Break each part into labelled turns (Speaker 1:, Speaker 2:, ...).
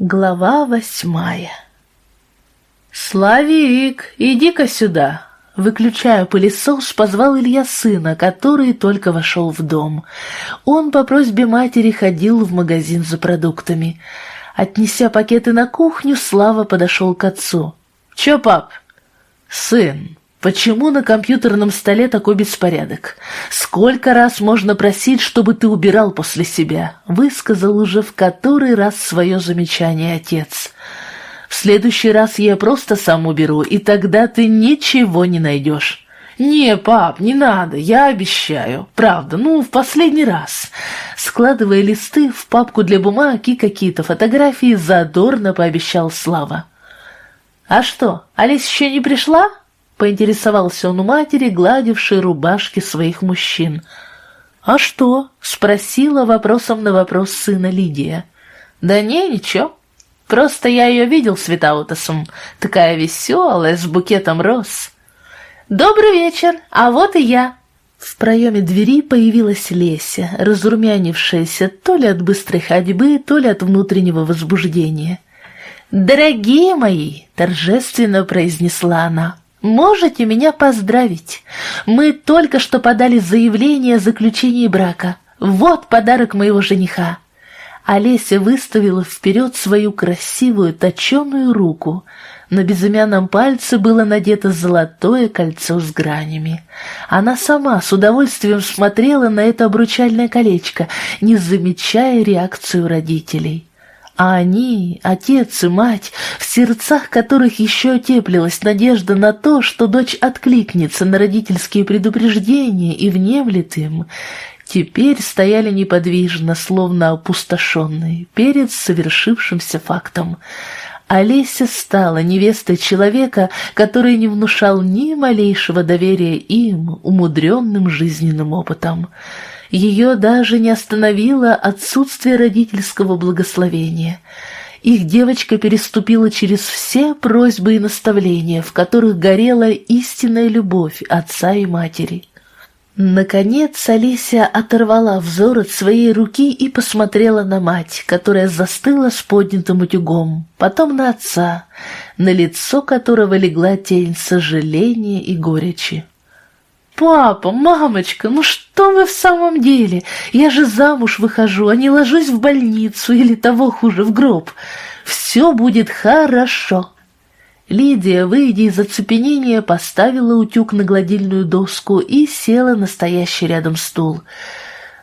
Speaker 1: Глава восьмая «Славик, иди-ка сюда!» Выключая пылесос, позвал Илья сына, который только вошел в дом. Он по просьбе матери ходил в магазин за продуктами. Отнеся пакеты на кухню, Слава подошел к отцу. «Че, пап?» «Сын, почему на компьютерном столе такой беспорядок? Сколько раз можно просить, чтобы ты убирал после себя?» Высказал уже в который раз свое замечание отец. В следующий раз я просто сам уберу, и тогда ты ничего не найдешь. «Не, пап, не надо, я обещаю. Правда, ну, в последний раз». Складывая листы в папку для бумаг и какие-то фотографии, задорно пообещал Слава. «А что, Олесь еще не пришла?» — поинтересовался он у матери, гладившей рубашки своих мужчин. «А что?» — спросила вопросом на вопрос сына Лидия. «Да не, ничего. Просто я ее видел с Витаутасом. Такая веселая, с букетом роз. «Добрый вечер, а вот и я!» В проеме двери появилась Леся, разрумянившаяся то ли от быстрой ходьбы, то ли от внутреннего возбуждения. «Дорогие мои!» — торжественно произнесла она. «Можете меня поздравить. Мы только что подали заявление о заключении брака. Вот подарок моего жениха. Олеся выставила вперед свою красивую точеную руку. На безымянном пальце было надето золотое кольцо с гранями. Она сама с удовольствием смотрела на это обручальное колечко, не замечая реакцию родителей. А они, отец и мать, в сердцах которых еще теплилась надежда на то, что дочь откликнется на родительские предупреждения и внемлет им, теперь стояли неподвижно, словно опустошенные, перед совершившимся фактом. Олеся стала невестой человека, который не внушал ни малейшего доверия им, умудренным жизненным опытом. Ее даже не остановило отсутствие родительского благословения. Их девочка переступила через все просьбы и наставления, в которых горела истинная любовь отца и матери. Наконец Алисия оторвала взор от своей руки и посмотрела на мать, которая застыла с поднятым утюгом, потом на отца, на лицо которого легла тень сожаления и горечи. «Папа, мамочка, ну что вы в самом деле? Я же замуж выхожу, а не ложусь в больницу или того хуже, в гроб. Все будет хорошо». Лидия, выйдя из оцепенения, поставила утюг на гладильную доску и села на стоящий рядом стул.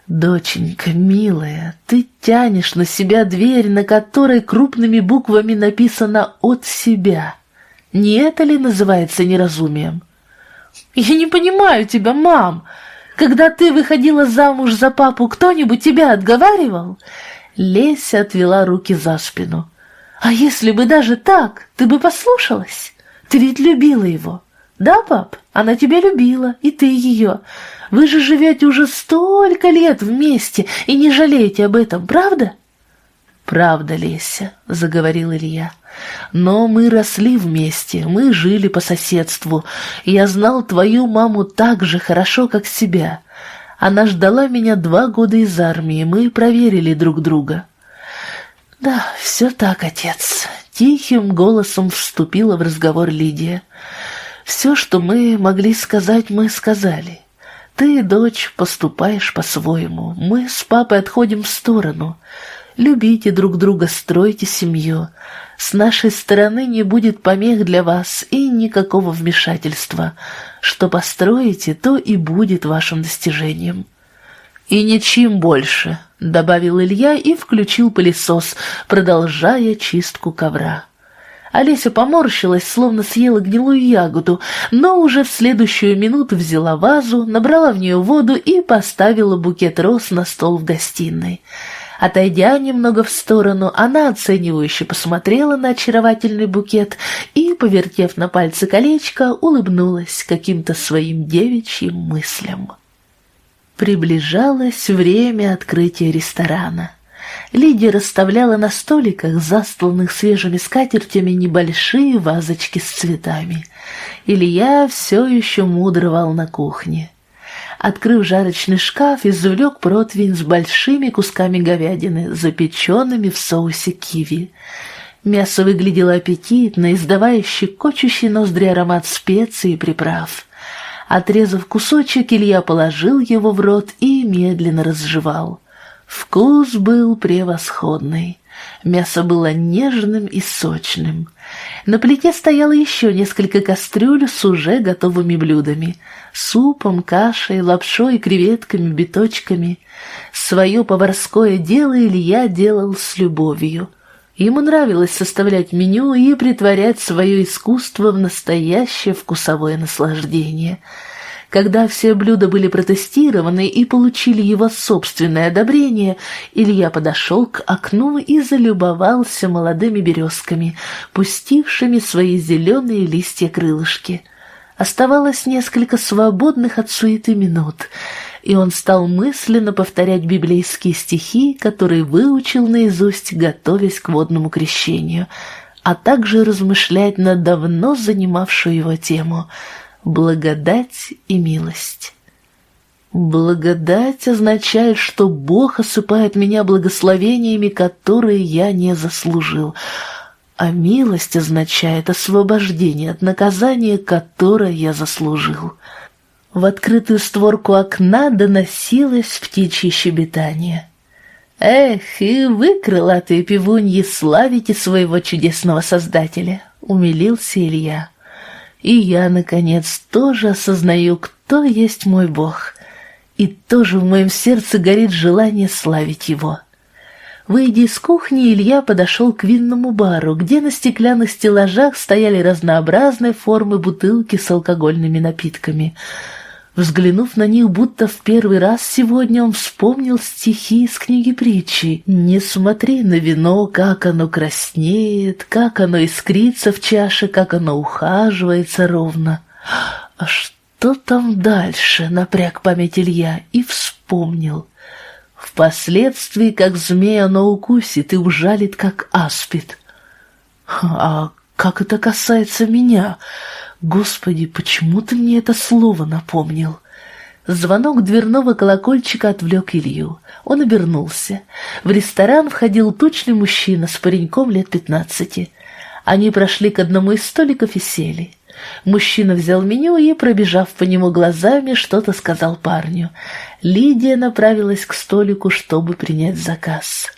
Speaker 1: «Доченька, милая, ты тянешь на себя дверь, на которой крупными буквами написано «от себя». Не это ли называется неразумием?» «Я не понимаю тебя, мам. Когда ты выходила замуж за папу, кто-нибудь тебя отговаривал?» Леся отвела руки за спину. А если бы даже так, ты бы послушалась? Ты ведь любила его. Да, пап? Она тебя любила, и ты ее. Вы же живете уже столько лет вместе и не жалеете об этом, правда? «Правда, Леся», — заговорил Илья. «Но мы росли вместе, мы жили по соседству. Я знал твою маму так же хорошо, как себя. Она ждала меня два года из армии, мы проверили друг друга. «Да, все так, отец», — тихим голосом вступила в разговор Лидия. «Все, что мы могли сказать, мы сказали. Ты, дочь, поступаешь по-своему. Мы с папой отходим в сторону. Любите друг друга, стройте семью. С нашей стороны не будет помех для вас и никакого вмешательства. Что построите, то и будет вашим достижением». «И ничем больше», — добавил Илья и включил пылесос, продолжая чистку ковра. Олеся поморщилась, словно съела гнилую ягоду, но уже в следующую минуту взяла вазу, набрала в нее воду и поставила букет роз на стол в гостиной. Отойдя немного в сторону, она оценивающе посмотрела на очаровательный букет и, повертев на пальце колечко, улыбнулась каким-то своим девичьим мыслям. Приближалось время открытия ресторана. Лидия расставляла на столиках, застланных свежими скатертями, небольшие вазочки с цветами. Илья все еще мудровал на кухне. Открыв жарочный шкаф, извлек противень с большими кусками говядины, запеченными в соусе киви. Мясо выглядело аппетитно, издавая щекочущий ноздри аромат специй и приправ. Отрезав кусочек, Илья положил его в рот и медленно разжевал. Вкус был превосходный. Мясо было нежным и сочным. На плите стояло еще несколько кастрюль с уже готовыми блюдами. Супом, кашей, лапшой, креветками, биточками. Свое поварское дело Илья делал с любовью. Ему нравилось составлять меню и притворять свое искусство в настоящее вкусовое наслаждение – когда все блюда были протестированы и получили его собственное одобрение, Илья подошел к окну и залюбовался молодыми березками, пустившими свои зеленые листья-крылышки. Оставалось несколько свободных от суеты минут, и он стал мысленно повторять библейские стихи, которые выучил наизусть, готовясь к водному крещению, а также размышлять над давно занимавшую его тему — благодать и милость. Благодать означает, что Бог осыпает меня благословениями, которые я не заслужил, а милость означает освобождение от наказания, которое я заслужил. В открытую створку окна доносилось птичье щебетание. «Эх, и вы, крылатые пивуньи, славите своего чудесного создателя!» — умилился Илья. И я, наконец, тоже осознаю, кто есть мой Бог. И тоже в моем сердце горит желание славить Его. Выйдя из кухни, Илья подошел к винному бару, где на стеклянных стеллажах стояли разнообразные формы бутылки с алкогольными напитками — Взглянув на них, будто в первый раз сегодня он вспомнил стихи из книги притчи. «Не смотри на вино, как оно краснеет, как оно искрится в чаше, как оно ухаживается ровно». А что там дальше, напряг память Илья и вспомнил. Впоследствии, как змея оно укусит и ужалит, как аспид. А как это касается меня? Господи, почему ты мне это слово напомнил? Звонок дверного колокольчика отвлек Илью. Он обернулся. В ресторан входил тучный мужчина с пареньком лет пятнадцати. Они прошли к одному из столиков и сели. Мужчина взял меню и, пробежав по нему глазами, что-то сказал парню. Лидия направилась к столику, чтобы принять заказ.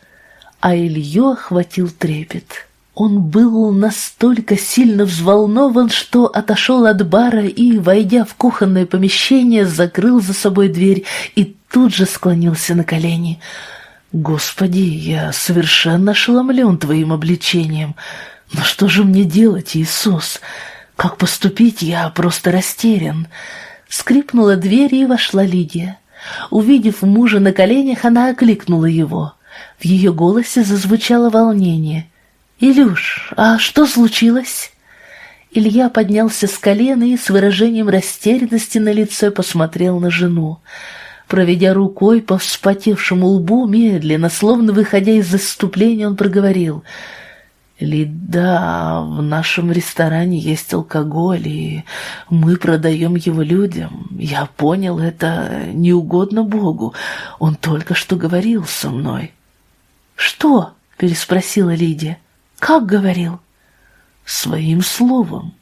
Speaker 1: А Илью охватил трепет. Он был настолько сильно взволнован, что отошел от бара и, войдя в кухонное помещение, закрыл за собой дверь и тут же склонился на колени. «Господи, я совершенно ошеломлен твоим обличением. Но что же мне делать, Иисус? Как поступить, я просто растерян». Скрипнула дверь, и вошла Лидия. Увидев мужа на коленях, она окликнула его. В ее голосе зазвучало волнение — «Илюш, а что случилось?» Илья поднялся с колена и с выражением растерянности на лице посмотрел на жену. Проведя рукой по вспотевшему лбу, медленно, словно выходя из заступления, он проговорил. «Лида, в нашем ресторане есть алкоголь, и мы продаем его людям. Я понял, это не угодно Богу. Он только что говорил со мной». «Что?» — переспросила Лидия. «Как говорил?» «Своим словом.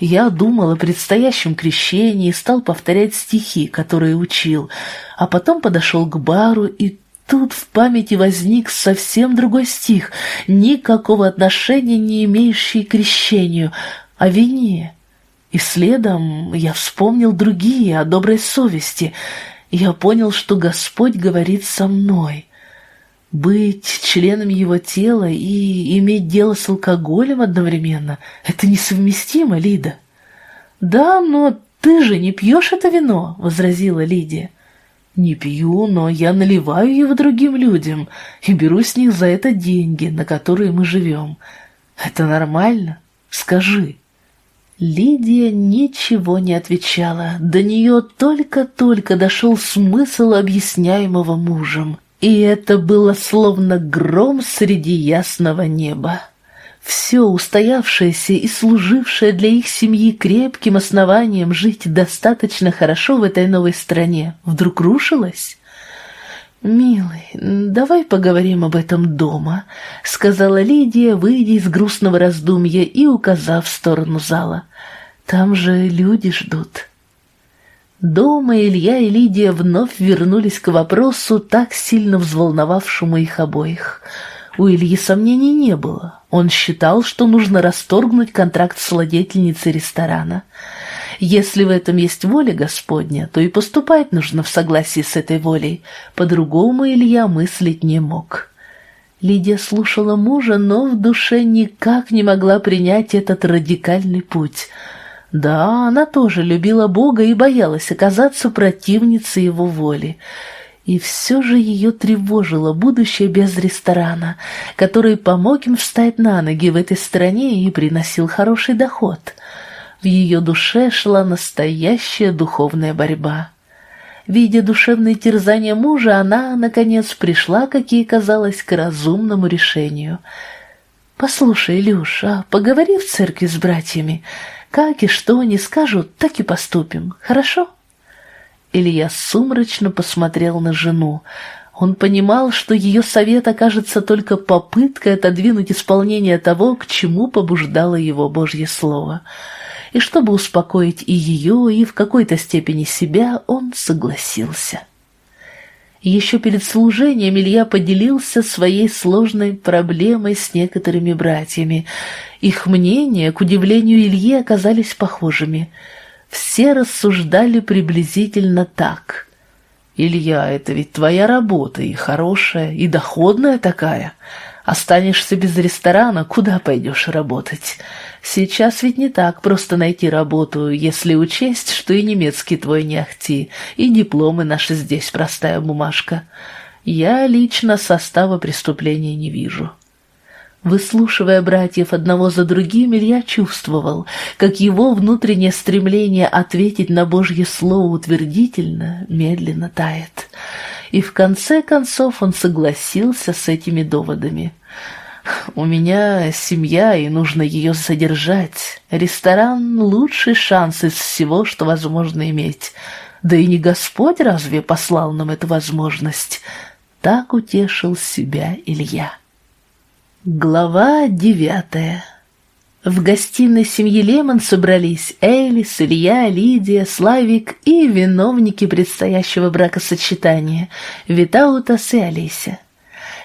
Speaker 1: Я думал о предстоящем крещении и стал повторять стихи, которые учил, а потом подошел к бару, и тут в памяти возник совсем другой стих, никакого отношения не имеющий к крещению, о вине. И следом я вспомнил другие о доброй совести. Я понял, что Господь говорит со мной». Быть членом его тела и иметь дело с алкоголем одновременно — это несовместимо, Лида. «Да, но ты же не пьешь это вино», — возразила Лидия. «Не пью, но я наливаю его другим людям и беру с них за это деньги, на которые мы живем. Это нормально? Скажи». Лидия ничего не отвечала, до нее только-только дошел смысл объясняемого мужем. И это было словно гром среди ясного неба. Все устоявшееся и служившее для их семьи крепким основанием жить достаточно хорошо в этой новой стране вдруг рушилось? «Милый, давай поговорим об этом дома», — сказала Лидия, выйдя из грустного раздумья и указав в сторону зала. «Там же люди ждут». Дома Илья и Лидия вновь вернулись к вопросу, так сильно взволновавшему их обоих. У Ильи сомнений не было. Он считал, что нужно расторгнуть контракт с владетельницей ресторана. Если в этом есть воля Господня, то и поступать нужно в согласии с этой волей. По-другому Илья мыслить не мог. Лидия слушала мужа, но в душе никак не могла принять этот радикальный путь. Да, она тоже любила Бога и боялась оказаться противницей его воли. И все же ее тревожило будущее без ресторана, который помог им встать на ноги в этой стране и приносил хороший доход – в ее душе шла настоящая духовная борьба. Видя душевные терзания мужа, она, наконец, пришла, как ей казалось, к разумному решению. «Послушай, Илюша, поговори в церкви с братьями. Как и что они скажут, так и поступим, хорошо?» Илья сумрачно посмотрел на жену. Он понимал, что ее совет окажется только попыткой отодвинуть исполнение того, к чему побуждало его Божье Слово — и чтобы успокоить и ее, и в какой-то степени себя, он согласился. Еще перед служением Илья поделился своей сложной проблемой с некоторыми братьями. Их мнения, к удивлению Ильи, оказались похожими. Все рассуждали приблизительно так. «Илья, это ведь твоя работа, и хорошая, и доходная такая. Останешься без ресторана, куда пойдешь работать? Сейчас ведь не так просто найти работу, если учесть, что и немецкий твой не ахти, и дипломы наши здесь простая бумажка. Я лично состава преступления не вижу. Выслушивая братьев одного за другим, Илья чувствовал, как его внутреннее стремление ответить на Божье Слово утвердительно медленно тает. И в конце концов он согласился с этими доводами. У меня семья, и нужно ее содержать. Ресторан — лучший шанс из всего, что возможно иметь. Да и не Господь разве послал нам эту возможность? Так утешил себя Илья. Глава девятая в гостиной семьи Лемон собрались Элис, Илья, Лидия, Славик и виновники предстоящего бракосочетания Витаутас и Олеся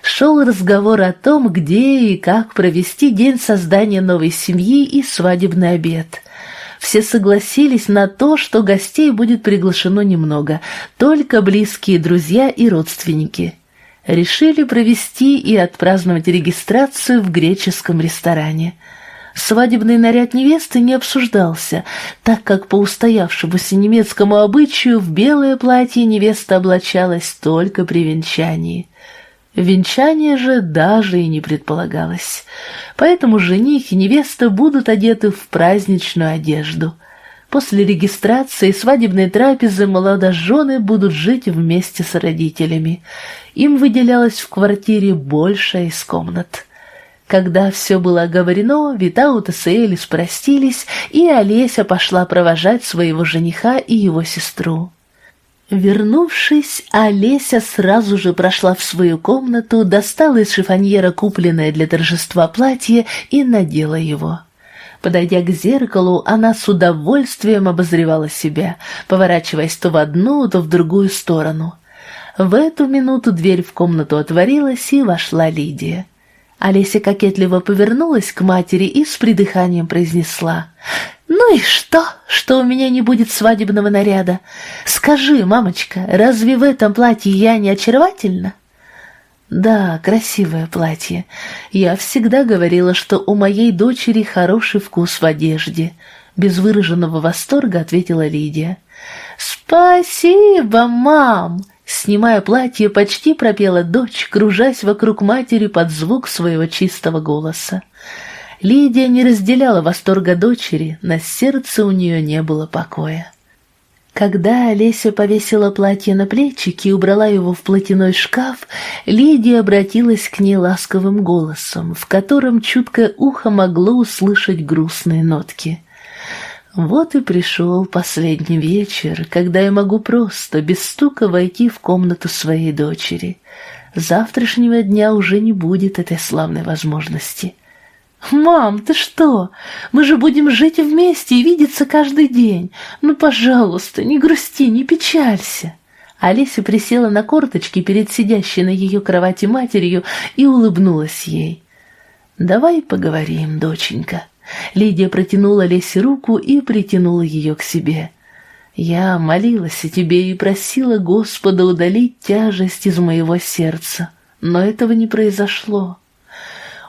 Speaker 1: шел разговор о том, где и как провести день создания новой семьи и свадебный обед. Все согласились на то, что гостей будет приглашено немного, только близкие друзья и родственники. Решили провести и отпраздновать регистрацию в греческом ресторане. Свадебный наряд невесты не обсуждался, так как по устоявшемуся немецкому обычаю в белое платье невеста облачалась только при венчании. Венчание же даже и не предполагалось, поэтому жених и невеста будут одеты в праздничную одежду. После регистрации свадебной трапезы молодожены будут жить вместе с родителями. Им выделялось в квартире большая из комнат. Когда все было оговорено, Витаут и Элис простились, и Олеся пошла провожать своего жениха и его сестру. Вернувшись, Олеся сразу же прошла в свою комнату, достала из шифоньера купленное для торжества платье и надела его. Подойдя к зеркалу, она с удовольствием обозревала себя, поворачиваясь то в одну, то в другую сторону. В эту минуту дверь в комнату отворилась, и вошла Лидия. Олеся кокетливо повернулась к матери и с придыханием произнесла «Ну и что, что у меня не будет свадебного наряда? Скажи, мамочка, разве в этом платье я не очаровательна?» «Да, красивое платье. Я всегда говорила, что у моей дочери хороший вкус в одежде», — без выраженного восторга ответила Лидия. «Спасибо, мам!» Снимая платье, почти пропела дочь, кружась вокруг матери под звук своего чистого голоса. Лидия не разделяла восторга дочери, на сердце у нее не было покоя. Когда Олеся повесила платье на плечики и убрала его в платяной шкаф, Лидия обратилась к ней ласковым голосом, в котором чуткое ухо могло услышать грустные нотки. Вот и пришел последний вечер, когда я могу просто, без стука, войти в комнату своей дочери. Завтрашнего дня уже не будет этой славной возможности. «Мам, ты что? Мы же будем жить вместе и видеться каждый день. Ну, пожалуйста, не грусти, не печалься». Олеся присела на корточки перед сидящей на ее кровати матерью и улыбнулась ей. «Давай поговорим, доченька». Лидия протянула Лесе руку и притянула ее к себе. «Я молилась о тебе и просила Господа удалить тяжесть из моего сердца, но этого не произошло».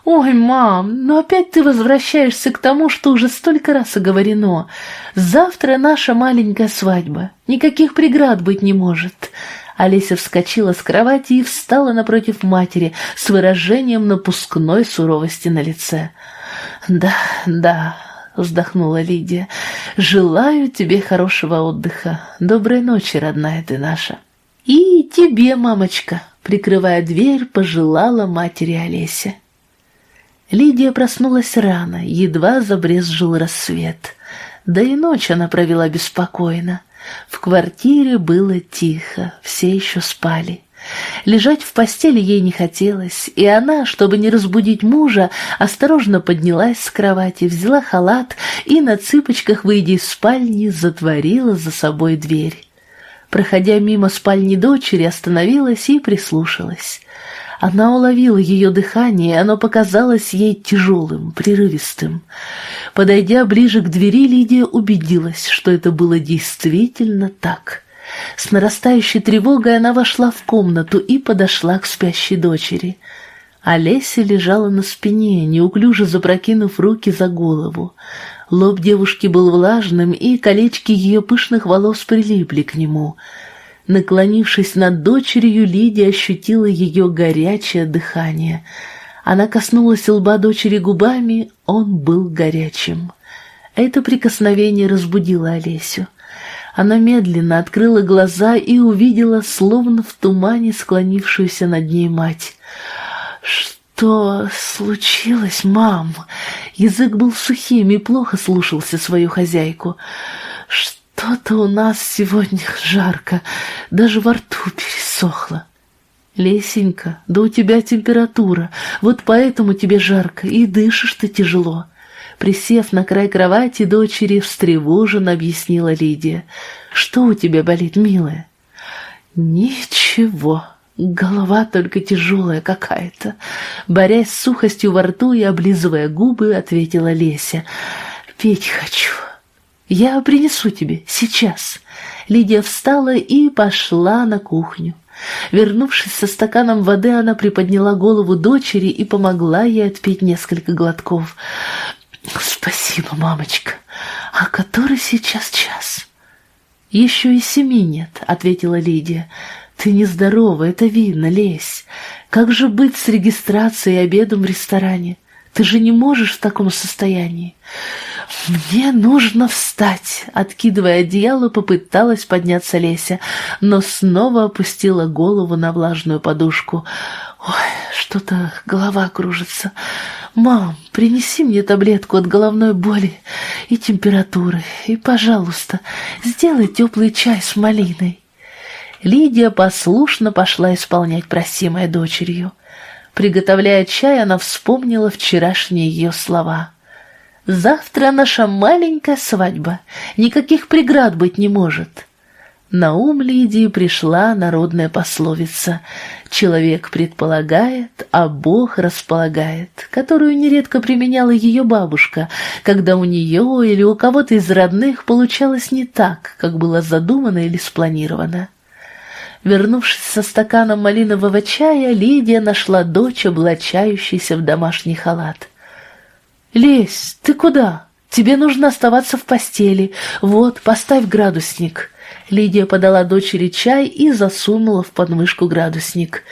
Speaker 1: «Ой, мам, ну опять ты возвращаешься к тому, что уже столько раз оговорено. Завтра наша маленькая свадьба. Никаких преград быть не может». Олеся вскочила с кровати и встала напротив матери с выражением напускной суровости на лице. «Да, да», — вздохнула Лидия, — «желаю тебе хорошего отдыха. Доброй ночи, родная ты наша». «И тебе, мамочка», — прикрывая дверь, пожелала матери Олеся. Лидия проснулась рано, едва забрезжил рассвет. Да и ночь она провела беспокойно. В квартире было тихо, все еще спали. Лежать в постели ей не хотелось, и она, чтобы не разбудить мужа, осторожно поднялась с кровати, взяла халат и на цыпочках, выйдя из спальни, затворила за собой дверь. Проходя мимо спальни дочери, остановилась и прислушалась. Она уловила ее дыхание, оно показалось ей тяжелым, прерывистым. Подойдя ближе к двери, Лидия убедилась, что это было действительно так. С нарастающей тревогой она вошла в комнату и подошла к спящей дочери. Олеся лежала на спине, неуклюже запрокинув руки за голову. Лоб девушки был влажным, и колечки ее пышных волос прилипли к нему — Наклонившись над дочерью, Лидия ощутила ее горячее дыхание. Она коснулась лба дочери губами, он был горячим. Это прикосновение разбудило Олесю. Она медленно открыла глаза и увидела, словно в тумане, склонившуюся над ней мать. «Что случилось, мам?» Язык был сухим и плохо слушался свою хозяйку. «Что?» «Что-то у нас сегодня жарко, даже во рту пересохло». «Лесенька, да у тебя температура, вот поэтому тебе жарко, и дышишь ты тяжело». Присев на край кровати, дочери встревоженно объяснила Лидия. «Что у тебя болит, милая?» «Ничего, голова только тяжелая какая-то». Борясь с сухостью во рту и облизывая губы, ответила Леся. «Пить хочу». «Я принесу тебе, сейчас». Лидия встала и пошла на кухню. Вернувшись со стаканом воды, она приподняла голову дочери и помогла ей отпить несколько глотков. «Спасибо, мамочка. А который сейчас час?» «Еще и семи нет», — ответила Лидия. «Ты нездорова, это видно, лезь. Как же быть с регистрацией и обедом в ресторане? Ты же не можешь в таком состоянии». «Мне нужно встать!» Откидывая одеяло, попыталась подняться Леся, но снова опустила голову на влажную подушку. «Ой, что-то голова кружится. Мам, принеси мне таблетку от головной боли и температуры, и, пожалуйста, сделай теплый чай с малиной». Лидия послушно пошла исполнять просимое дочерью. Приготовляя чай, она вспомнила вчерашние ее слова — Завтра наша маленькая свадьба, никаких преград быть не может. На ум Лидии пришла народная пословица «Человек предполагает, а Бог располагает», которую нередко применяла ее бабушка, когда у нее или у кого-то из родных получалось не так, как было задумано или спланировано. Вернувшись со стаканом малинового чая, Лидия нашла дочь, облачающейся в домашний халат. «Лесь, ты куда? Тебе нужно оставаться в постели. Вот, поставь градусник». Лидия подала дочери чай и засунула в подмышку градусник.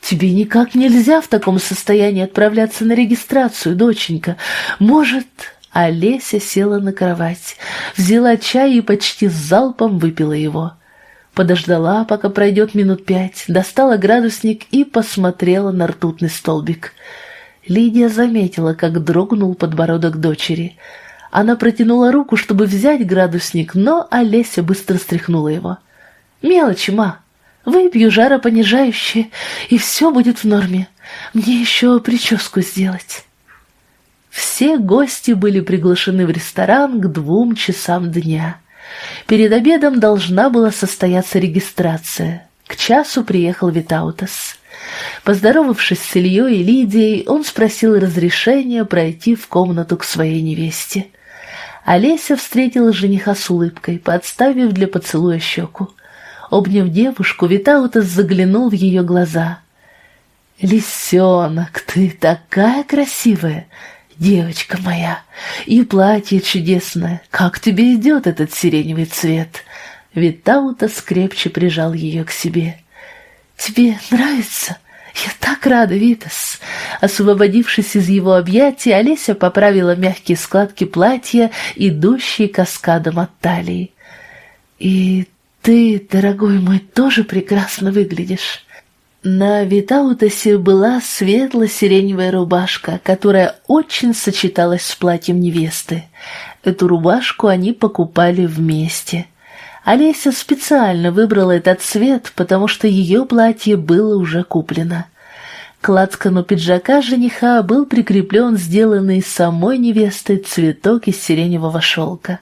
Speaker 1: «Тебе никак нельзя в таком состоянии отправляться на регистрацию, доченька. Может...» Олеся села на кровать, взяла чай и почти с залпом выпила его. Подождала, пока пройдет минут пять, достала градусник и посмотрела на ртутный столбик. Лидия заметила, как дрогнул подбородок дочери. Она протянула руку, чтобы взять градусник, но Олеся быстро стряхнула его. «Мелочи, ма. Выпью жаропонижающее, и все будет в норме. Мне еще прическу сделать». Все гости были приглашены в ресторан к двум часам дня. Перед обедом должна была состояться регистрация. К часу приехал Витаутас. Поздоровавшись с Ильей и Лидией, он спросил разрешения пройти в комнату к своей невесте. Олеся встретила жениха с улыбкой, подставив для поцелуя щеку. Обняв девушку, Витаутас заглянул в ее глаза. «Лисенок, ты такая красивая! девочка моя, и платье чудесное, как тебе идет этот сиреневый цвет?» Витаута скрепче прижал ее к себе. «Тебе нравится? Я так рада, Витас!» Освободившись из его объятий, Олеся поправила мягкие складки платья, идущие каскадом от талии. «И ты, дорогой мой, тоже прекрасно выглядишь. На Витаутасе была светло-сиреневая рубашка, которая очень сочеталась с платьем невесты. Эту рубашку они покупали вместе. Олеся специально выбрала этот цвет, потому что ее платье было уже куплено. К лацкану пиджака жениха был прикреплен сделанный самой невестой цветок из сиреневого шелка.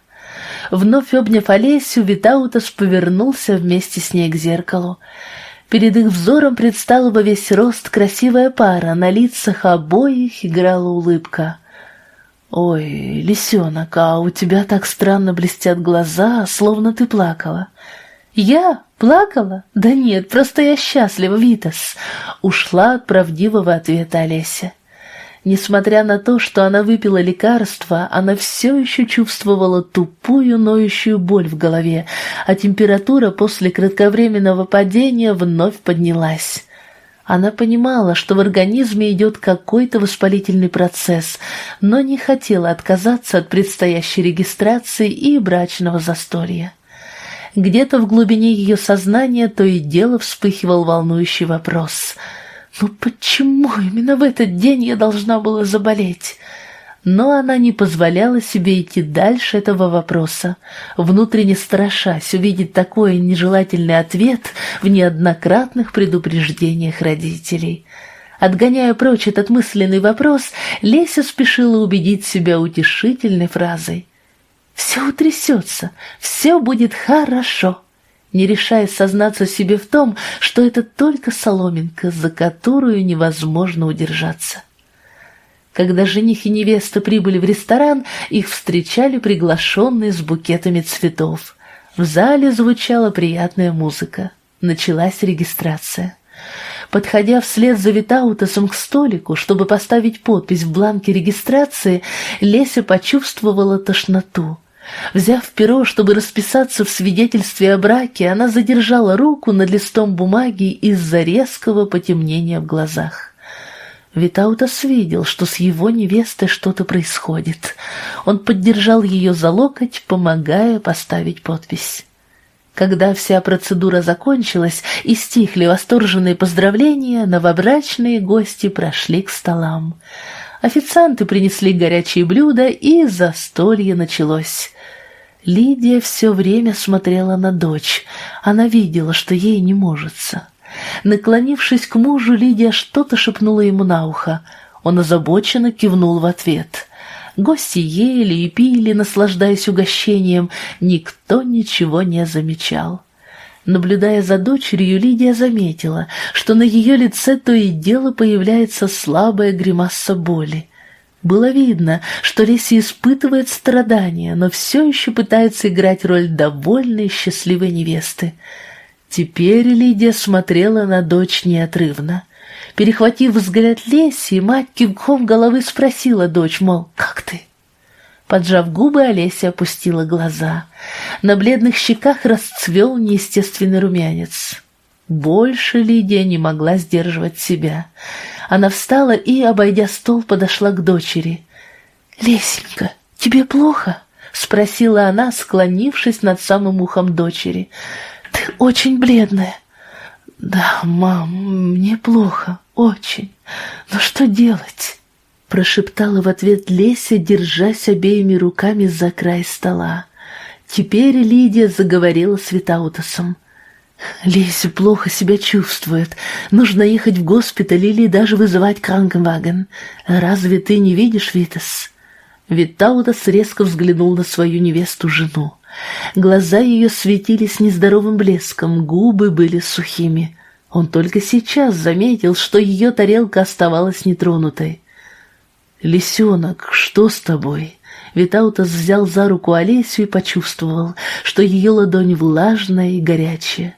Speaker 1: Вновь обняв Олесю, Витаутас повернулся вместе с ней к зеркалу. Перед их взором предстала во весь рост красивая пара, на лицах обоих играла улыбка. «Ой, лисенок, а у тебя так странно блестят глаза, словно ты плакала». «Я? Плакала? Да нет, просто я счастлива, Витас!» Ушла от правдивого ответа Олеся. Несмотря на то, что она выпила лекарство, она все еще чувствовала тупую ноющую боль в голове, а температура после кратковременного падения вновь поднялась. Она понимала, что в организме идет какой-то воспалительный процесс, но не хотела отказаться от предстоящей регистрации и брачного застолья. Где-то в глубине ее сознания то и дело вспыхивал волнующий вопрос — ну почему именно в этот день я должна была заболеть? Но она не позволяла себе идти дальше этого вопроса, внутренне страшась увидеть такой нежелательный ответ в неоднократных предупреждениях родителей. Отгоняя прочь этот мысленный вопрос, Леся спешила убедить себя утешительной фразой. «Все утрясется, все будет хорошо» не решаясь сознаться себе в том, что это только соломинка, за которую невозможно удержаться. Когда жених и невеста прибыли в ресторан, их встречали приглашенные с букетами цветов. В зале звучала приятная музыка. Началась регистрация. Подходя вслед за Витаутасом к столику, чтобы поставить подпись в бланке регистрации, Леся почувствовала тошноту. Взяв перо, чтобы расписаться в свидетельстве о браке, она задержала руку над листом бумаги из-за резкого потемнения в глазах. Витаутас видел, что с его невестой что-то происходит. Он поддержал ее за локоть, помогая поставить подпись. Когда вся процедура закончилась и стихли восторженные поздравления, новобрачные гости прошли к столам. Официанты принесли горячие блюда, и застолье началось. Лидия все время смотрела на дочь. Она видела, что ей не можется. Наклонившись к мужу, Лидия что-то шепнула ему на ухо. Он озабоченно кивнул в ответ. Гости ели и пили, наслаждаясь угощением. Никто ничего не замечал. Наблюдая за дочерью, Лидия заметила, что на ее лице то и дело появляется слабая гримаса боли. Было видно, что Леся испытывает страдания, но все еще пытается играть роль довольной счастливой невесты. Теперь Лидия смотрела на дочь неотрывно. Перехватив взгляд Леси, мать кивком головы спросила дочь, мол, «Как ты?» Поджав губы, Олеся опустила глаза. На бледных щеках расцвел неестественный румянец. Больше Лидия не могла сдерживать себя. Она встала и, обойдя стол, подошла к дочери. «Лесенька, тебе плохо?» — спросила она, склонившись над самым ухом дочери. «Ты очень бледная». «Да, мам, мне плохо, очень. Но что делать?» Прошептала в ответ Леся, держась обеими руками за край стола. Теперь Лидия заговорила с Витаутасом. «Леся плохо себя чувствует. Нужно ехать в госпиталь или даже вызывать кранкенваген. Разве ты не видишь, Витас?» Витаутас резко взглянул на свою невесту-жену. Глаза ее светились нездоровым блеском, губы были сухими. Он только сейчас заметил, что ее тарелка оставалась нетронутой. «Лисенок, что с тобой?» Витаутас взял за руку Олесю и почувствовал, что ее ладонь влажная и горячая.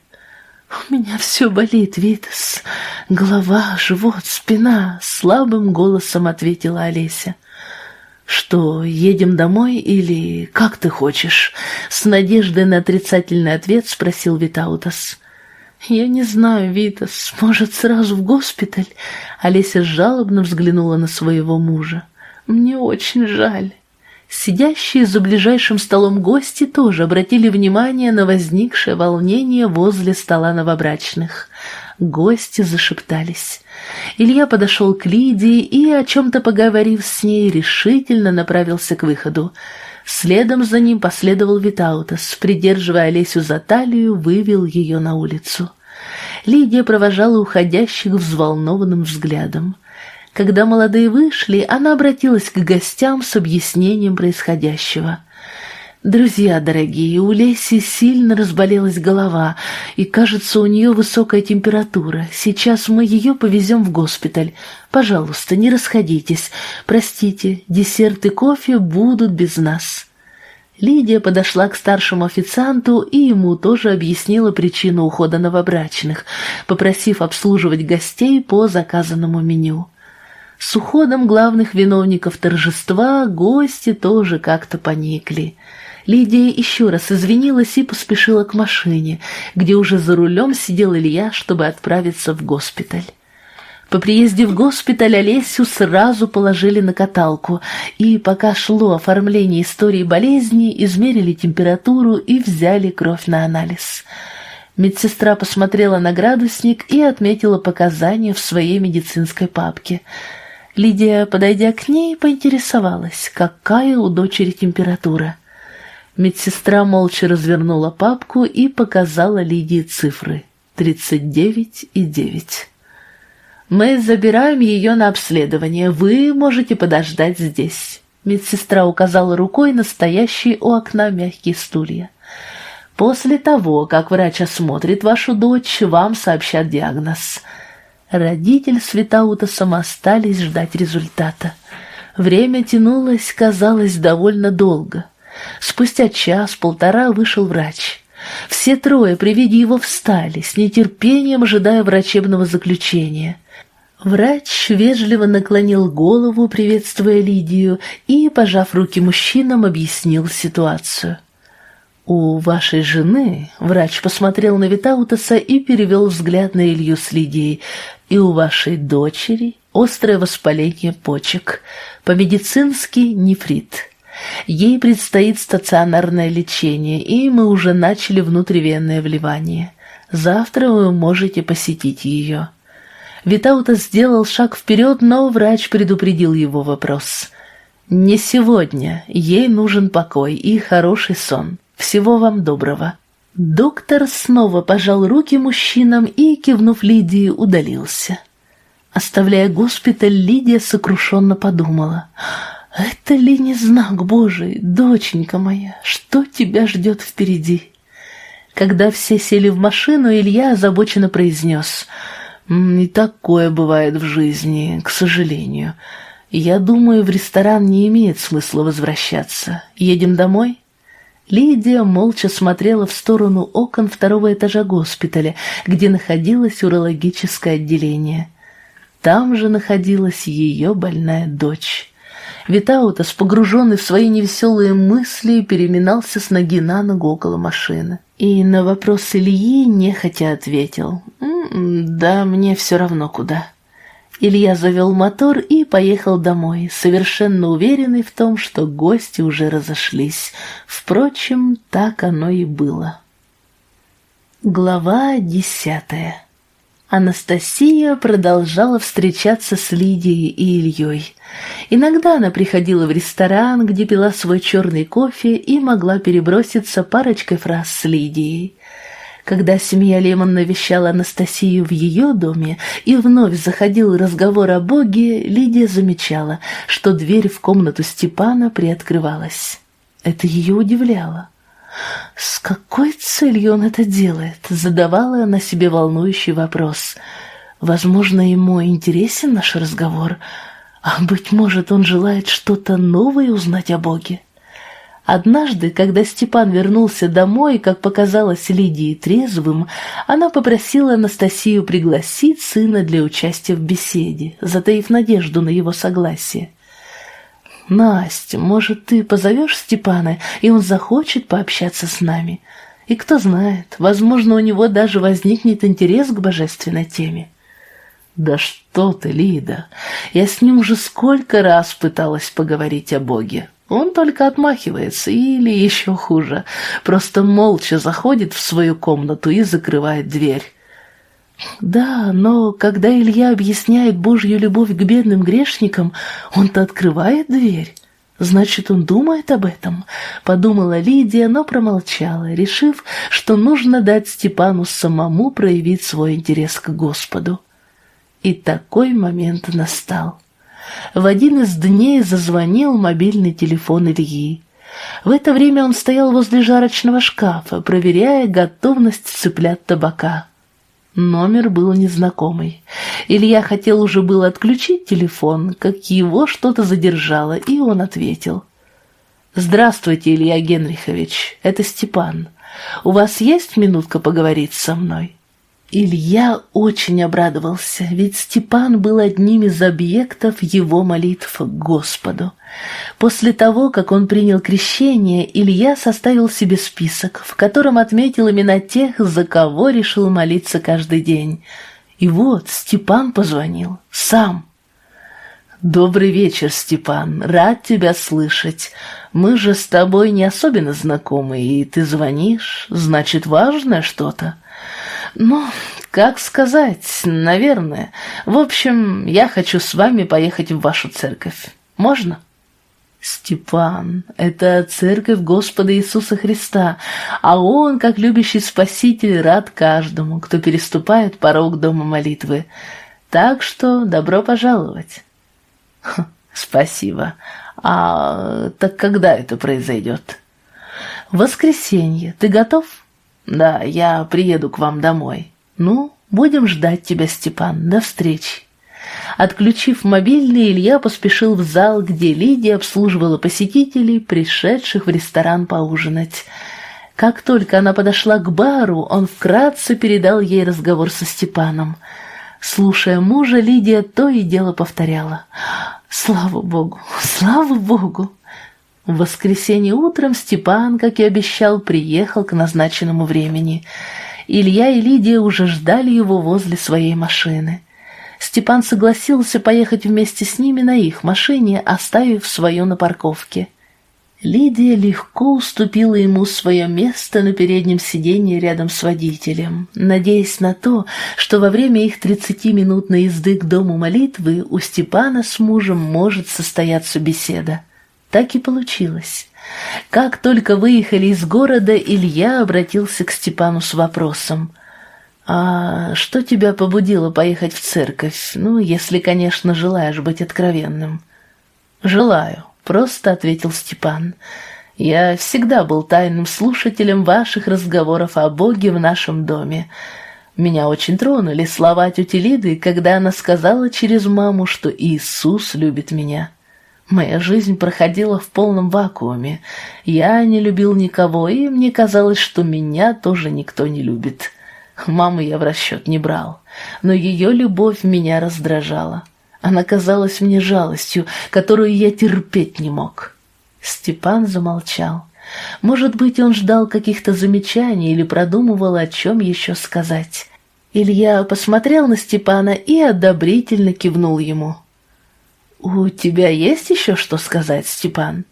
Speaker 1: «У меня все болит, Витас. Голова, живот, спина», — слабым голосом ответила Олеся. «Что, едем домой или как ты хочешь?» С надеждой на отрицательный ответ спросил Витаутас. «Я не знаю, Витас, может, сразу в госпиталь?» Олеся жалобно взглянула на своего мужа. «Мне очень жаль». Сидящие за ближайшим столом гости тоже обратили внимание на возникшее волнение возле стола новобрачных. Гости зашептались. Илья подошел к Лидии и, о чем-то поговорив с ней, решительно направился к выходу. Следом за ним последовал Витаутас, придерживая Олесю за талию, вывел ее на улицу. Лидия провожала уходящих взволнованным взглядом. Когда молодые вышли, она обратилась к гостям с объяснением происходящего. «Друзья дорогие, у Леси сильно разболелась голова, и, кажется, у нее высокая температура. Сейчас мы ее повезем в госпиталь. Пожалуйста, не расходитесь. Простите, десерт и кофе будут без нас». Лидия подошла к старшему официанту и ему тоже объяснила причину ухода новобрачных, попросив обслуживать гостей по заказанному меню. С уходом главных виновников торжества гости тоже как-то поникли. Лидия еще раз извинилась и поспешила к машине, где уже за рулем сидел Илья, чтобы отправиться в госпиталь. По приезде в госпиталь Олесю сразу положили на каталку, и пока шло оформление истории болезни, измерили температуру и взяли кровь на анализ. Медсестра посмотрела на градусник и отметила показания в своей медицинской папке – Лидия, подойдя к ней, поинтересовалась, какая у дочери температура. Медсестра молча развернула папку и показала Лидии цифры — тридцать девять и девять. «Мы забираем ее на обследование, вы можете подождать здесь». Медсестра указала рукой на стоящие у окна мягкие стулья. «После того, как врач осмотрит вашу дочь, вам сообщат диагноз». Родитель с Витаутасом остались ждать результата. Время тянулось, казалось, довольно долго. Спустя час-полтора вышел врач. Все трое при виде его встали, с нетерпением ожидая врачебного заключения. Врач вежливо наклонил голову, приветствуя Лидию, и, пожав руки мужчинам, объяснил ситуацию. «У вашей жены...» — врач посмотрел на Витаутаса и перевел взгляд на Илью с Лидией и у вашей дочери острое воспаление почек, по-медицински нефрит. Ей предстоит стационарное лечение, и мы уже начали внутривенное вливание. Завтра вы можете посетить ее». Витаута сделал шаг вперед, но врач предупредил его вопрос. «Не сегодня. Ей нужен покой и хороший сон. Всего вам доброго». Доктор снова пожал руки мужчинам и, кивнув Лидии, удалился. Оставляя госпиталь, Лидия сокрушенно подумала. «Это ли не знак Божий, доченька моя, что тебя ждет впереди?» Когда все сели в машину, Илья озабоченно произнес. «И такое бывает в жизни, к сожалению. Я думаю, в ресторан не имеет смысла возвращаться. Едем домой?» Лидия молча смотрела в сторону окон второго этажа госпиталя, где находилось урологическое отделение. Там же находилась ее больная дочь. Витаутас, погруженный в свои невеселые мысли, переминался с ноги на ногу около машины. И на вопрос Ильи нехотя ответил «Да, мне все равно куда». Илья завел мотор и поехал домой, совершенно уверенный в том, что гости уже разошлись. Впрочем, так оно и было. Глава десятая Анастасия продолжала встречаться с Лидией и Ильей. Иногда она приходила в ресторан, где пила свой черный кофе и могла переброситься парочкой фраз с Лидией. Когда семья Лемон навещала Анастасию в ее доме и вновь заходил разговор о Боге, Лидия замечала, что дверь в комнату Степана приоткрывалась. Это ее удивляло. С какой целью он это делает? Задавала она себе волнующий вопрос. Возможно, ему интересен наш разговор, а, быть может, он желает что-то новое узнать о Боге. Однажды, когда Степан вернулся домой, как показалось Лидии трезвым, она попросила Анастасию пригласить сына для участия в беседе, затаив надежду на его согласие. «Настя, может, ты позовешь Степана, и он захочет пообщаться с нами? И кто знает, возможно, у него даже возникнет интерес к божественной теме». «Да что ты, Лида! Я с ним уже сколько раз пыталась поговорить о Боге. Он только отмахивается, или еще хуже, просто молча заходит в свою комнату и закрывает дверь. Да, но когда Илья объясняет Божью любовь к бедным грешникам, он-то открывает дверь. Значит, он думает об этом, подумала Лидия, но промолчала, решив, что нужно дать Степану самому проявить свой интерес к Господу. И такой момент настал. В один из дней зазвонил мобильный телефон Ильи. В это время он стоял возле жарочного шкафа, проверяя готовность цыплят табака. Номер был незнакомый. Илья хотел уже было отключить телефон, как его что-то задержало, и он ответил. «Здравствуйте, Илья Генрихович, это Степан. У вас есть минутка поговорить со мной?» Илья очень обрадовался, ведь Степан был одним из объектов его молитв к Господу. После того, как он принял крещение, Илья составил себе список, в котором отметил имена тех, за кого решил молиться каждый день. И вот Степан позвонил, сам. «Добрый вечер, Степан, рад тебя слышать. Мы же с тобой не особенно знакомы, и ты звонишь, значит, важное что-то». «Ну, как сказать, наверное. В общем, я хочу с вами поехать в вашу церковь. Можно?» «Степан, это церковь Господа Иисуса Христа, а Он, как любящий Спаситель, рад каждому, кто переступает порог дома молитвы. Так что добро пожаловать». «Спасибо. А так когда это произойдет?» «Воскресенье. Ты готов?» «Да, я приеду к вам домой». «Ну, будем ждать тебя, Степан. До встречи». Отключив мобильный, Илья поспешил в зал, где Лидия обслуживала посетителей, пришедших в ресторан поужинать. Как только она подошла к бару, он вкратце передал ей разговор со Степаном. Слушая мужа, Лидия то и дело повторяла. «Слава Богу! Слава Богу!» В воскресенье утром Степан, как и обещал, приехал к назначенному времени. Илья и Лидия уже ждали его возле своей машины. Степан согласился поехать вместе с ними на их машине, оставив свою на парковке. Лидия легко уступила ему свое место на переднем сиденье рядом с водителем, надеясь на то, что во время их тридцатиминутной езды к дому молитвы у Степана с мужем может состояться беседа. Так и получилось. Как только выехали из города, Илья обратился к Степану с вопросом. «А что тебя побудило поехать в церковь? Ну, если, конечно, желаешь быть откровенным». «Желаю», — просто ответил Степан. «Я всегда был тайным слушателем ваших разговоров о Боге в нашем доме. Меня очень тронули слова тети Лиды, когда она сказала через маму, что Иисус любит меня». Моя жизнь проходила в полном вакууме. Я не любил никого, и мне казалось, что меня тоже никто не любит. Маму я в расчет не брал, но ее любовь меня раздражала. Она казалась мне жалостью, которую я терпеть не мог. Степан замолчал. Может быть, он ждал каких-то замечаний или продумывал, о чем еще сказать. Илья посмотрел на Степана и одобрительно кивнул ему. «У тебя есть еще что сказать, Степан?»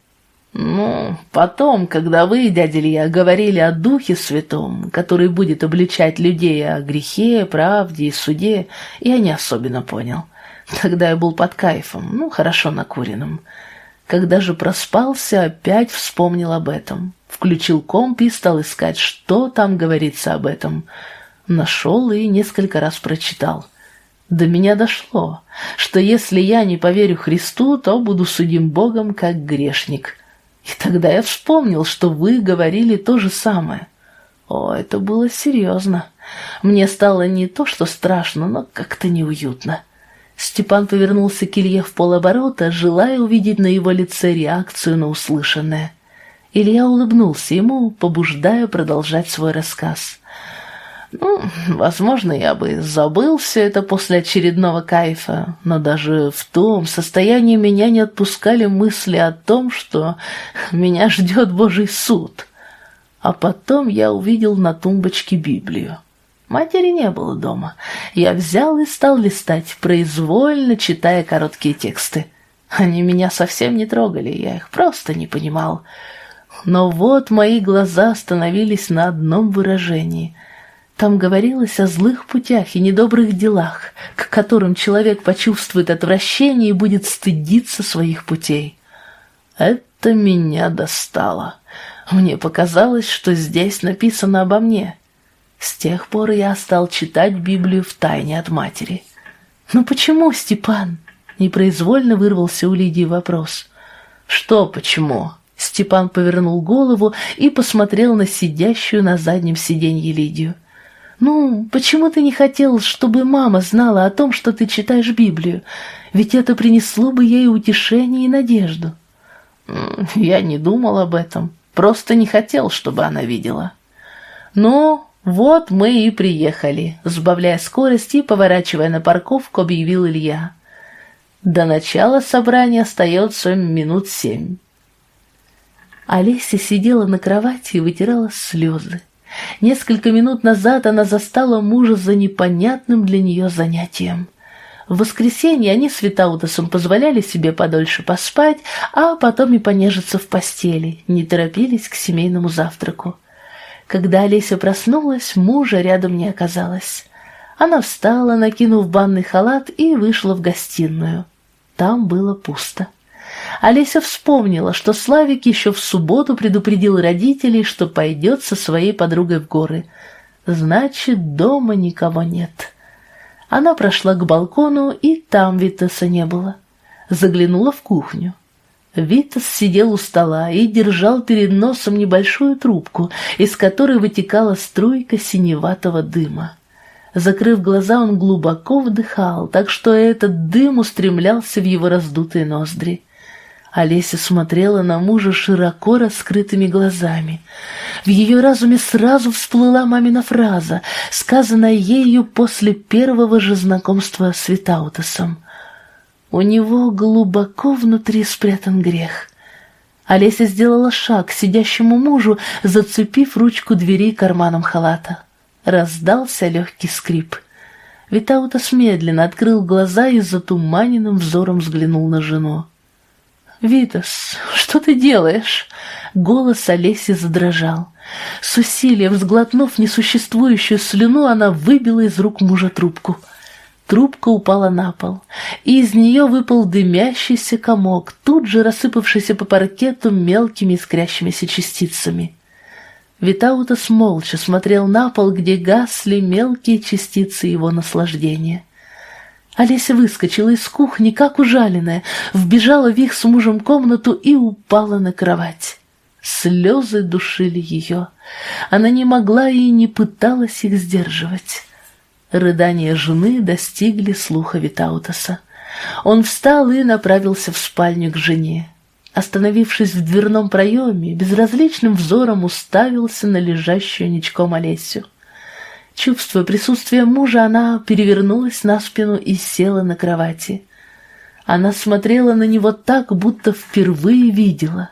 Speaker 1: «Ну, потом, когда вы, дядя Илья, говорили о Духе Святом, который будет обличать людей о грехе, правде и суде, я не особенно понял. Тогда я был под кайфом, ну, хорошо накуренным. Когда же проспался, опять вспомнил об этом. Включил комп и стал искать, что там говорится об этом. Нашел и несколько раз прочитал. До меня дошло, что если я не поверю Христу, то буду судим Богом как грешник». И тогда я вспомнил, что вы говорили то же самое. О, это было серьезно. Мне стало не то, что страшно, но как-то неуютно. Степан повернулся к Илье в полоборота, желая увидеть на его лице реакцию на услышанное. Илья улыбнулся ему, побуждая продолжать свой рассказ. Ну, возможно, я бы забыл все это после очередного кайфа, но даже в том состоянии меня не отпускали мысли о том, что меня ждет Божий суд. А потом я увидел на тумбочке Библию. Матери не было дома. Я взял и стал листать, произвольно читая короткие тексты. Они меня совсем не трогали, я их просто не понимал. Но вот мои глаза остановились на одном выражении — там говорилось о злых путях и недобрых делах, к которым человек почувствует отвращение и будет стыдиться своих путей. Это меня достало. Мне показалось, что здесь написано обо мне. С тех пор я стал читать Библию в тайне от матери. «Ну почему, Степан?» — непроизвольно вырвался у Лидии вопрос. «Что почему?» Степан повернул голову и посмотрел на сидящую на заднем сиденье Лидию. «Ну, почему ты не хотел, чтобы мама знала о том, что ты читаешь Библию? Ведь это принесло бы ей утешение и надежду». «Я не думал об этом, просто не хотел, чтобы она видела». «Ну, вот мы и приехали», — сбавляя скорость и поворачивая на парковку, объявил Илья. «До начала собрания остается минут семь». Олеся сидела на кровати и вытирала слезы. Несколько минут назад она застала мужа за непонятным для нее занятием. В воскресенье они с Витаутосом позволяли себе подольше поспать, а потом и понежиться в постели, не торопились к семейному завтраку. Когда Олеся проснулась, мужа рядом не оказалось. Она встала, накинув банный халат, и вышла в гостиную. Там было пусто. Олеся вспомнила, что Славик еще в субботу предупредил родителей, что пойдет со своей подругой в горы. Значит, дома никого нет. Она прошла к балкону, и там Витаса не было. Заглянула в кухню. Витас сидел у стола и держал перед носом небольшую трубку, из которой вытекала струйка синеватого дыма. Закрыв глаза, он глубоко вдыхал, так что этот дым устремлялся в его раздутые ноздри. Олеся смотрела на мужа широко раскрытыми глазами. В ее разуме сразу всплыла мамина фраза, сказанная ею после первого же знакомства с Витаутосом. «У него глубоко внутри спрятан грех». Олеся сделала шаг к сидящему мужу, зацепив ручку двери карманом халата. Раздался легкий скрип. Витаутос медленно открыл глаза и затуманенным взором взглянул на жену. «Витас, что ты делаешь?» Голос Олеси задрожал. С усилием сглотнув несуществующую слюну, она выбила из рук мужа трубку. Трубка упала на пол, и из нее выпал дымящийся комок, тут же рассыпавшийся по паркету мелкими искрящимися частицами. Витаутас молча смотрел на пол, где гасли мелкие частицы его наслаждения. Олеся выскочила из кухни, как ужаленная, вбежала в их с мужем комнату и упала на кровать. Слезы душили ее. Она не могла и не пыталась их сдерживать. Рыдания жены достигли слуха Витаутаса. Он встал и направился в спальню к жене. Остановившись в дверном проеме, безразличным взором уставился на лежащую ничком Олесю. Чувствуя присутствие мужа, она перевернулась на спину и села на кровати. Она смотрела на него так, будто впервые видела.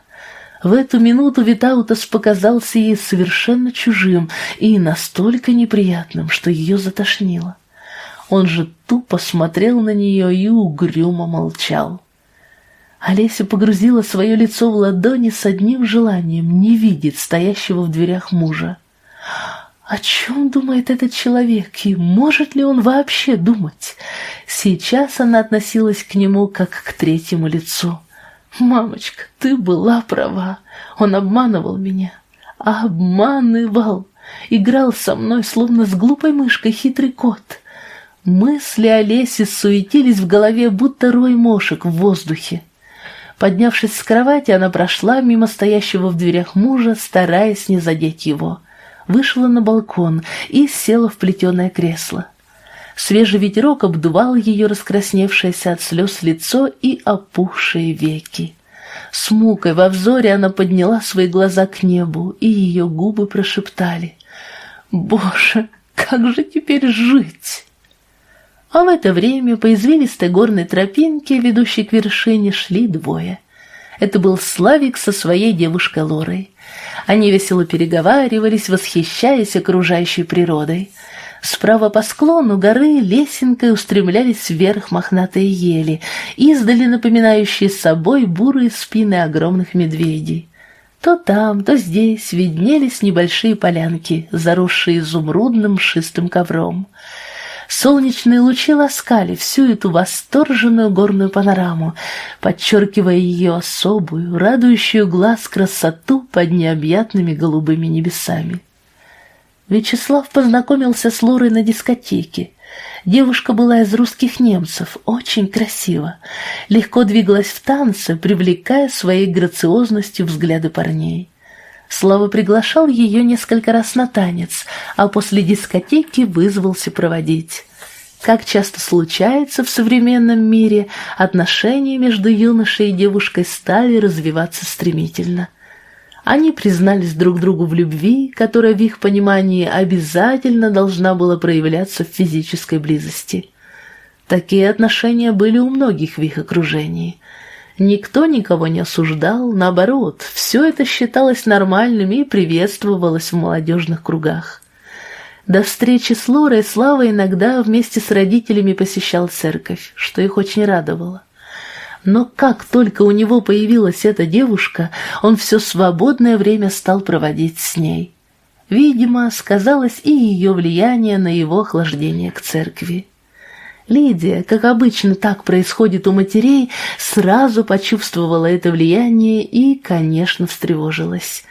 Speaker 1: В эту минуту Витаутас показался ей совершенно чужим и настолько неприятным, что ее затошнило. Он же тупо смотрел на нее и угрюмо молчал. Олеся погрузила свое лицо в ладони с одним желанием не видеть стоящего в дверях мужа. О чем думает этот человек и может ли он вообще думать? Сейчас она относилась к нему как к третьему лицу. «Мамочка, ты была права. Он обманывал меня. Обманывал. Играл со мной, словно с глупой мышкой хитрый кот». Мысли Олеси суетились в голове, будто рой мошек в воздухе. Поднявшись с кровати, она прошла мимо стоящего в дверях мужа, стараясь не задеть его. Вышла на балкон и села в плетеное кресло. Свежий ветерок обдувал ее раскрасневшееся от слез лицо и опухшие веки. С мукой во взоре она подняла свои глаза к небу, и ее губы прошептали «Боже, как же теперь жить?» А в это время по извилистой горной тропинке, ведущей к вершине, шли двое. Это был Славик со своей девушкой Лорой. Они весело переговаривались, восхищаясь окружающей природой. Справа по склону горы лесенкой устремлялись вверх мохнатые ели, издали напоминающие собой бурые спины огромных медведей. То там, то здесь виднелись небольшие полянки, заросшие изумрудным шистым ковром. Солнечные лучи ласкали всю эту восторженную горную панораму, подчеркивая ее особую, радующую глаз красоту под необъятными голубыми небесами. Вячеслав познакомился с Лорой на дискотеке. Девушка была из русских немцев, очень красива, легко двигалась в танце, привлекая своей грациозностью взгляды парней. Слава приглашал ее несколько раз на танец, а после дискотеки вызвался проводить. Как часто случается в современном мире, отношения между юношей и девушкой стали развиваться стремительно. Они признались друг другу в любви, которая в их понимании обязательно должна была проявляться в физической близости. Такие отношения были у многих в их окружении. Никто никого не осуждал, наоборот, все это считалось нормальным и приветствовалось в молодежных кругах. До встречи с Лорой Слава иногда вместе с родителями посещал церковь, что их очень радовало. Но как только у него появилась эта девушка, он все свободное время стал проводить с ней. Видимо, сказалось и ее влияние на его охлаждение к церкви. Лидия, как обычно так происходит у матерей, сразу почувствовала это влияние и, конечно, встревожилась.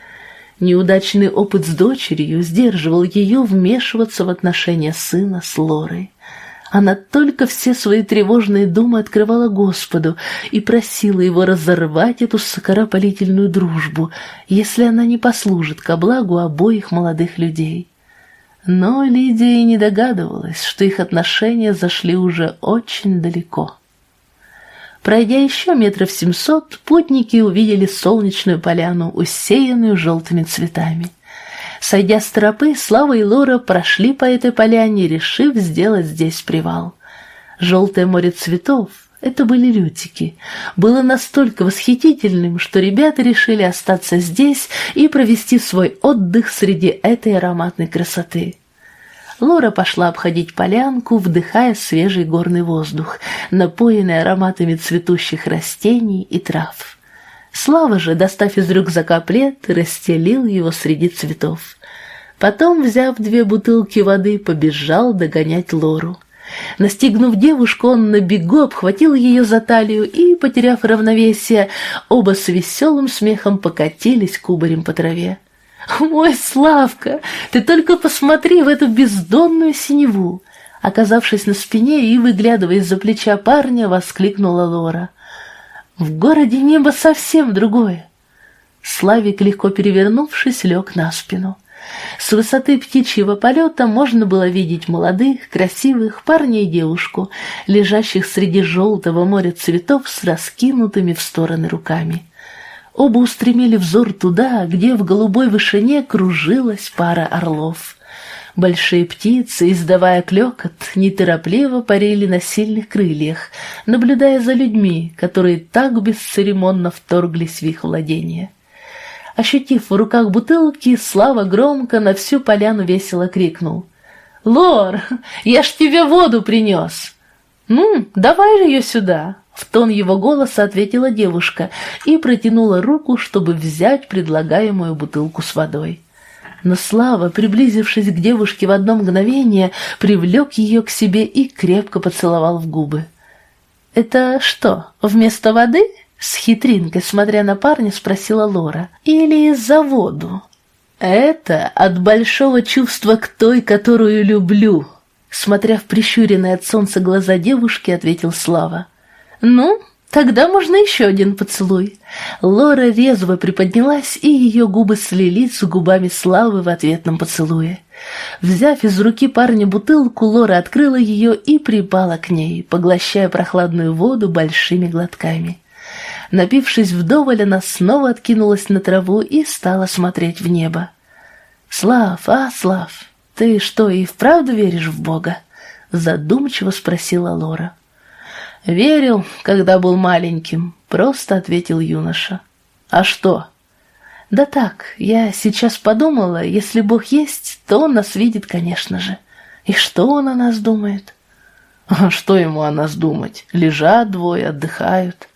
Speaker 1: Неудачный опыт с дочерью сдерживал ее вмешиваться в отношения сына с Лорой. Она только все свои тревожные думы открывала Господу и просила его разорвать эту скоропалительную дружбу, если она не послужит ко благу обоих молодых людей. Но Лидия и не догадывалась, что их отношения зашли уже очень далеко. Пройдя еще метров семьсот, путники увидели солнечную поляну, усеянную желтыми цветами. Сойдя с тропы, Слава и Лора прошли по этой поляне, решив сделать здесь привал. Желтое море цветов — это были лютики. Было настолько восхитительным, что ребята решили остаться здесь и провести свой отдых среди этой ароматной красоты. Лора пошла обходить полянку, вдыхая свежий горный воздух, напоенный ароматами цветущих растений и трав. Слава же, достав из рюкзака плед, расстелил его среди цветов. Потом, взяв две бутылки воды, побежал догонять Лору. Настигнув девушку, он на бегу обхватил ее за талию и, потеряв равновесие, оба с веселым смехом покатились кубарем по траве. «Мой Славка, ты только посмотри в эту бездонную синеву!» Оказавшись на спине и выглядывая из-за плеча парня, воскликнула Лора. В городе небо совсем другое. Славик, легко перевернувшись, лег на спину. С высоты птичьего полета можно было видеть молодых, красивых парня и девушку, лежащих среди желтого моря цветов с раскинутыми в стороны руками. Оба устремили взор туда, где в голубой вышине кружилась пара орлов. Большие птицы, издавая клекот, неторопливо парили на сильных крыльях, наблюдая за людьми, которые так бесцеремонно вторглись в их владение. Ощутив в руках бутылки, Слава громко на всю поляну весело крикнул. «Лор, я ж тебе воду принес!» «Ну, давай же ее сюда!» В тон его голоса ответила девушка и протянула руку, чтобы взять предлагаемую бутылку с водой. Но Слава, приблизившись к девушке в одно мгновение, привлек ее к себе и крепко поцеловал в губы. «Это что, вместо воды?» — с хитринкой, смотря на парня, спросила Лора. «Или за воду?» «Это от большого чувства к той, которую люблю», — смотря в прищуренные от солнца глаза девушки, ответил Слава. «Ну, тогда можно еще один поцелуй». Лора резво приподнялась, и ее губы слились с губами Славы в ответном поцелуе. Взяв из руки парня бутылку, Лора открыла ее и припала к ней, поглощая прохладную воду большими глотками. Напившись вдоволь, она снова откинулась на траву и стала смотреть в небо. «Слав, а, Слав, ты что, и вправду веришь в Бога?» Задумчиво спросила Лора. «Верил, когда был маленьким», — просто ответил юноша. «А что?» «Да так, я сейчас подумала, если Бог есть, то Он нас видит, конечно же. И что Он о нас думает?» «А что ему о нас думать? Лежат двое, отдыхают».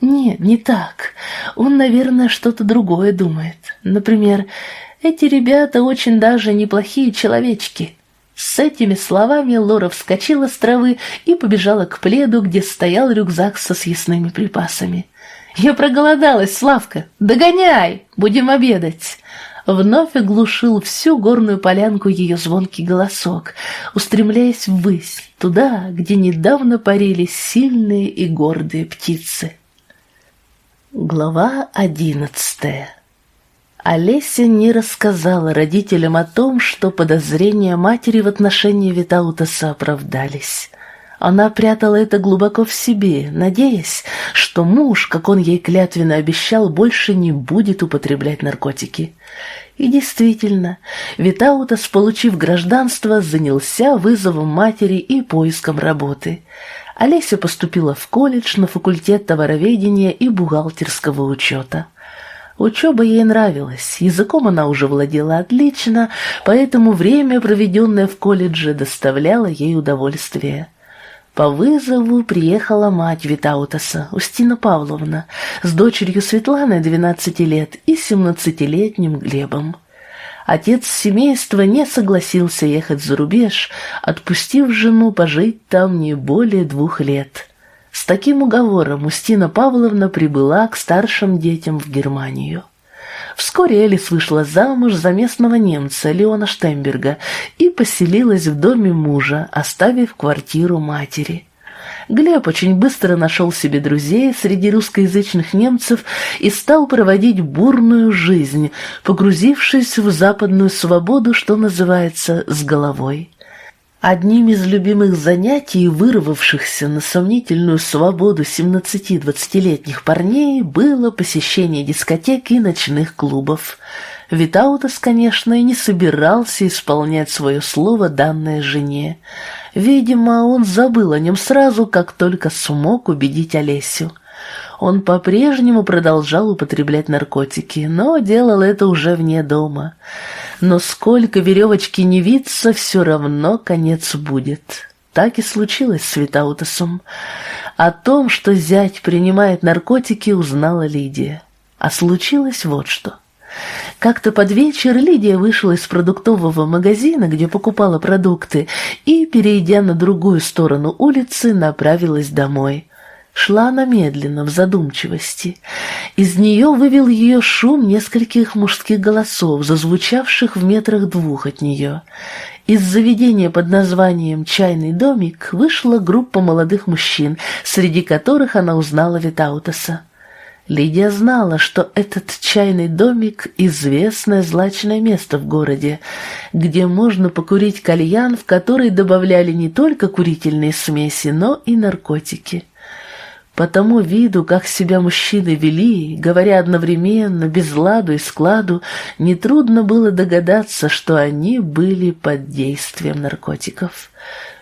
Speaker 1: «Нет, не так. Он, наверное, что-то другое думает. Например, эти ребята очень даже неплохие человечки». С этими словами Лора вскочила с травы и побежала к пледу, где стоял рюкзак со съестными припасами. «Я проголодалась, Славка! Догоняй! Будем обедать!» Вновь оглушил всю горную полянку ее звонкий голосок, устремляясь ввысь, туда, где недавно парили сильные и гордые птицы. Глава одиннадцатая Олеся не рассказала родителям о том, что подозрения матери в отношении Витаутаса оправдались. Она прятала это глубоко в себе, надеясь, что муж, как он ей клятвенно обещал, больше не будет употреблять наркотики. И действительно, Витаутас, получив гражданство, занялся вызовом матери и поиском работы – Олеся поступила в колледж на факультет товароведения и бухгалтерского учета. Учеба ей нравилась, языком она уже владела отлично, поэтому время, проведенное в колледже, доставляло ей удовольствие. По вызову приехала мать Витаутаса, Устина Павловна, с дочерью Светланой 12 лет и 17-летним Глебом. Отец семейства не согласился ехать за рубеж, отпустив жену пожить там не более двух лет. С таким уговором Устина Павловна прибыла к старшим детям в Германию. Вскоре Элис вышла замуж за местного немца Леона Штемберга и поселилась в доме мужа, оставив квартиру матери. Глеб очень быстро нашел себе друзей среди русскоязычных немцев и стал проводить бурную жизнь, погрузившись в западную свободу, что называется, с головой. Одним из любимых занятий, вырвавшихся на сомнительную свободу 17-20-летних парней, было посещение дискотек и ночных клубов. Витаутас, конечно, и не собирался исполнять свое слово, данное жене. Видимо, он забыл о нем сразу, как только смог убедить Олесю. Он по-прежнему продолжал употреблять наркотики, но делал это уже вне дома. Но сколько веревочки не виться, все равно конец будет. Так и случилось с Витаутасом. О том, что зять принимает наркотики, узнала Лидия. А случилось вот что. Как-то под вечер Лидия вышла из продуктового магазина, где покупала продукты, и, перейдя на другую сторону улицы, направилась домой. Шла она медленно, в задумчивости. Из нее вывел ее шум нескольких мужских голосов, зазвучавших в метрах двух от нее. Из заведения под названием «Чайный домик» вышла группа молодых мужчин, среди которых она узнала Витаутаса. Лидия знала, что этот чайный домик – известное злачное место в городе, где можно покурить кальян, в который добавляли не только курительные смеси, но и наркотики. По тому виду, как себя мужчины вели, говоря одновременно, без ладу и складу, нетрудно было догадаться, что они были под действием наркотиков.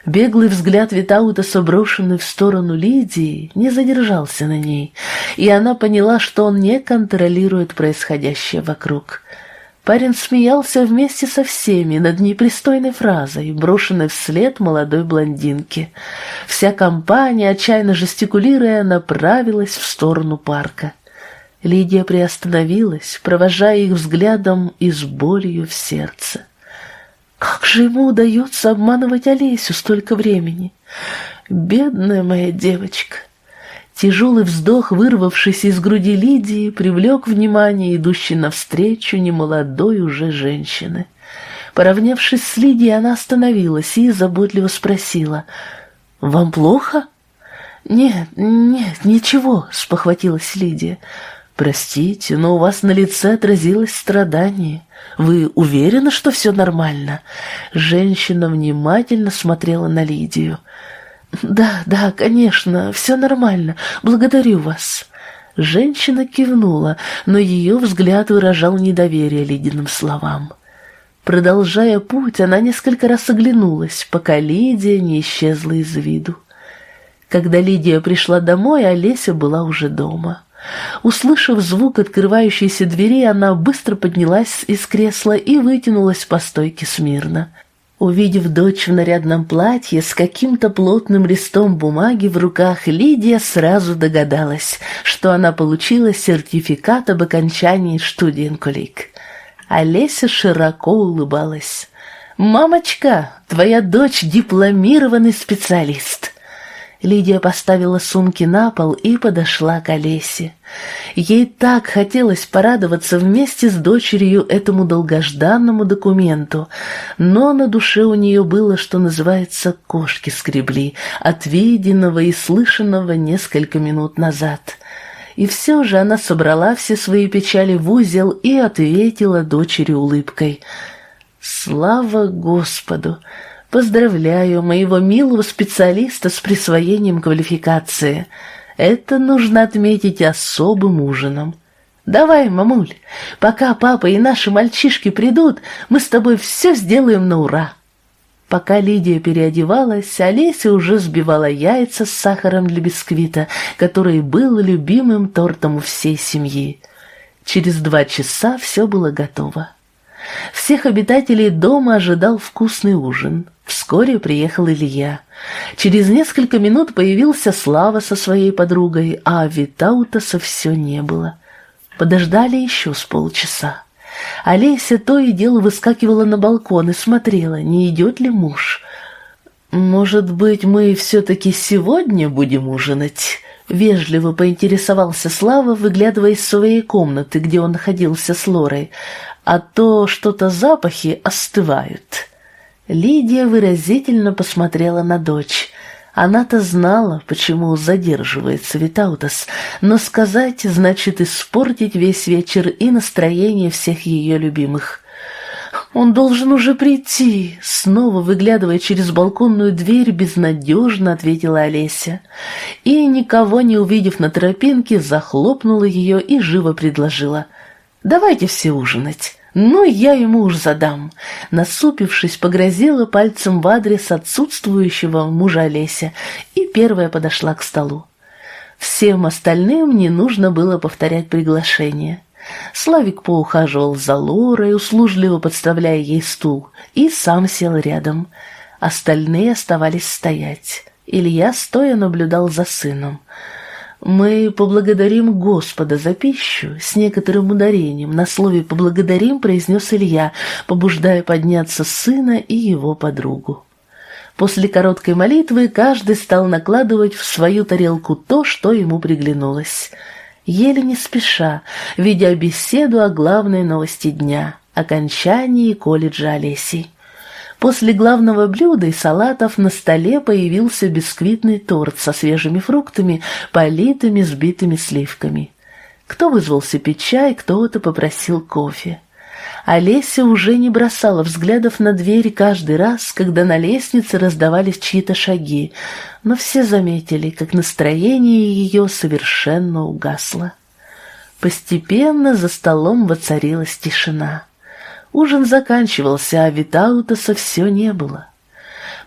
Speaker 1: Беглый взгляд Витаутаса, брошенный в сторону Лидии, не задержался на ней, и она поняла, что он не контролирует происходящее вокруг. Парень смеялся вместе со всеми над непристойной фразой, брошенной вслед молодой блондинке. Вся компания, отчаянно жестикулируя, направилась в сторону парка. Лидия приостановилась, провожая их взглядом и с болью в сердце. Как же ему удается обманывать Олесю столько времени? Бедная моя девочка. Тяжелый вздох, вырвавшись из груди Лидии, привлек внимание идущей навстречу немолодой уже женщины. Поравнявшись с Лидией, она остановилась и заботливо спросила, «Вам плохо?» «Нет, нет, ничего», — спохватилась Лидия. «Простите, но у вас на лице отразилось страдание. Вы уверены, что все нормально?» Женщина внимательно смотрела на Лидию. «Да, да, конечно, все нормально. Благодарю вас». Женщина кивнула, но ее взгляд выражал недоверие ледяным словам. Продолжая путь, она несколько раз оглянулась, пока Лидия не исчезла из виду. Когда Лидия пришла домой, Олеся была уже дома. Услышав звук открывающейся двери, она быстро поднялась из кресла и вытянулась по стойке смирно. Увидев дочь в нарядном платье с каким-то плотным листом бумаги в руках, Лидия сразу догадалась, что она получила сертификат об окончании студенкулик. Олеся широко улыбалась. «Мамочка, твоя дочь дипломированный специалист!» Лидия поставила сумки на пол и подошла к Олесе. Ей так хотелось порадоваться вместе с дочерью этому долгожданному документу, но на душе у нее было, что называется, кошки скребли от виденного и слышанного несколько минут назад. И все же она собрала все свои печали в узел и ответила дочери улыбкой. «Слава Господу!» Поздравляю моего милого специалиста с присвоением квалификации. Это нужно отметить особым ужином. Давай, мамуль, пока папа и наши мальчишки придут, мы с тобой все сделаем на ура. Пока Лидия переодевалась, Олеся уже сбивала яйца с сахаром для бисквита, который был любимым тортом у всей семьи. Через два часа все было готово. Всех обитателей дома ожидал вкусный ужин. Вскоре приехал Илья. Через несколько минут появился Слава со своей подругой, а Витаутаса все не было. Подождали еще с полчаса. Олеся то и дело выскакивала на балкон и смотрела, не идет ли муж. «Может быть, мы все-таки сегодня будем ужинать?» Вежливо поинтересовался Слава, выглядывая из своей комнаты, где он находился с Лорой, а то что-то запахи остывают. Лидия выразительно посмотрела на дочь. Она-то знала, почему задерживается Витаутас, но сказать значит испортить весь вечер и настроение всех ее любимых. «Он должен уже прийти!» Снова выглядывая через балконную дверь, безнадежно ответила Олеся. И, никого не увидев на тропинке, захлопнула ее и живо предложила. «Давайте все ужинать!» «Ну, я ему уж задам!» Насупившись, погрозила пальцем в адрес отсутствующего мужа Олеся и первая подошла к столу. Всем остальным не нужно было повторять приглашение. Славик поухаживал за Лорой, услужливо подставляя ей стул, и сам сел рядом. Остальные оставались стоять. Илья стоя наблюдал за сыном. «Мы поблагодарим Господа за пищу», — с некоторым ударением на слове «поблагодарим» произнес Илья, побуждая подняться сына и его подругу. После короткой молитвы каждый стал накладывать в свою тарелку то, что ему приглянулось — еле не спеша, ведя беседу о главной новости дня — окончании колледжа Олеси. После главного блюда и салатов на столе появился бисквитный торт со свежими фруктами, политыми сбитыми сливками. Кто вызвался пить чай, кто-то попросил кофе. Олеся уже не бросала взглядов на дверь каждый раз, когда на лестнице раздавались чьи-то шаги, но все заметили, как настроение ее совершенно угасло. Постепенно за столом воцарилась тишина. Ужин заканчивался, а Витаутаса все не было.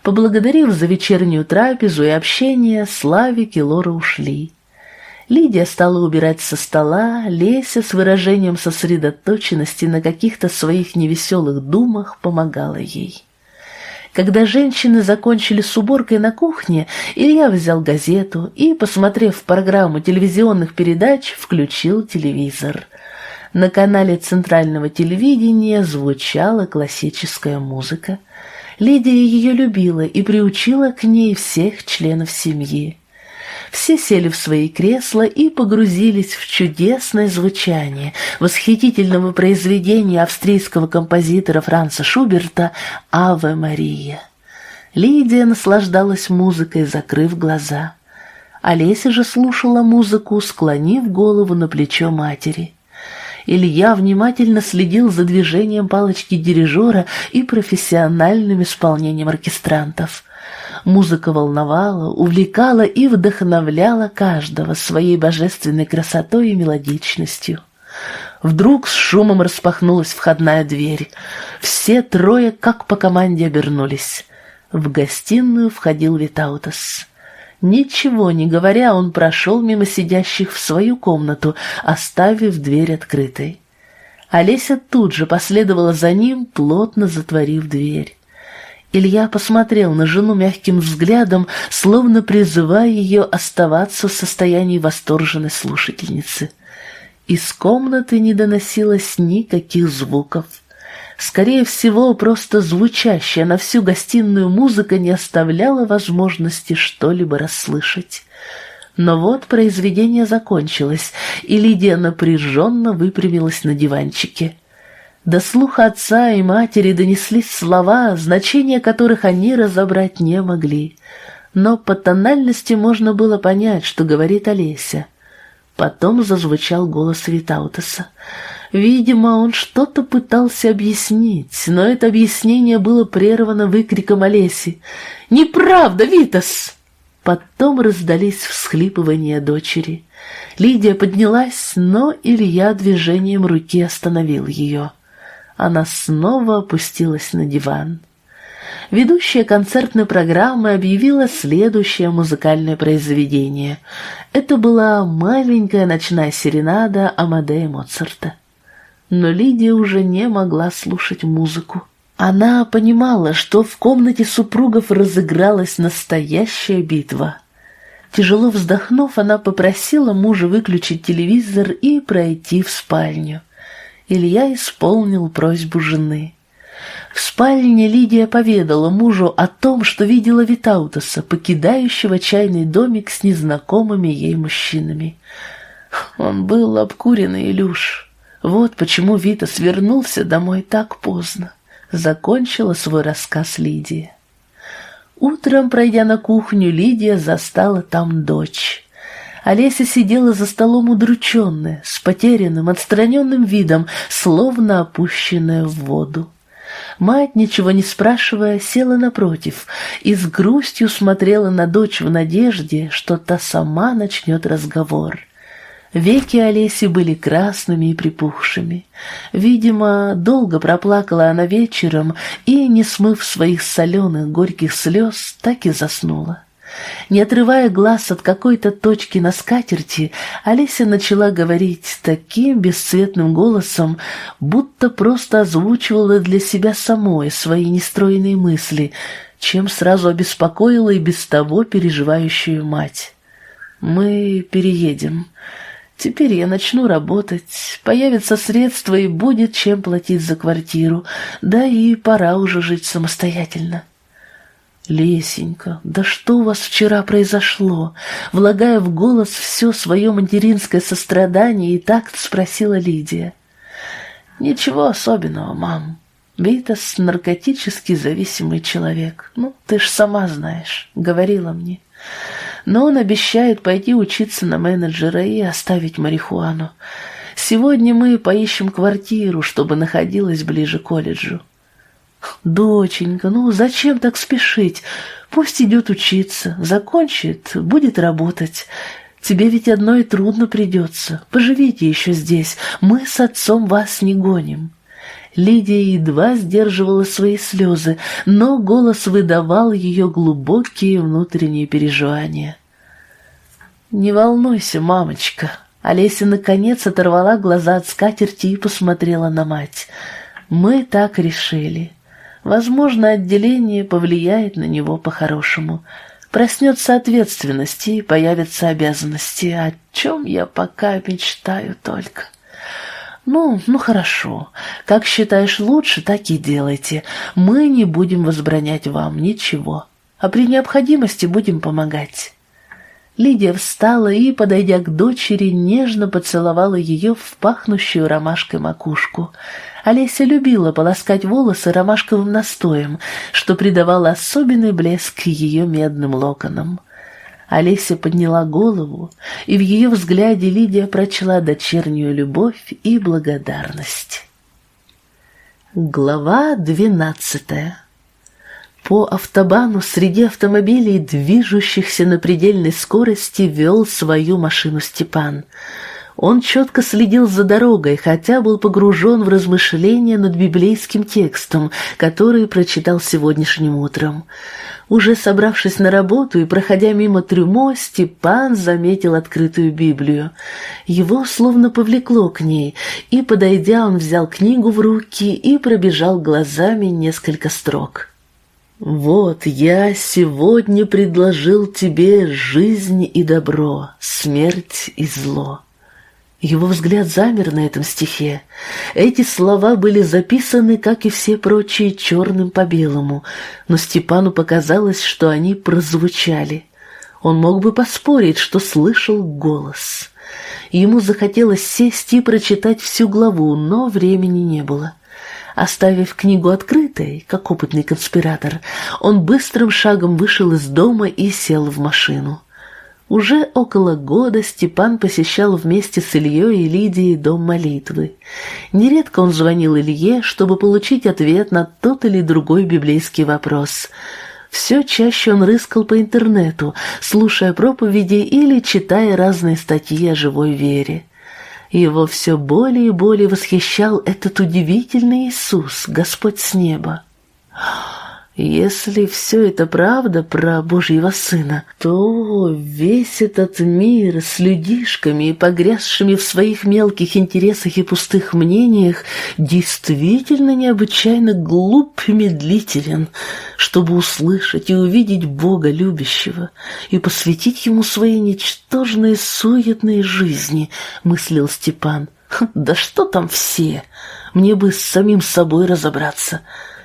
Speaker 1: Поблагодарив за вечернюю трапезу и общение, Славик и Лора ушли. Лидия стала убирать со стола, Леся с выражением сосредоточенности на каких-то своих невеселых думах помогала ей. Когда женщины закончили с уборкой на кухне, Илья взял газету и, посмотрев программу телевизионных передач, включил телевизор. На канале центрального телевидения звучала классическая музыка. Лидия ее любила и приучила к ней всех членов семьи. Все сели в свои кресла и погрузились в чудесное звучание восхитительного произведения австрийского композитора Франца Шуберта «Аве Мария». Лидия наслаждалась музыкой, закрыв глаза. Олеся же слушала музыку, склонив голову на плечо матери. Илья внимательно следил за движением палочки дирижера и профессиональным исполнением оркестрантов – Музыка волновала, увлекала и вдохновляла каждого своей божественной красотой и мелодичностью. Вдруг с шумом распахнулась входная дверь. Все трое, как по команде, обернулись. В гостиную входил Витаутас. Ничего не говоря, он прошел мимо сидящих в свою комнату, оставив дверь открытой. Олеся тут же последовала за ним, плотно затворив дверь. Илья посмотрел на жену мягким взглядом, словно призывая ее оставаться в состоянии восторженной слушательницы. Из комнаты не доносилось никаких звуков. Скорее всего, просто звучащая на всю гостиную музыка не оставляла возможности что-либо расслышать. Но вот произведение закончилось, и Лидия напряженно выпрямилась на диванчике. До слуха отца и матери донеслись слова, значения которых они разобрать не могли. Но по тональности можно было понять, что говорит Олеся. Потом зазвучал голос Витаутаса. Видимо, он что-то пытался объяснить, но это объяснение было прервано выкриком Олеси. «Неправда, Витас!» Потом раздались всхлипывания дочери. Лидия поднялась, но Илья движением руки остановил ее она снова опустилась на диван. Ведущая концертной программы объявила следующее музыкальное произведение. Это была маленькая ночная серенада Амадея Моцарта. Но Лидия уже не могла слушать музыку. Она понимала, что в комнате супругов разыгралась настоящая битва. Тяжело вздохнув, она попросила мужа выключить телевизор и пройти в спальню. Илья исполнил просьбу жены. В спальне Лидия поведала мужу о том, что видела Витаутаса, покидающего чайный домик с незнакомыми ей мужчинами. Он был обкуренный Илюш. Вот почему Витас вернулся домой так поздно. Закончила свой рассказ Лидия. Утром, пройдя на кухню, Лидия застала там дочь. Олеся сидела за столом удрученная, с потерянным, отстраненным видом, словно опущенная в воду. Мать, ничего не спрашивая, села напротив и с грустью смотрела на дочь в надежде, что та сама начнет разговор. Веки Олеси были красными и припухшими. Видимо, долго проплакала она вечером и, не смыв своих соленых горьких слез, так и заснула. Не отрывая глаз от какой-то точки на скатерти, Олеся начала говорить таким бесцветным голосом, будто просто озвучивала для себя самой свои нестроенные мысли, чем сразу обеспокоила и без того переживающую мать. «Мы переедем. Теперь я начну работать, появятся средства и будет чем платить за квартиру, да и пора уже жить самостоятельно». «Лесенька, да что у вас вчера произошло?» Влагая в голос все свое материнское сострадание, и так спросила Лидия. «Ничего особенного, мам. Витас — наркотически зависимый человек. Ну, ты ж сама знаешь, — говорила мне. Но он обещает пойти учиться на менеджера и оставить марихуану. Сегодня мы поищем квартиру, чтобы находилась ближе к колледжу». «Доченька, ну зачем так спешить? Пусть идет учиться, закончит, будет работать. Тебе ведь одной трудно придется. Поживите еще здесь, мы с отцом вас не гоним». Лидия едва сдерживала свои слезы, но голос выдавал ее глубокие внутренние переживания. «Не волнуйся, мамочка». Олеся наконец оторвала глаза от скатерти и посмотрела на мать. «Мы так решили. Возможно, отделение повлияет на него по-хорошему. Проснется ответственность и появятся обязанности, о чем я пока мечтаю только». «Ну, ну хорошо. Как считаешь лучше, так и делайте. Мы не будем возбранять вам ничего, а при необходимости будем помогать». Лидия встала и, подойдя к дочери, нежно поцеловала ее в пахнущую ромашкой макушку. Олеся любила полоскать волосы ромашковым настоем, что придавало особенный блеск ее медным локонам. Олеся подняла голову, и в ее взгляде Лидия прочла дочернюю любовь и благодарность. Глава двенадцатая по автобану среди автомобилей, движущихся на предельной скорости, вел свою машину Степан. Он четко следил за дорогой, хотя был погружен в размышления над библейским текстом, который прочитал сегодняшним утром. Уже собравшись на работу и проходя мимо трюмо, Степан заметил открытую Библию. Его словно повлекло к ней, и, подойдя, он взял книгу в руки и пробежал глазами несколько строк. «Вот я сегодня предложил тебе жизнь и добро, смерть и зло». Его взгляд замер на этом стихе. Эти слова были записаны, как и все прочие, черным по белому, но Степану показалось, что они прозвучали. Он мог бы поспорить, что слышал голос. Ему захотелось сесть и прочитать всю главу, но времени не было. Оставив книгу открытой, как опытный конспиратор, он быстрым шагом вышел из дома и сел в машину. Уже около года Степан посещал вместе с Ильей и Лидией дом молитвы. Нередко он звонил Илье, чтобы получить ответ на тот или другой библейский вопрос. Все чаще он рыскал по интернету, слушая проповеди или читая разные статьи о живой вере. Его все более и более восхищал этот удивительный Иисус, Господь с неба. Если все это правда про Божьего Сына, то весь этот мир с людишками погрязшими в своих мелких интересах и пустых мнениях действительно необычайно глуп и медлителен, чтобы услышать и увидеть Бога любящего и посвятить Ему свои ничтожные суетные жизни, мыслил Степан. Да что там все? Мне бы с самим собой разобраться.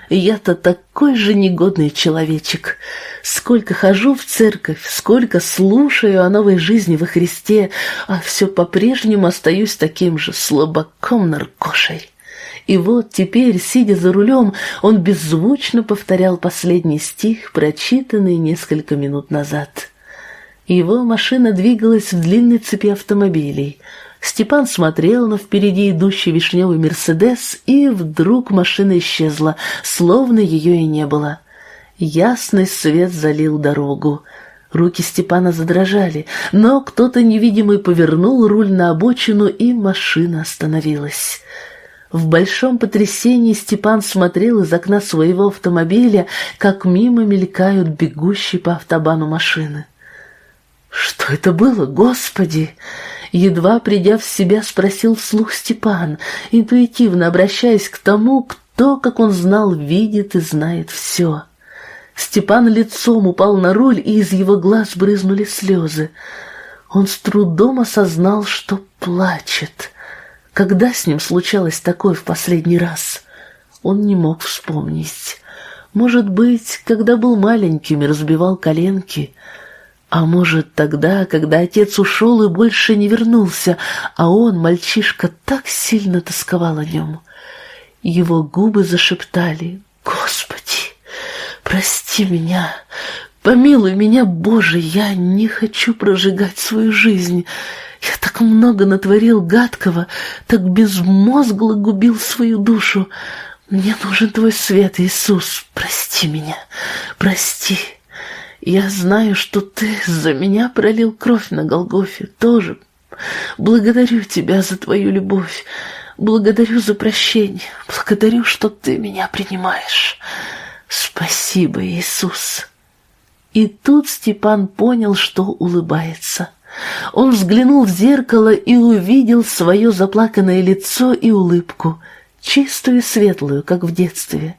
Speaker 1: Я-то такой же негодный человечек. Сколько хожу в церковь, сколько слушаю о новой жизни во Христе, а все по-прежнему остаюсь таким же слабаком-наркошей. И вот теперь, сидя за рулем, он беззвучно повторял последний стих, прочитанный несколько минут назад. Его машина двигалась в длинной цепи автомобилей — Степан смотрел на впереди идущий вишневый «Мерседес», и вдруг машина исчезла, словно ее и не было. Ясный свет залил дорогу. Руки Степана задрожали, но кто-то невидимый повернул руль на обочину, и машина остановилась. В большом потрясении Степан смотрел из окна своего автомобиля, как мимо мелькают бегущие по автобану машины. «Что это было, Господи?» Едва придя в себя, спросил вслух Степан, интуитивно обращаясь к тому, кто, как он знал, видит и знает все. Степан лицом упал на руль, и из его глаз брызнули слезы. Он с трудом осознал, что плачет. Когда с ним случалось такое в последний раз? Он не мог вспомнить. Может быть, когда был маленьким и разбивал коленки — а может, тогда, когда отец ушел и больше не вернулся, а он, мальчишка, так сильно тосковал о нем. Его губы зашептали «Господи, прости меня, помилуй меня, Боже, я не хочу прожигать свою жизнь, Я так много натворил гадкого, так безмозгло губил свою душу. Мне нужен твой свет, Иисус. Прости меня, прости. Я знаю, что ты за меня пролил кровь на Голгофе тоже. Благодарю тебя за твою любовь. Благодарю за прощение. Благодарю, что ты меня принимаешь. Спасибо, Иисус. И тут Степан понял, что улыбается. Он взглянул в зеркало и увидел свое заплаканное лицо и улыбку, чистую и светлую, как в детстве.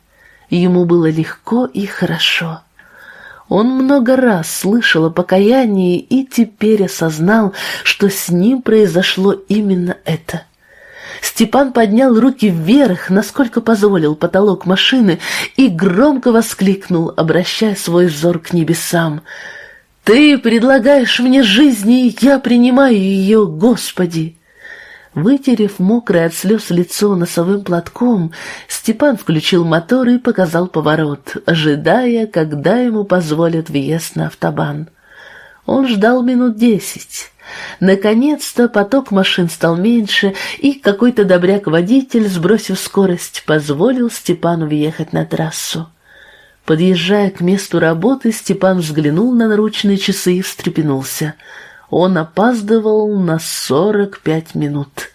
Speaker 1: Ему было легко и хорошо. Он много раз слышал о покаянии и теперь осознал, что с ним произошло именно это. Степан поднял руки вверх, насколько позволил потолок машины, и громко воскликнул, обращая свой взор к небесам — ты предлагаешь мне жизнь, и я принимаю ее, Господи!» Вытерев мокрое от слез лицо носовым платком, Степан включил мотор и показал поворот, ожидая, когда ему позволят въезд на автобан. Он ждал минут десять. Наконец-то поток машин стал меньше, и какой-то добряк-водитель, сбросив скорость, позволил Степану въехать на трассу. Подъезжая к месту работы, Степан взглянул на наручные часы и встрепенулся. Он опаздывал на сорок пять минут.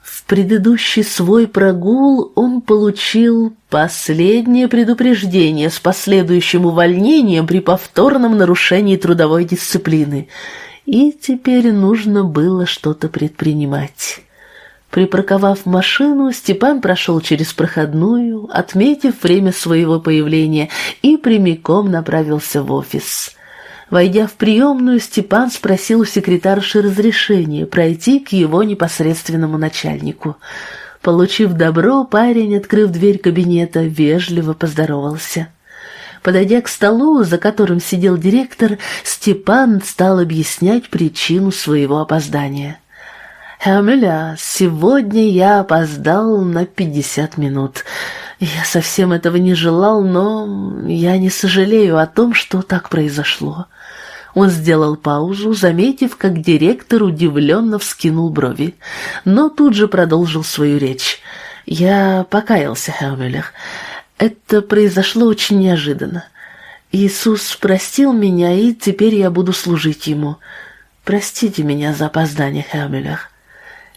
Speaker 1: В предыдущий свой прогул он получил последнее предупреждение с последующим увольнением при повторном нарушении трудовой дисциплины. И теперь нужно было что-то предпринимать. Припарковав машину, Степан прошел через проходную, отметив время своего появления, и прямиком направился в офис. Войдя в приемную, Степан спросил у секретарши разрешения пройти к его непосредственному начальнику. Получив добро, парень, открыв дверь кабинета, вежливо поздоровался. Подойдя к столу, за которым сидел директор, Степан стал объяснять причину своего опоздания. «Эмиля, сегодня я опоздал на пятьдесят минут. Я совсем этого не желал, но я не сожалею о том, что так произошло». Он сделал паузу, заметив, как директор удивленно вскинул брови, но тут же продолжил свою речь. «Я покаялся, Хэммелях. Это произошло очень неожиданно. Иисус простил меня, и теперь я буду служить Ему. Простите меня за опоздание, Хэммелях.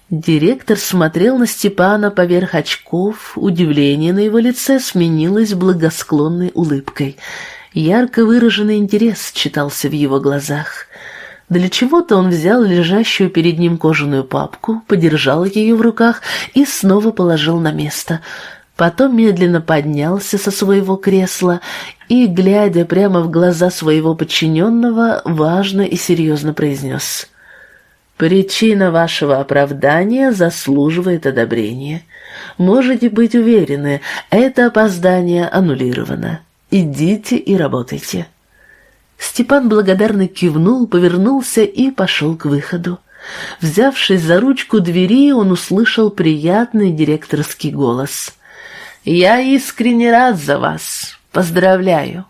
Speaker 1: Директор смотрел на Степана поверх очков, удивление на его лице сменилось благосклонной улыбкой. Ярко выраженный интерес читался в его глазах. Для чего-то он взял лежащую перед ним кожаную папку, подержал ее в руках и снова положил на место. Потом медленно поднялся со своего кресла и, глядя прямо в глаза своего подчиненного, важно и серьезно произнес — Причина вашего оправдания заслуживает одобрения. Можете быть уверены, это опоздание аннулировано. Идите и работайте». Степан благодарно кивнул, повернулся и пошел к выходу. Взявшись за ручку двери, он услышал приятный директорский голос. «Я искренне рад за вас. Поздравляю».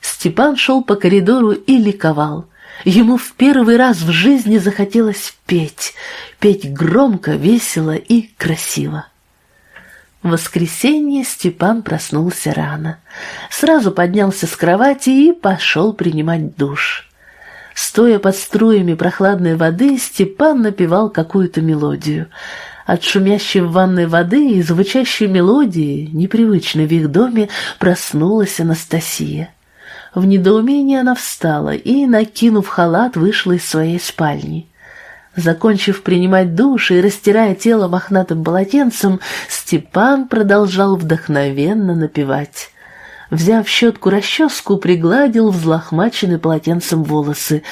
Speaker 1: Степан шел по коридору и ликовал. Ему в первый раз в жизни захотелось петь, петь громко, весело и красиво. В воскресенье Степан проснулся рано. Сразу поднялся с кровати и пошел принимать душ. Стоя под струями прохладной воды, Степан напевал какую-то мелодию. От шумящей в ванной воды и звучащей мелодии, непривычной в их доме, проснулась Анастасия. В недоумении она встала и, накинув халат, вышла из своей спальни. Закончив принимать душ и растирая тело мохнатым полотенцем, Степан продолжал вдохновенно напевать. Взяв щетку-расческу, пригладил взлохмаченный полотенцем волосы.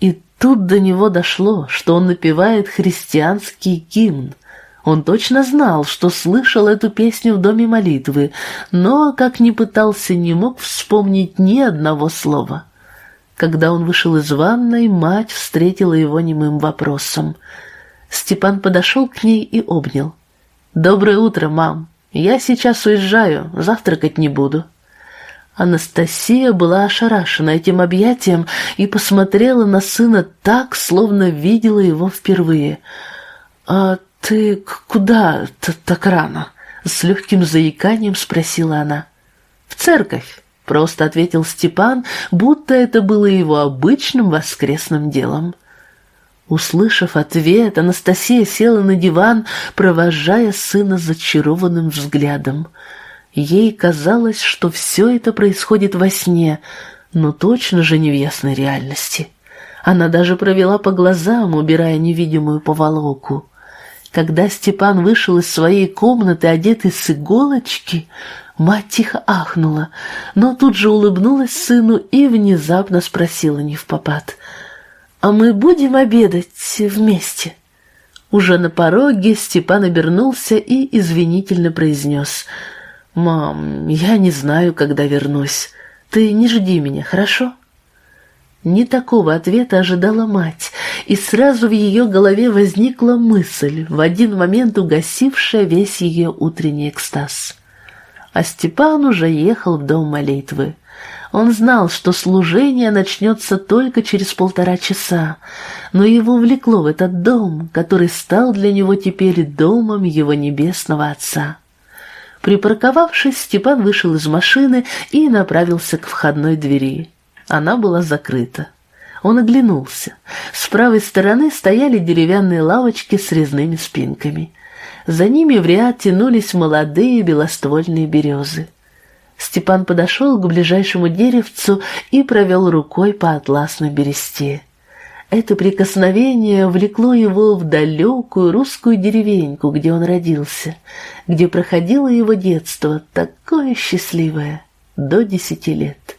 Speaker 1: И тут до него дошло, что он напевает христианский гимн — он точно знал, что слышал эту песню в доме молитвы, но, как ни пытался, не мог вспомнить ни одного слова. Когда он вышел из ванной, мать встретила его немым вопросом. Степан подошел к ней и обнял. «Доброе утро, мам. Я сейчас уезжаю, завтракать не буду». Анастасия была ошарашена этим объятием и посмотрела на сына так, словно видела его впервые. «А ты куда так рано?» — с легким заиканием спросила она. «В церковь», — просто ответил Степан, будто это было его обычным воскресным делом. Услышав ответ, Анастасия села на диван, провожая сына зачарованным взглядом — Ей казалось, что все это происходит во сне, но точно же не в ясной реальности. Она даже провела по глазам, убирая невидимую поволоку. Когда Степан вышел из своей комнаты, одетый с иголочки, мать тихо ахнула, но тут же улыбнулась сыну и внезапно спросила не в попад. «А мы будем обедать вместе?» Уже на пороге Степан обернулся и извинительно произнес — «Мам, я не знаю, когда вернусь. Ты не жди меня, хорошо?» Не такого ответа ожидала мать, и сразу в ее голове возникла мысль, в один момент угасившая весь ее утренний экстаз. А Степан уже ехал в дом молитвы. Он знал, что служение начнется только через полтора часа, но его влекло в этот дом, который стал для него теперь домом его небесного Отца. Припарковавшись, Степан вышел из машины и направился к входной двери. Она была закрыта. Он оглянулся. С правой стороны стояли деревянные лавочки с резными спинками. За ними в ряд тянулись молодые белоствольные березы. Степан подошел к ближайшему деревцу и провел рукой по атласной бересте. Это прикосновение влекло его в далекую русскую деревеньку, где он родился, где проходило его детство, такое счастливое, до десяти лет.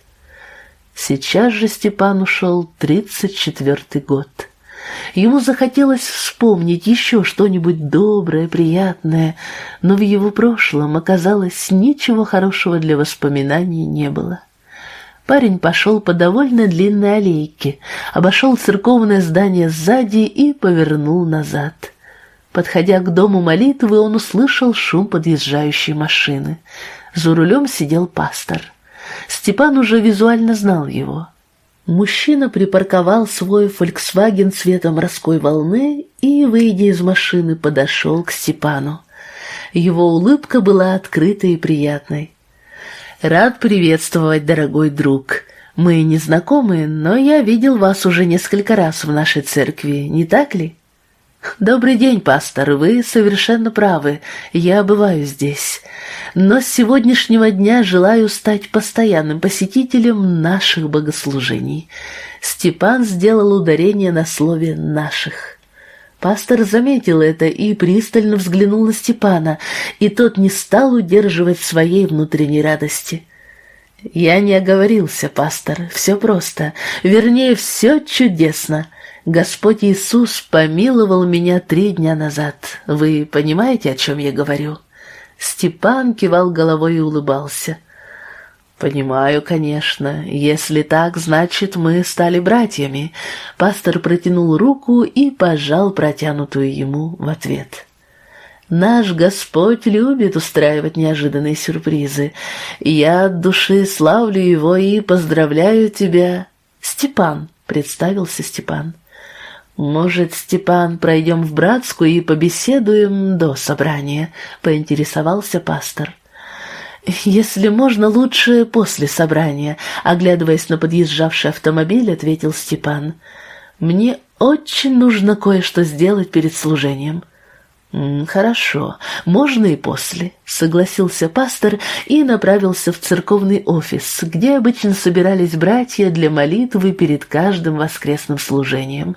Speaker 1: Сейчас же Степан ушел тридцать четвертый год. Ему захотелось вспомнить еще что-нибудь доброе, приятное, но в его прошлом оказалось ничего хорошего для воспоминаний не было. Парень пошел по довольно длинной аллейке, обошел церковное здание сзади и повернул назад. Подходя к дому молитвы, он услышал шум подъезжающей машины. За рулем сидел пастор. Степан уже визуально знал его. Мужчина припарковал свой «Фольксваген» цвета морской волны и, выйдя из машины, подошел к Степану. Его улыбка была открытой и приятной. «Рад приветствовать, дорогой друг. Мы не знакомы, но я видел вас уже несколько раз в нашей церкви, не так ли?» «Добрый день, пастор, вы совершенно правы, я бываю здесь. Но с сегодняшнего дня желаю стать постоянным посетителем наших богослужений». Степан сделал ударение на слове «наших». Пастор заметил это и пристально взглянул на Степана, и тот не стал удерживать своей внутренней радости. «Я не оговорился, пастор, все просто, вернее, все чудесно. Господь Иисус помиловал меня три дня назад. Вы понимаете, о чем я говорю?» Степан кивал головой и улыбался. «Понимаю, конечно. Если так, значит, мы стали братьями». Пастор протянул руку и пожал протянутую ему в ответ. «Наш Господь любит устраивать неожиданные сюрпризы. Я от души славлю его и поздравляю тебя». «Степан», — представился Степан. «Может, Степан, пройдем в Братскую и побеседуем до собрания?» — поинтересовался пастор. «Если можно, лучше после собрания», — оглядываясь на подъезжавший автомобиль, ответил Степан. «Мне очень нужно кое-что сделать перед служением». «Хорошо, можно и после», — согласился пастор и направился в церковный офис, где обычно собирались братья для молитвы перед каждым воскресным служением.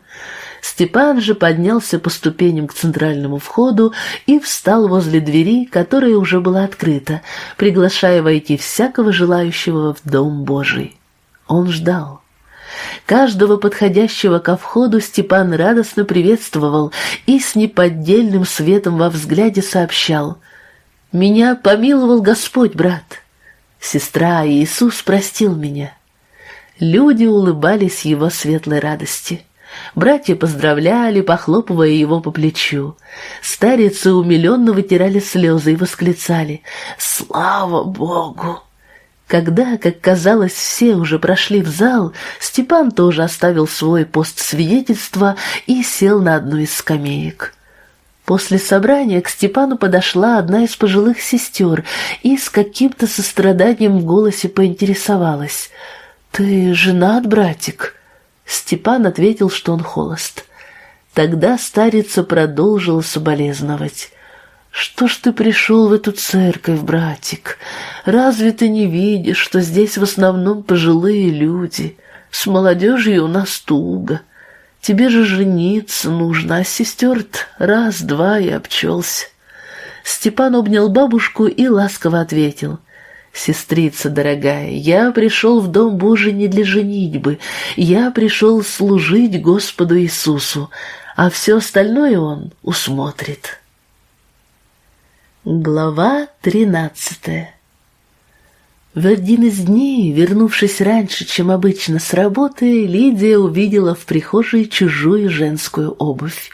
Speaker 1: Степан же поднялся по ступеням к центральному входу и встал возле двери, которая уже была открыта, приглашая войти всякого желающего в Дом Божий. Он ждал. Каждого подходящего ко входу Степан радостно приветствовал и с неподдельным светом во взгляде сообщал «Меня помиловал Господь, брат! Сестра, Иисус простил меня!» Люди улыбались его светлой радости. Братья поздравляли, похлопывая его по плечу. Старицы умиленно вытирали слезы и восклицали «Слава Богу!». Когда, как казалось, все уже прошли в зал, Степан тоже оставил свой пост свидетельства и сел на одну из скамеек. После собрания к Степану подошла одна из пожилых сестер и с каким-то состраданием в голосе поинтересовалась. «Ты женат, братик?» Степан ответил, что он холост. Тогда старица продолжила соболезновать. «Что ж ты пришел в эту церковь, братик? Разве ты не видишь, что здесь в основном пожилые люди? С молодежью у нас туго. Тебе же жениться нужно, а сестер раз-два и обчелся». Степан обнял бабушку и ласково ответил. «Сестрица дорогая, я пришел в Дом Божий не для женитьбы, я пришел служить Господу Иисусу, а все остальное Он усмотрит». Глава тринадцатая В один из дней, вернувшись раньше, чем обычно с работы, Лидия увидела в прихожей чужую женскую обувь.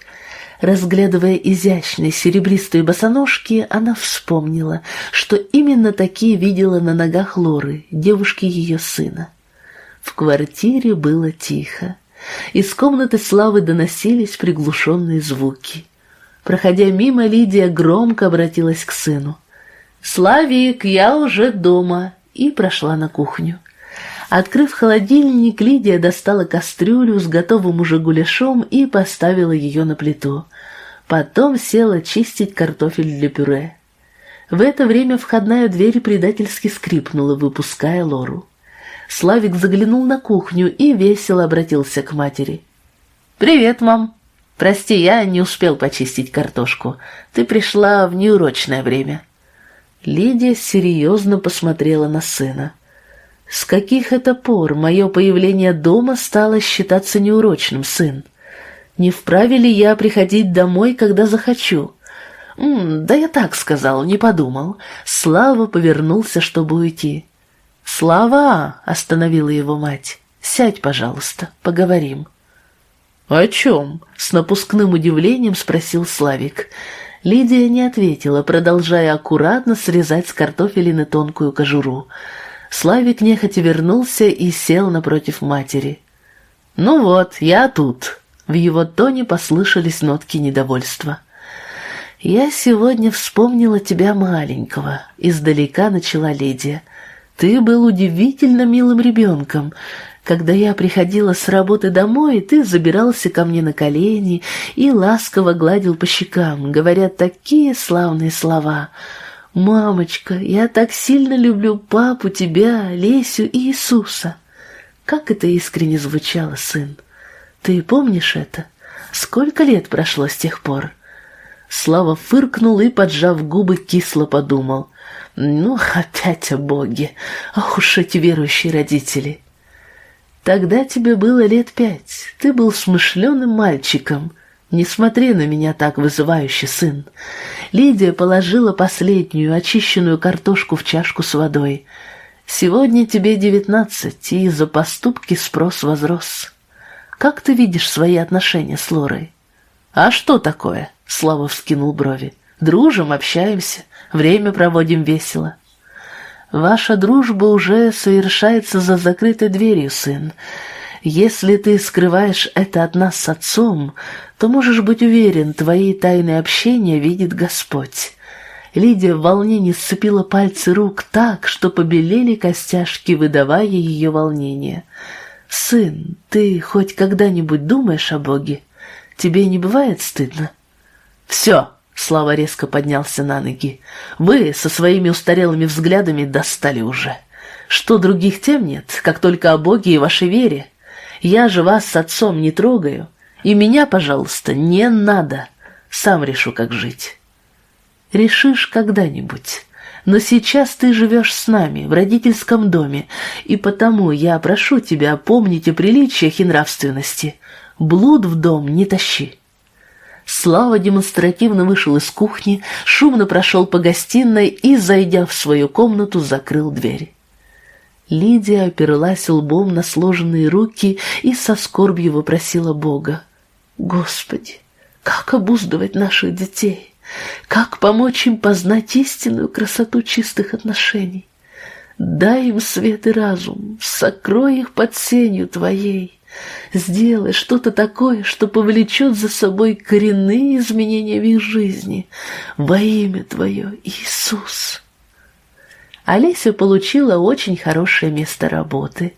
Speaker 1: Разглядывая изящные серебристые босоножки, она вспомнила, что именно такие видела на ногах Лоры, девушки ее сына. В квартире было тихо. Из комнаты Славы доносились приглушенные звуки. Проходя мимо, Лидия громко обратилась к сыну. «Славик, я уже дома!» и прошла на кухню. Открыв холодильник, Лидия достала кастрюлю с готовым уже гуляшом и поставила ее на плиту. Потом села чистить картофель для пюре. В это время входная дверь предательски скрипнула, выпуская Лору. Славик заглянул на кухню и весело обратился к матери. «Привет, мам!» «Прости, я не успел почистить картошку. Ты пришла в неурочное время». Лидия серьезно посмотрела на сына. «С каких это пор мое появление дома стало считаться неурочным, сын? Не вправе ли я приходить домой, когда захочу?» М «Да я так сказал, не подумал». Слава повернулся, чтобы уйти. «Слава!» — остановила его мать. «Сядь, пожалуйста, поговорим». «О чем?» — с напускным удивлением спросил Славик. Лидия не ответила, продолжая аккуратно срезать с картофелины тонкую кожуру. Славик нехотя вернулся и сел напротив матери. «Ну вот, я тут». В его тоне послышались нотки недовольства. «Я сегодня вспомнила тебя маленького», — издалека начала Лидия. «Ты был удивительно милым ребенком. Когда я приходила с работы домой, ты забирался ко мне на колени и ласково гладил по щекам, говоря такие славные слова. «Мамочка, я так сильно люблю папу, тебя, Лесю и Иисуса». Как это искренне звучало, сын. Ты помнишь это? Сколько лет прошло с тех пор? Слава фыркнул и, поджав губы, кисло подумал. Ну, опять о Боге. Ох уж эти верующие родители. Тогда тебе было лет пять, ты был смышленым мальчиком. Не смотри на меня так вызывающе, сын. Лидия положила последнюю очищенную картошку в чашку с водой. Сегодня тебе девятнадцать, и за поступки спрос возрос. Как ты видишь свои отношения с Лорой? А что такое? Слава вскинул брови. Дружим, общаемся, время проводим весело. Ваша дружба уже совершается за закрытой дверью, сын. Если ты скрываешь это от нас с отцом, то можешь быть уверен, твои тайные общения видит Господь. Лидия в волнении сцепила пальцы рук так, что побелели костяшки, выдавая ее волнение. «Сын, ты хоть когда-нибудь думаешь о Боге? Тебе не бывает стыдно?» «Все!» Слава резко поднялся на ноги. «Вы со своими устарелыми взглядами достали уже. Что других тем нет, как только о Боге и вашей вере. Я же вас с отцом не трогаю, и меня, пожалуйста, не надо. Сам решу, как жить». «Решишь когда-нибудь». Но сейчас ты живешь с нами, в родительском доме, и потому я прошу тебя помнить о приличиях и нравственности. Блуд в дом не тащи». Слава демонстративно вышел из кухни, шумно прошел по гостиной и, зайдя в свою комнату, закрыл дверь. Лидия оперлась лбом на сложенные руки и со скорбью вопросила Бога. «Господи, как обуздывать наших детей? Как помочь им познать истинную красоту чистых отношений? Дай им свет и разум, сокрой их под сенью Твоей. Сделай что-то такое, что повлечет за собой коренные изменения в их жизни. Во имя Твое, Иисус. Олеся получила очень хорошее место работы.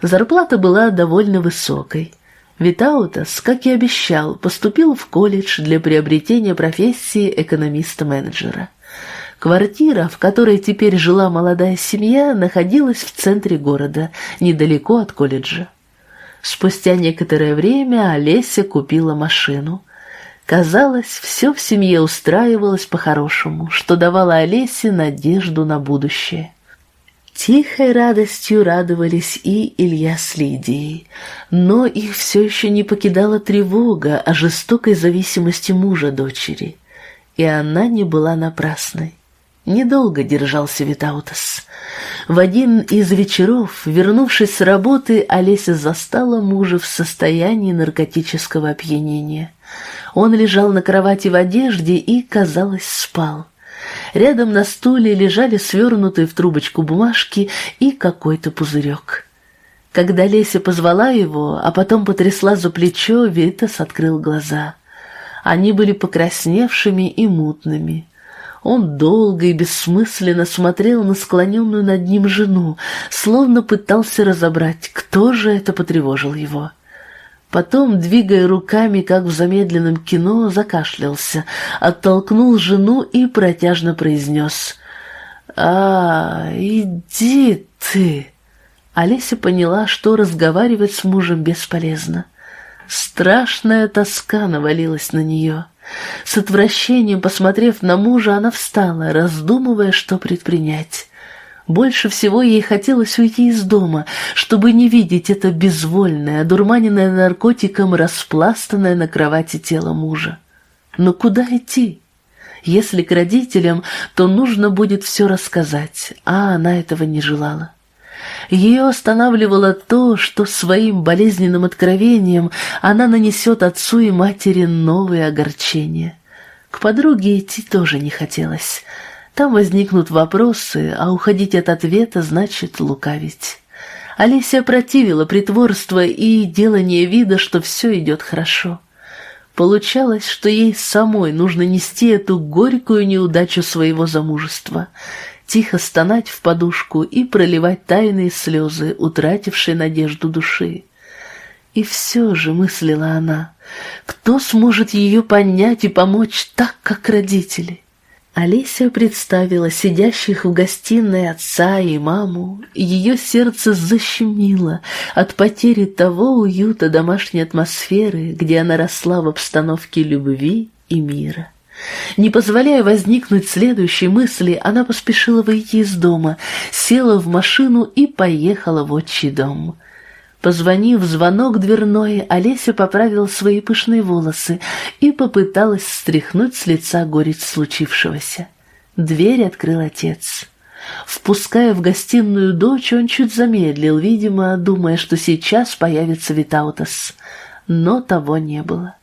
Speaker 1: Зарплата была довольно высокой. Витаутас, как и обещал, поступил в колледж для приобретения профессии экономиста-менеджера. Квартира, в которой теперь жила молодая семья, находилась в центре города, недалеко от колледжа. Спустя некоторое время Олеся купила машину. Казалось, все в семье устраивалось по-хорошему, что давало Олесе надежду на будущее. Тихой радостью радовались и Илья с Лидией, но их все еще не покидала тревога о жестокой зависимости мужа дочери, и она не была напрасной. Недолго держался Витаутас. В один из вечеров, вернувшись с работы, Олеся застала мужа в состоянии наркотического опьянения. Он лежал на кровати в одежде и, казалось, спал. Рядом на стуле лежали свернутые в трубочку бумажки и какой-то пузырек. Когда Леся позвала его, а потом потрясла за плечо, Витас открыл глаза. Они были покрасневшими и мутными. Он долго и бессмысленно смотрел на склоненную над ним жену, словно пытался разобрать, кто же это потревожил его. Потом, двигая руками, как в замедленном кино, закашлялся, оттолкнул жену и протяжно произнес «А, иди ты!» Олеся поняла, что разговаривать с мужем бесполезно. Страшная тоска навалилась на нее. С отвращением, посмотрев на мужа, она встала, раздумывая, что предпринять. Больше всего ей хотелось уйти из дома, чтобы не видеть это безвольное, одурманенное наркотиком, распластанное на кровати тело мужа. Но куда идти? Если к родителям, то нужно будет все рассказать, а она этого не желала. Ее останавливало то, что своим болезненным откровением она нанесет отцу и матери новые огорчения. К подруге идти тоже не хотелось. Там возникнут вопросы, а уходить от ответа значит лукавить. Олеся противила притворство и делание вида, что все идет хорошо. Получалось, что ей самой нужно нести эту горькую неудачу своего замужества — тихо стонать в подушку и проливать тайные слезы, утратившие надежду души. И все же, мыслила она, кто сможет ее понять и помочь так, как родители? Олеся представила сидящих в гостиной отца и маму, и ее сердце защемило от потери того уюта домашней атмосферы, где она росла в обстановке любви и мира. Не позволяя возникнуть следующей мысли, она поспешила выйти из дома, села в машину и поехала в отчий дом. Позвонив в звонок дверной, Олеся поправила свои пышные волосы и попыталась стряхнуть с лица горечь случившегося. Дверь открыл отец. Впуская в гостиную дочь, он чуть замедлил, видимо, думая, что сейчас появится Витаутас. Но того не было.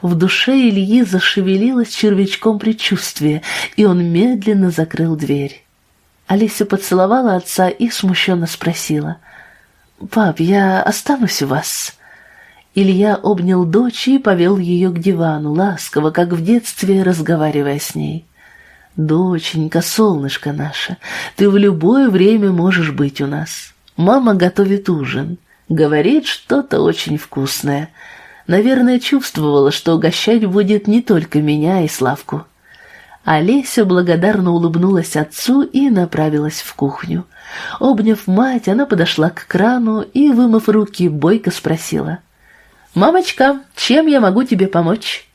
Speaker 1: В душе Ильи зашевелилось червячком предчувствие, и он медленно закрыл дверь. Алиса поцеловала отца и смущенно спросила. «Пап, я останусь у вас?» Илья обнял дочь и повел ее к дивану, ласково, как в детстве, разговаривая с ней. «Доченька, солнышко наше, ты в любое время можешь быть у нас. Мама готовит ужин, говорит что-то очень вкусное. Наверное, чувствовала, что угощать будет не только меня и Славку. Олеся благодарно улыбнулась отцу и направилась в кухню. Обняв мать, она подошла к крану и, вымыв руки, бойко спросила. «Мамочка, чем я могу тебе помочь?»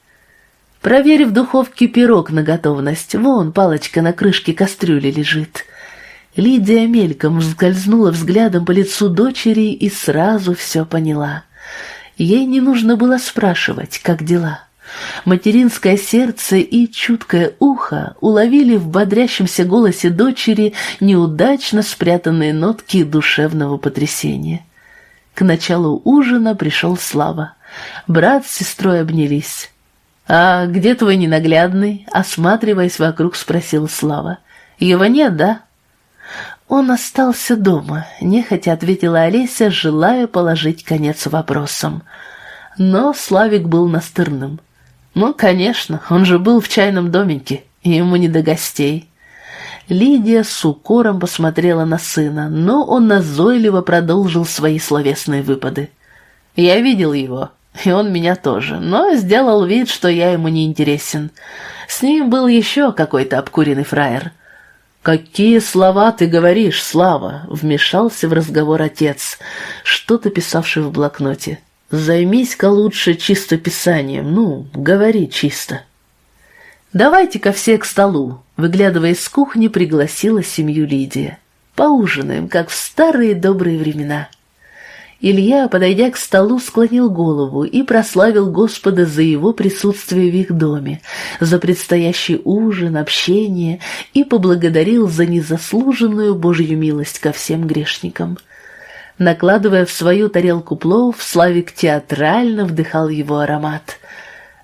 Speaker 1: Проверив в духовке пирог на готовность, вон палочка на крышке кастрюли лежит. Лидия мельком скользнула взглядом по лицу дочери и сразу все поняла. Ей не нужно было спрашивать, как дела. Материнское сердце и чуткое ухо уловили в бодрящемся голосе дочери неудачно спрятанные нотки душевного потрясения. К началу ужина пришел Слава. Брат с сестрой обнялись. «А где твой ненаглядный?» — осматриваясь вокруг, спросил Слава. «Его нет, да?» «Он остался дома», — нехотя ответила Олеся, желая положить конец вопросам. Но Славик был настырным. «Ну, конечно, он же был в чайном домике, и ему не до гостей». Лидия с укором посмотрела на сына, но он назойливо продолжил свои словесные выпады. «Я видел его, и он меня тоже, но сделал вид, что я ему не интересен. С ним был еще какой-то обкуренный фраер». «Какие слова ты говоришь, Слава?» — вмешался в разговор отец, что-то писавший в блокноте. «Займись-ка лучше чисто писанием, ну, говори чисто». «Давайте-ка все к столу», — выглядывая из кухни, пригласила семью Лидия. «Поужинаем, как в старые добрые времена». Илья, подойдя к столу, склонил голову и прославил Господа за его присутствие в их доме, за предстоящий ужин, общение и поблагодарил за незаслуженную Божью милость ко всем грешникам. Накладывая в свою тарелку плов, Славик театрально вдыхал его аромат.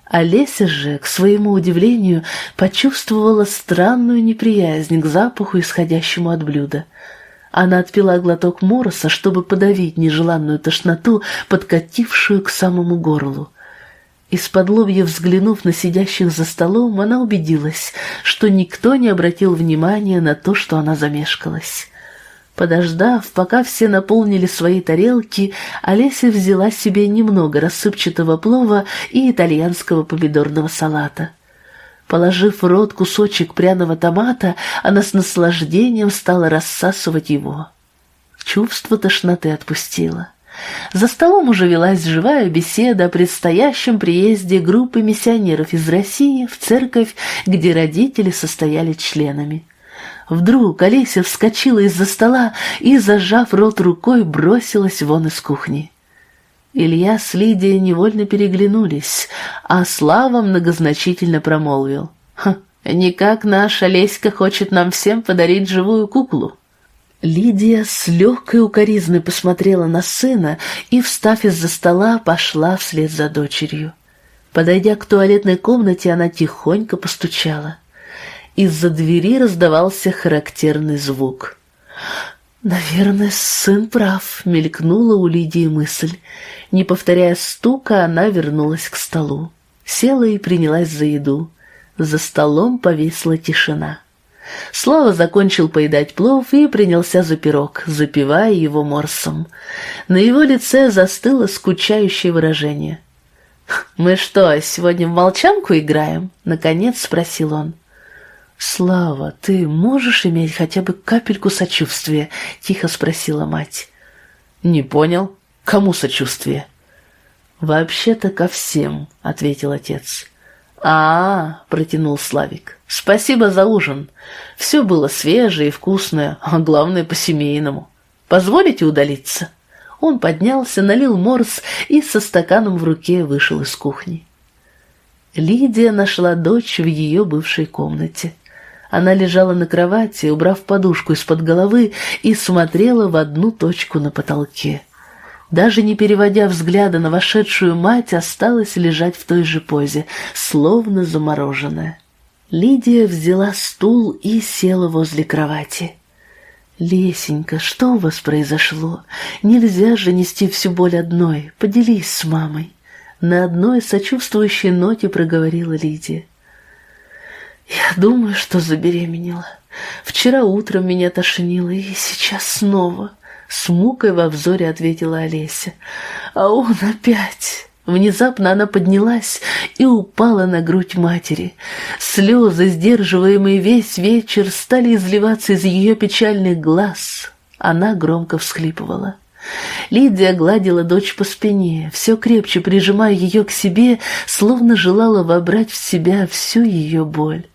Speaker 1: Олеся же, к своему удивлению, почувствовала странную неприязнь к запаху, исходящему от блюда — она отпила глоток мороса, чтобы подавить нежеланную тошноту, подкатившую к самому горлу. Из-под лобья взглянув на сидящих за столом, она убедилась, что никто не обратил внимания на то, что она замешкалась. Подождав, пока все наполнили свои тарелки, Олеся взяла себе немного рассыпчатого плова и итальянского помидорного салата. Положив в рот кусочек пряного томата, она с наслаждением стала рассасывать его. Чувство тошноты отпустило. За столом уже велась живая беседа о предстоящем приезде группы миссионеров из России в церковь, где родители состояли членами. Вдруг Олеся вскочила из-за стола и, зажав рот рукой, бросилась вон из кухни. Илья с Лидией невольно переглянулись, а Слава многозначительно промолвил. «Никак наша Леська хочет нам всем подарить живую куклу». Лидия с легкой укоризной посмотрела на сына и, встав из-за стола, пошла вслед за дочерью. Подойдя к туалетной комнате, она тихонько постучала. Из-за двери раздавался характерный звук. «Наверное, сын прав», — мелькнула у Лидии мысль. Не повторяя стука, она вернулась к столу. Села и принялась за еду. За столом повисла тишина. Слава закончил поедать плов и принялся за пирог, запивая его морсом. На его лице застыло скучающее выражение. «Мы что, сегодня в молчанку играем?» — наконец спросил он. «Слава, ты можешь иметь хотя бы капельку сочувствия?» — тихо спросила мать. «Не понял. Кому сочувствие?» «Вообще-то ко всем», — ответил отец. а, -а, -а протянул Славик. «Спасибо за ужин. Все было свежее и вкусное, а главное, по-семейному. Позволите удалиться?» Он поднялся, налил морс и со стаканом в руке вышел из кухни. Лидия нашла дочь в ее бывшей комнате. Она лежала на кровати, убрав подушку из-под головы, и смотрела в одну точку на потолке. Даже не переводя взгляда на вошедшую мать, осталась лежать в той же позе, словно замороженная. Лидия взяла стул и села возле кровати. «Лесенька, что у вас произошло? Нельзя же нести всю боль одной. Поделись с мамой». На одной сочувствующей ноте проговорила Лидия. Я думаю, что забеременела. Вчера утром меня тошнило, и сейчас снова. С мукой во взоре ответила Олеся. А он опять... Внезапно она поднялась и упала на грудь матери. Слезы, сдерживаемые весь вечер, стали изливаться из ее печальных глаз. Она громко всхлипывала. Лидия гладила дочь по спине, все крепче прижимая ее к себе, словно желала вобрать в себя всю ее боль.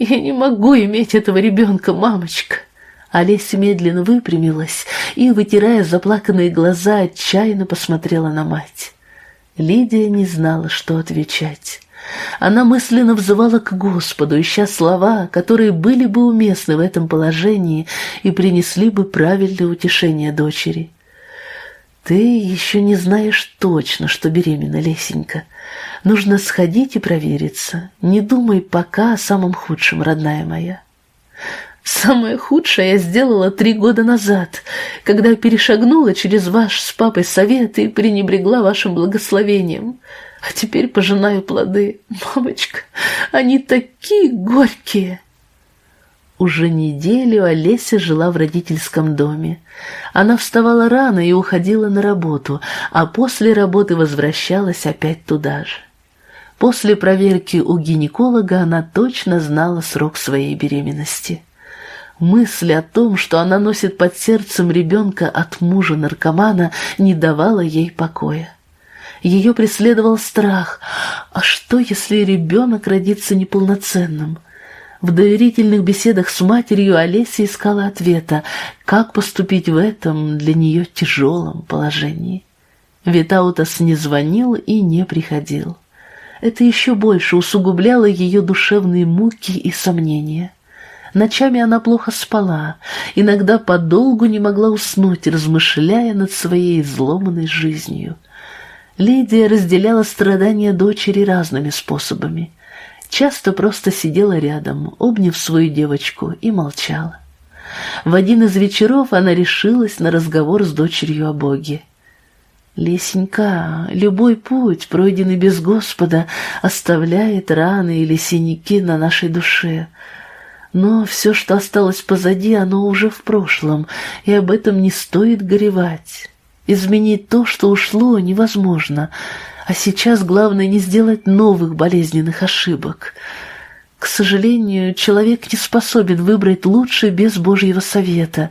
Speaker 1: «Я не могу иметь этого ребенка, мамочка!» Олеся медленно выпрямилась и, вытирая заплаканные глаза, отчаянно посмотрела на мать. Лидия не знала, что отвечать. Она мысленно взывала к Господу, ища слова, которые были бы уместны в этом положении и принесли бы правильное утешение дочери. «Ты еще не знаешь точно, что беременна, Лесенька. Нужно сходить и провериться. Не думай пока о самом худшем, родная моя». Самое худшее я сделала три года назад, когда перешагнула через ваш с папой совет и пренебрегла вашим благословением. А теперь пожинаю плоды. Мамочка, они такие горькие!» Уже неделю Олеся жила в родительском доме. Она вставала рано и уходила на работу, а после работы возвращалась опять туда же. После проверки у гинеколога она точно знала срок своей беременности. Мысль о том, что она носит под сердцем ребенка от мужа-наркомана, не давала ей покоя. Ее преследовал страх. А что, если ребенок родится неполноценным? В доверительных беседах с матерью Олеся искала ответа, как поступить в этом для нее тяжелом положении. Витаутас не звонил и не приходил. Это еще больше усугубляло ее душевные муки и сомнения. Ночами она плохо спала, иногда подолгу не могла уснуть, размышляя над своей изломанной жизнью. Лидия разделяла страдания дочери разными способами. Часто просто сидела рядом, обняв свою девочку, и молчала. В один из вечеров она решилась на разговор с дочерью о Боге. «Лесенька, любой путь, пройденный без Господа, оставляет раны или синяки на нашей душе. Но все, что осталось позади, оно уже в прошлом, и об этом не стоит горевать. Изменить то, что ушло, невозможно, а сейчас главное не сделать новых болезненных ошибок. К сожалению, человек не способен выбрать лучше без Божьего совета,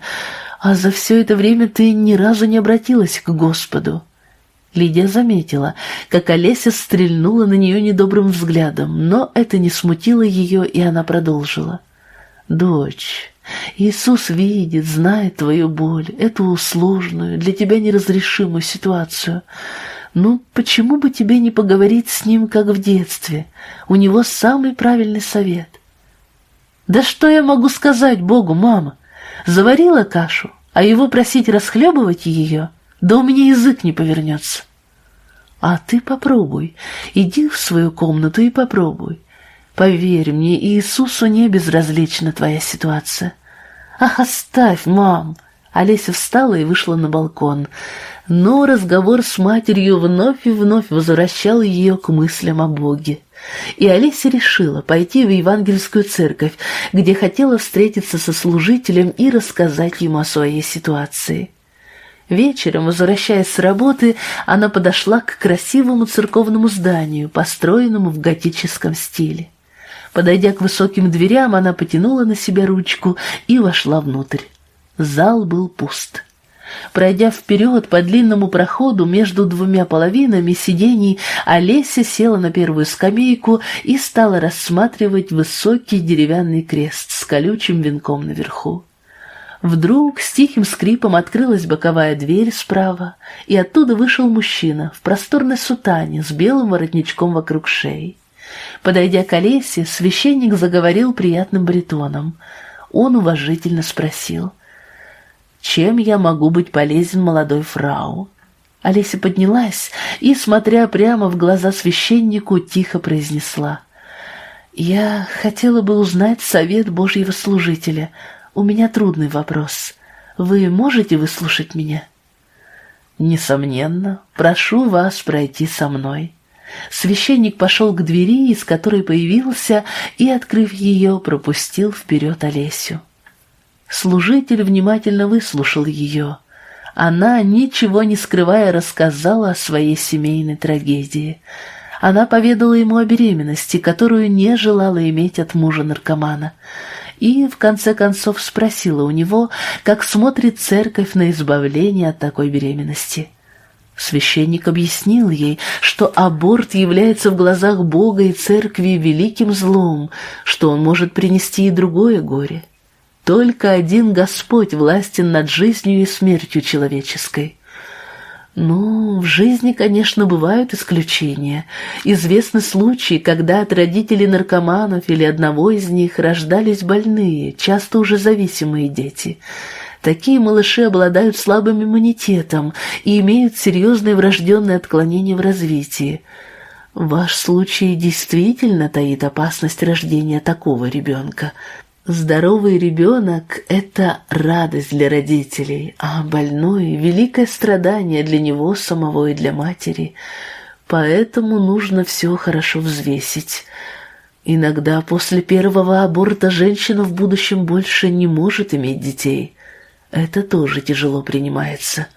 Speaker 1: а за все это время ты ни разу не обратилась к Господу. Лидия заметила, как Олеся стрельнула на нее недобрым взглядом, но это не смутило ее, и она продолжила. «Дочь, Иисус видит, знает твою боль, эту сложную, для тебя неразрешимую ситуацию. Ну, почему бы тебе не поговорить с ним, как в детстве? У него самый правильный совет. Да что я могу сказать Богу, мама? Заварила кашу, а его просить расхлебывать ее? Да у меня язык не повернется. А ты попробуй, иди в свою комнату и попробуй. Поверь мне, Иисусу не безразлична твоя ситуация. Ах, оставь, мам! Олеся встала и вышла на балкон. Но разговор с матерью вновь и вновь возвращал ее к мыслям о Боге. И Олеся решила пойти в евангельскую церковь, где хотела встретиться со служителем и рассказать ему о своей ситуации. Вечером, возвращаясь с работы, она подошла к красивому церковному зданию, построенному в готическом стиле. Подойдя к высоким дверям, она потянула на себя ручку и вошла внутрь. Зал был пуст. Пройдя вперед по длинному проходу между двумя половинами сидений, Олеся села на первую скамейку и стала рассматривать высокий деревянный крест с колючим венком наверху. Вдруг с тихим скрипом открылась боковая дверь справа, и оттуда вышел мужчина в просторной сутане с белым воротничком вокруг шеи. Подойдя к Олесе, священник заговорил приятным баритоном. Он уважительно спросил — чем я могу быть полезен молодой фрау? Олеся поднялась и, смотря прямо в глаза священнику, тихо произнесла. «Я хотела бы узнать совет Божьего служителя. У меня трудный вопрос. Вы можете выслушать меня?» «Несомненно. Прошу вас пройти со мной». Священник пошел к двери, из которой появился, и, открыв ее, пропустил вперед Олесю. Служитель внимательно выслушал ее. Она, ничего не скрывая, рассказала о своей семейной трагедии. Она поведала ему о беременности, которую не желала иметь от мужа-наркомана. И, в конце концов, спросила у него, как смотрит церковь на избавление от такой беременности. Священник объяснил ей, что аборт является в глазах Бога и церкви великим злом, что он может принести и другое горе. Только один Господь властен над жизнью и смертью человеческой. Ну, в жизни, конечно, бывают исключения. Известны случаи, когда от родителей наркоманов или одного из них рождались больные, часто уже зависимые дети. Такие малыши обладают слабым иммунитетом и имеют серьезные врожденные отклонения в развитии. Ваш случай действительно таит опасность рождения такого ребенка – Здоровый ребенок – это радость для родителей, а больной – великое страдание для него самого и для матери. Поэтому нужно все хорошо взвесить. Иногда после первого аборта женщина в будущем больше не может иметь детей. Это тоже тяжело принимается.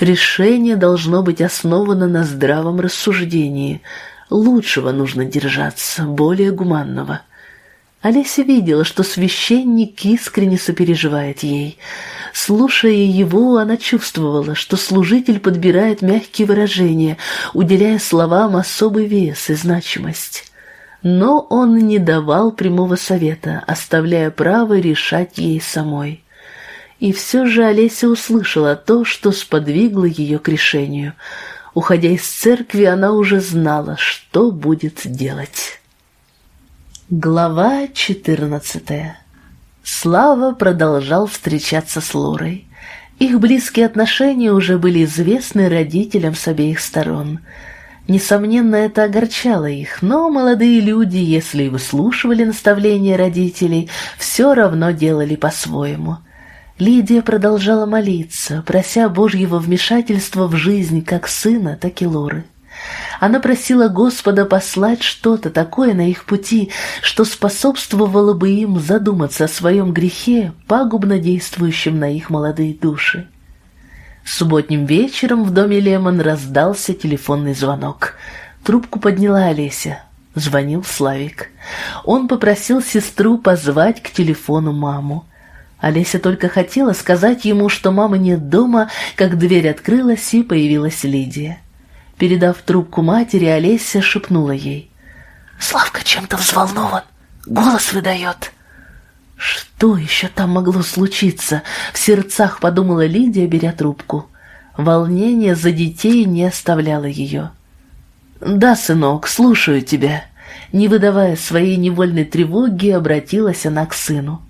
Speaker 1: Решение должно быть основано на здравом рассуждении. Лучшего нужно держаться, более гуманного – Олеся видела, что священник искренне сопереживает ей. Слушая его, она чувствовала, что служитель подбирает мягкие выражения, уделяя словам особый вес и значимость. Но он не давал прямого совета, оставляя право решать ей самой. И все же Олеся услышала то, что сподвигло ее к решению. Уходя из церкви, она уже знала, что будет делать. Глава четырнадцатая. Слава продолжал встречаться с Лорой. Их близкие отношения уже были известны родителям с обеих сторон. Несомненно, это огорчало их, но молодые люди, если и выслушивали наставления родителей, все равно делали по-своему. Лидия продолжала молиться, прося Божьего вмешательства в жизнь как сына, так и Лоры. Она просила Господа послать что-то такое на их пути, что способствовало бы им задуматься о своем грехе, пагубно действующем на их молодые души. Субботним вечером в доме Лемон раздался телефонный звонок. Трубку подняла Олеся. Звонил Славик. Он попросил сестру позвать к телефону маму. Олеся только хотела сказать ему, что мамы нет дома, как дверь открылась и появилась Лидия. Передав трубку матери, Олеся шепнула ей. «Славка чем-то взволнован, голос выдает». «Что еще там могло случиться?» — в сердцах подумала Лидия, беря трубку. Волнение за детей не оставляло ее. «Да, сынок, слушаю тебя». Не выдавая своей невольной тревоги, обратилась она к сыну.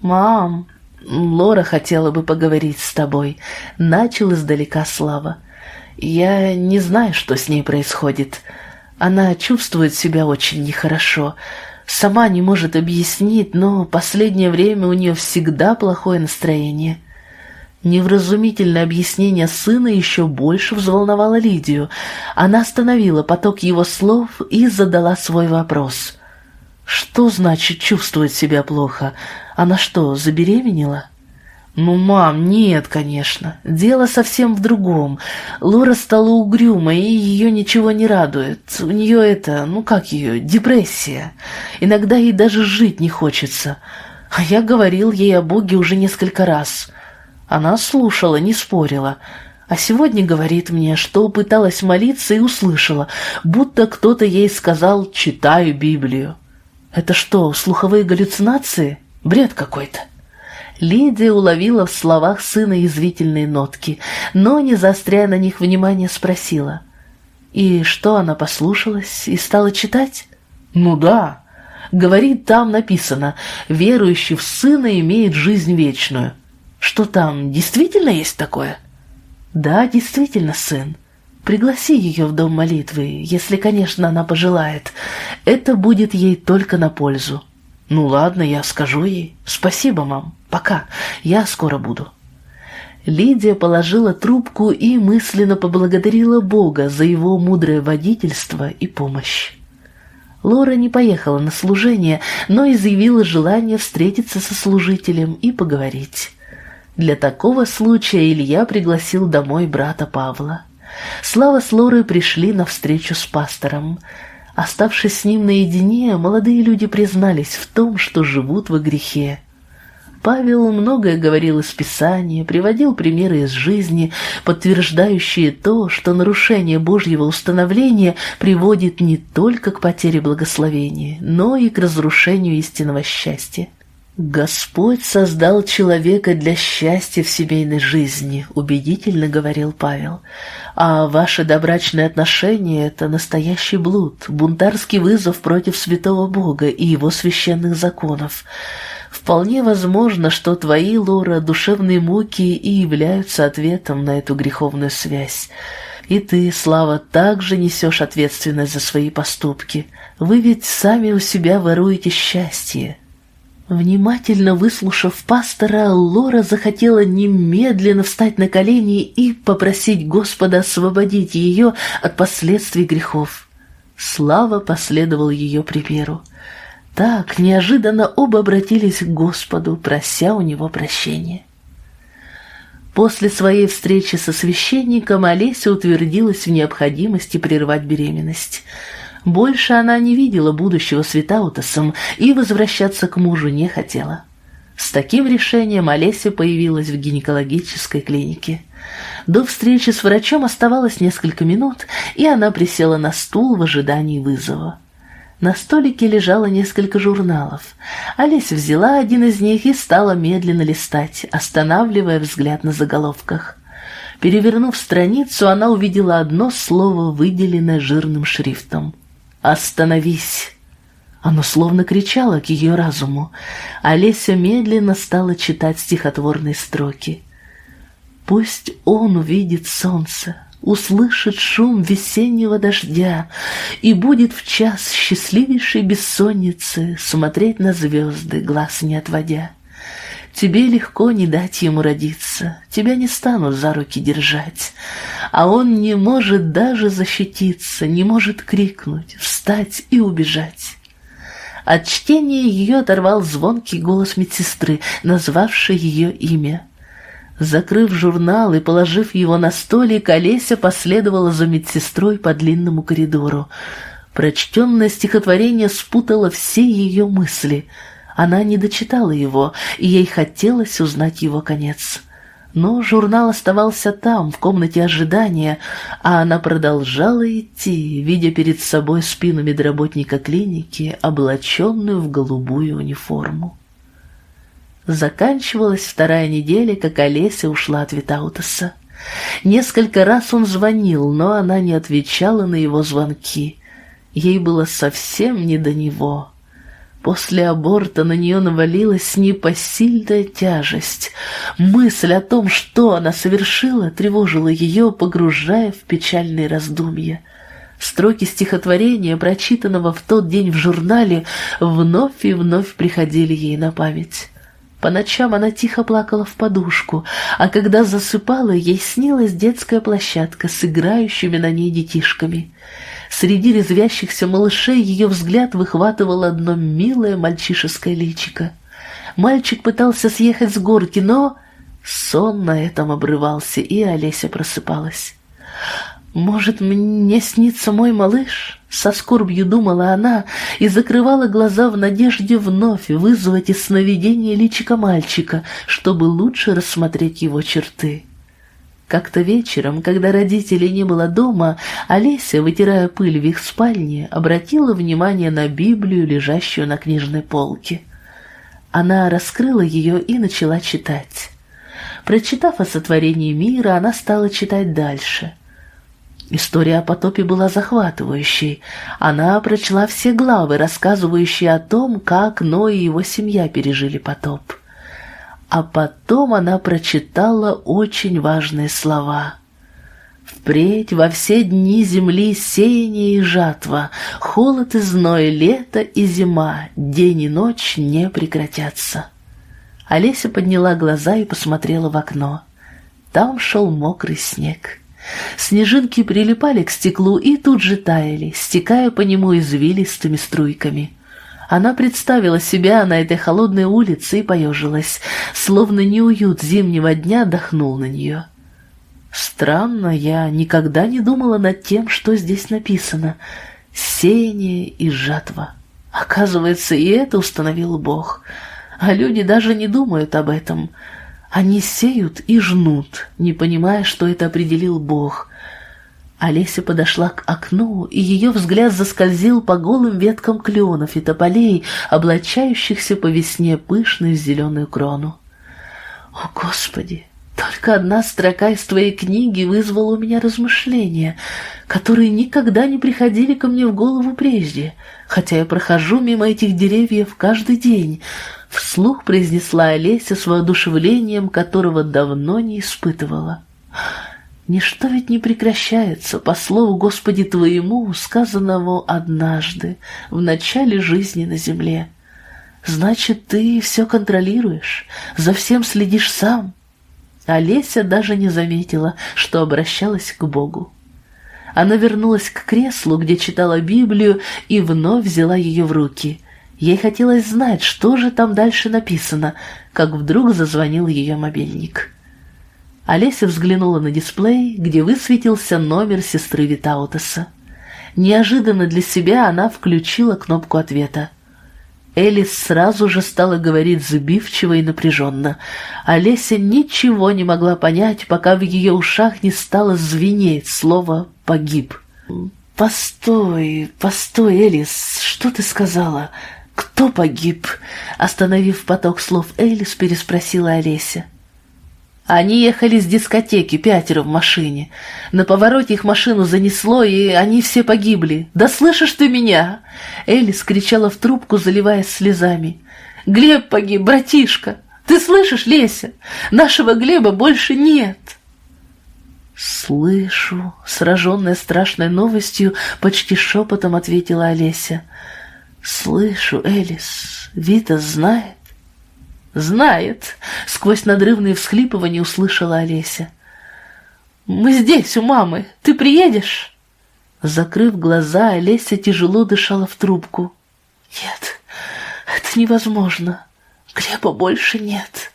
Speaker 1: «Мам, Лора хотела бы поговорить с тобой», — начал издалека Слава. Я не знаю, что с ней происходит. Она чувствует себя очень нехорошо. Сама не может объяснить, но последнее время у нее всегда плохое настроение. Невразумительное объяснение сына еще больше взволновало Лидию. Она остановила поток его слов и задала свой вопрос. «Что значит чувствовать себя плохо? Она что, забеременела?» «Ну, мам, нет, конечно. Дело совсем в другом. Лора стала угрюмой, и ее ничего не радует. У нее это, ну как ее, депрессия. Иногда ей даже жить не хочется. А я говорил ей о Боге уже несколько раз. Она слушала, не спорила. А сегодня говорит мне, что пыталась молиться и услышала, будто кто-то ей сказал «читаю Библию». Это что, слуховые галлюцинации? Бред какой-то. Лидия уловила в словах сына язвительные нотки, но, не заостряя на них внимания, спросила. «И что, она послушалась и стала читать?» «Ну да. Говорит, там написано, верующий в сына имеет жизнь вечную. Что там, действительно есть такое?» «Да, действительно, сын. Пригласи ее в дом молитвы, если, конечно, она пожелает. Это будет ей только на пользу». «Ну ладно, я скажу ей. Спасибо, мам. Пока. Я скоро буду». Лидия положила трубку и мысленно поблагодарила Бога за его мудрое водительство и помощь. Лора не поехала на служение, но изъявила желание встретиться со служителем и поговорить. Для такого случая Илья пригласил домой брата Павла. Слава с Лорой пришли на встречу с пастором – Оставшись с ним наедине, молодые люди признались в том, что живут во грехе. Павел многое говорил из Писания, приводил примеры из жизни, подтверждающие то, что нарушение Божьего установления приводит не только к потере благословения, но и к разрушению истинного счастья. «Господь создал человека для счастья в семейной жизни», — убедительно говорил Павел. «А ваши добрачные отношения — это настоящий блуд, бунтарский вызов против святого Бога и его священных законов. Вполне возможно, что твои, Лора, душевные муки и являются ответом на эту греховную связь. И ты, Слава, также несешь ответственность за свои поступки. Вы ведь сами у себя воруете счастье». Внимательно выслушав пастора, Лора захотела немедленно встать на колени и попросить Господа освободить ее от последствий грехов. Слава последовал ее примеру. Так неожиданно оба обратились к Господу, прося у него прощения. После своей встречи со священником Олеся утвердилась в необходимости прервать беременность – больше она не видела будущего с Витаутасом и возвращаться к мужу не хотела. С таким решением Олеся появилась в гинекологической клинике. До встречи с врачом оставалось несколько минут, и она присела на стул в ожидании вызова. На столике лежало несколько журналов. Олеся взяла один из них и стала медленно листать, останавливая взгляд на заголовках. Перевернув страницу, она увидела одно слово, выделенное жирным шрифтом — «Остановись!» Оно словно кричало к ее разуму. Олеся медленно стала читать стихотворные строки. «Пусть он увидит солнце, услышит шум весеннего дождя и будет в час счастливейшей бессонницы смотреть на звезды, глаз не отводя. Тебе легко не дать ему родиться, тебя не станут за руки держать, а он не может даже защититься, не может крикнуть, встать и убежать. От чтения ее оторвал звонкий голос медсестры, назвавшей ее имя. Закрыв журнал и положив его на столик, Олеся последовала за медсестрой по длинному коридору. Прочтенное стихотворение спутало все ее мысли — она не дочитала его, и ей хотелось узнать его конец. Но журнал оставался там, в комнате ожидания, а она продолжала идти, видя перед собой спину медработника клиники, облаченную в голубую униформу. Заканчивалась вторая неделя, как Олеся ушла от Витаутаса. Несколько раз он звонил, но она не отвечала на его звонки. Ей было совсем не до него. После аборта на нее навалилась непосильная тяжесть. Мысль о том, что она совершила, тревожила ее, погружая в печальные раздумья. Строки стихотворения, прочитанного в тот день в журнале, вновь и вновь приходили ей на память. По ночам она тихо плакала в подушку, а когда засыпала, ей снилась детская площадка с играющими на ней детишками — Среди резвящихся малышей ее взгляд выхватывал одно милое мальчишеское личико. Мальчик пытался съехать с горки, но... Сон на этом обрывался, и Олеся просыпалась. «Может, мне снится мой малыш?» Со скорбью думала она и закрывала глаза в надежде вновь вызвать из сновидения личика мальчика, чтобы лучше рассмотреть его черты. Как-то вечером, когда родителей не было дома, Олеся, вытирая пыль в их спальне, обратила внимание на Библию, лежащую на книжной полке. Она раскрыла ее и начала читать. Прочитав о сотворении мира, она стала читать дальше. История о потопе была захватывающей. Она прочла все главы, рассказывающие о том, как Ной и его семья пережили потоп. А потом она прочитала очень важные слова. «Впредь во все дни земли сеяние и жатва, холод и зной, лето и зима, день и ночь не прекратятся». Олеся подняла глаза и посмотрела в окно. Там шел мокрый снег. Снежинки прилипали к стеклу и тут же таяли, стекая по нему извилистыми струйками. Она представила себя на этой холодной улице и поежилась, словно неуют зимнего дня дохнул на нее. Странно, я никогда не думала над тем, что здесь написано. Сеяние и жатва. Оказывается, и это установил Бог. А люди даже не думают об этом. Они сеют и жнут, не понимая, что это определил Бог. Олеся подошла к окну, и ее взгляд заскользил по голым веткам кленов и тополей, облачающихся по весне пышной зеленую крону. «О, Господи! Только одна строка из твоей книги вызвала у меня размышления, которые никогда не приходили ко мне в голову прежде, хотя я прохожу мимо этих деревьев каждый день», — вслух произнесла Олеся с воодушевлением, которого давно не испытывала. Ничто ведь не прекращается, по слову Господи Твоему, сказанному однажды, в начале жизни на земле. Значит, ты все контролируешь, за всем следишь сам. Олеся даже не заметила, что обращалась к Богу. Она вернулась к креслу, где читала Библию, и вновь взяла ее в руки. Ей хотелось знать, что же там дальше написано, как вдруг зазвонил ее мобильник. Олеся взглянула на дисплей, где высветился номер сестры Витаутаса. Неожиданно для себя она включила кнопку ответа. Элис сразу же стала говорить забивчиво и напряженно. Олеся ничего не могла понять, пока в ее ушах не стало звенеть слово «погиб». «Постой, постой, Элис, что ты сказала? Кто погиб?» Остановив поток слов Элис, переспросила Олеся. Они ехали с дискотеки, пятеро в машине. На повороте их машину занесло, и они все погибли. «Да слышишь ты меня?» Элис кричала в трубку, заливаясь слезами. «Глеб погиб, братишка! Ты слышишь, Леся? Нашего Глеба больше нет!» «Слышу», — сраженная страшной новостью, почти шепотом ответила Олеся. «Слышу, Элис, Вита знает?» «Знает!» — сквозь надрывные всхлипывания услышала Олеся. «Мы здесь, у мамы. Ты приедешь?» Закрыв глаза, Олеся тяжело дышала в трубку. «Нет, это невозможно. Глеба больше нет.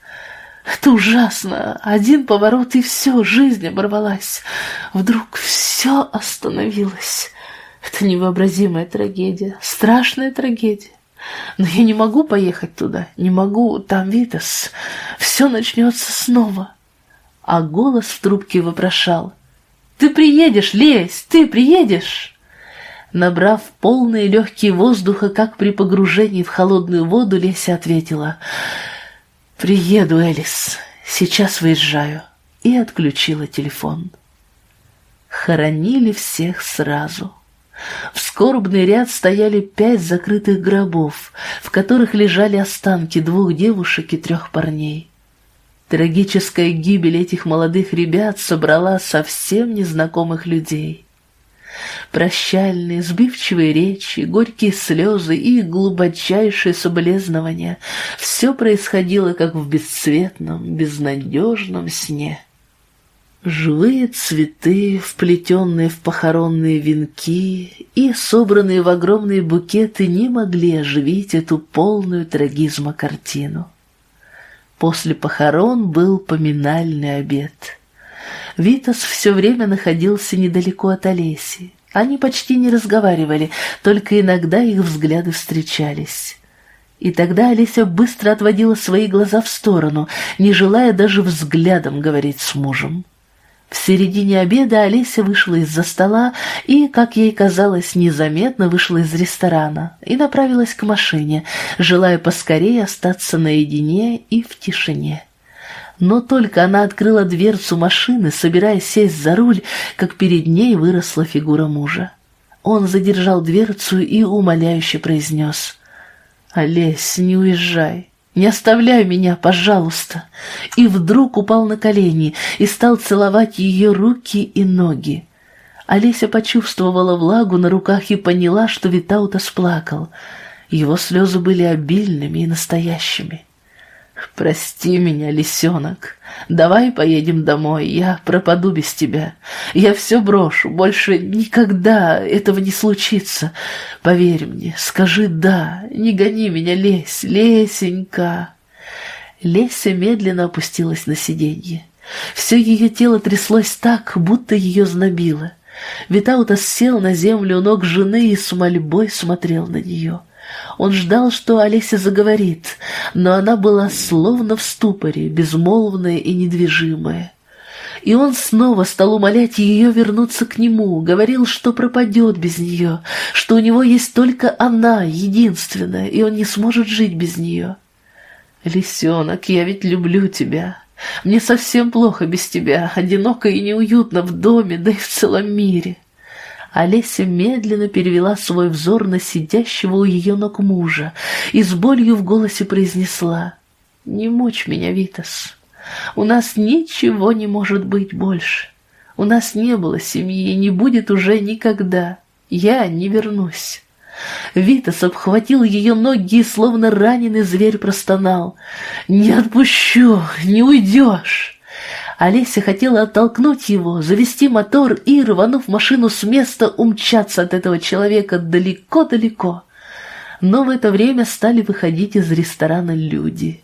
Speaker 1: Это ужасно. Один поворот, и все, жизнь оборвалась. Вдруг все остановилось. Это невообразимая трагедия, страшная трагедия. Но я не могу поехать туда, не могу, там Витас. Все начнется снова. А голос в трубке вопрошал. «Ты приедешь, Лесь, ты приедешь!» Набрав полные легкие воздуха, как при погружении в холодную воду, Леся ответила. «Приеду, Элис, сейчас выезжаю» и отключила телефон. Хоронили всех сразу. В скорбный ряд стояли пять закрытых гробов, в которых лежали останки двух девушек и трех парней. Трагическая гибель этих молодых ребят собрала совсем незнакомых людей. Прощальные, сбивчивые речи, горькие слезы и глубочайшие соболезнования — все происходило как в бесцветном, безнадежном сне. Живые цветы, вплетенные в похоронные венки и собранные в огромные букеты, не могли оживить эту полную трагизма картину. После похорон был поминальный обед. Витас все время находился недалеко от Олеси. Они почти не разговаривали, только иногда их взгляды встречались. И тогда Олеся быстро отводила свои глаза в сторону, не желая даже взглядом говорить с мужем. В середине обеда Олеся вышла из-за стола и, как ей казалось, незаметно вышла из ресторана и направилась к машине, желая поскорее остаться наедине и в тишине. Но только она открыла дверцу машины, собираясь сесть за руль, как перед ней выросла фигура мужа. Он задержал дверцу и умоляюще произнес «Олесь, не уезжай, не оставляй меня, пожалуйста!» И вдруг упал на колени и стал целовать ее руки и ноги. Олеся почувствовала влагу на руках и поняла, что Витаута сплакал. Его слезы были обильными и настоящими. «Прости меня, лисенок. Давай поедем домой, я пропаду без тебя. Я все брошу, больше никогда этого не случится. Поверь мне, скажи «да», не гони меня, Лесь, Лесенька». Леся медленно опустилась на сиденье. Все ее тело тряслось так, будто ее знобило. Витаутас сел на землю у ног жены и с мольбой смотрел на нее. Он ждал, что Олеся заговорит, но она была словно в ступоре, безмолвная и недвижимая. И он снова стал умолять ее вернуться к нему, говорил, что пропадет без нее, что у него есть только она, единственная, и он не сможет жить без нее. «Лисенок, я ведь люблю тебя. Мне совсем плохо без тебя, одиноко и неуютно в доме, да и в целом мире. Олеся медленно перевела свой взор на сидящего у ее ног мужа и с болью в голосе произнесла «Не мучь меня, Витас. У нас ничего не может быть больше. У нас не было семьи и не будет уже никогда. Я не вернусь. Витас обхватил ее ноги и словно раненый зверь простонал. «Не отпущу, не уйдешь!» Олеся хотела оттолкнуть его, завести мотор и, рванув машину с места, умчаться от этого человека далеко-далеко. Но в это время стали выходить из ресторана люди.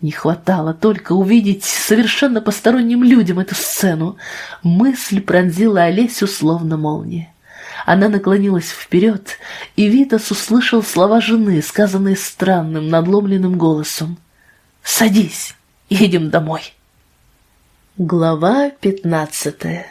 Speaker 1: Не хватало только увидеть совершенно посторонним людям эту сцену. Мысль пронзила Олесю словно молния. Она наклонилась вперед, и Витас услышал слова жены, сказанные странным, надломленным голосом. «Садись, едем домой». Глава пятнадцатая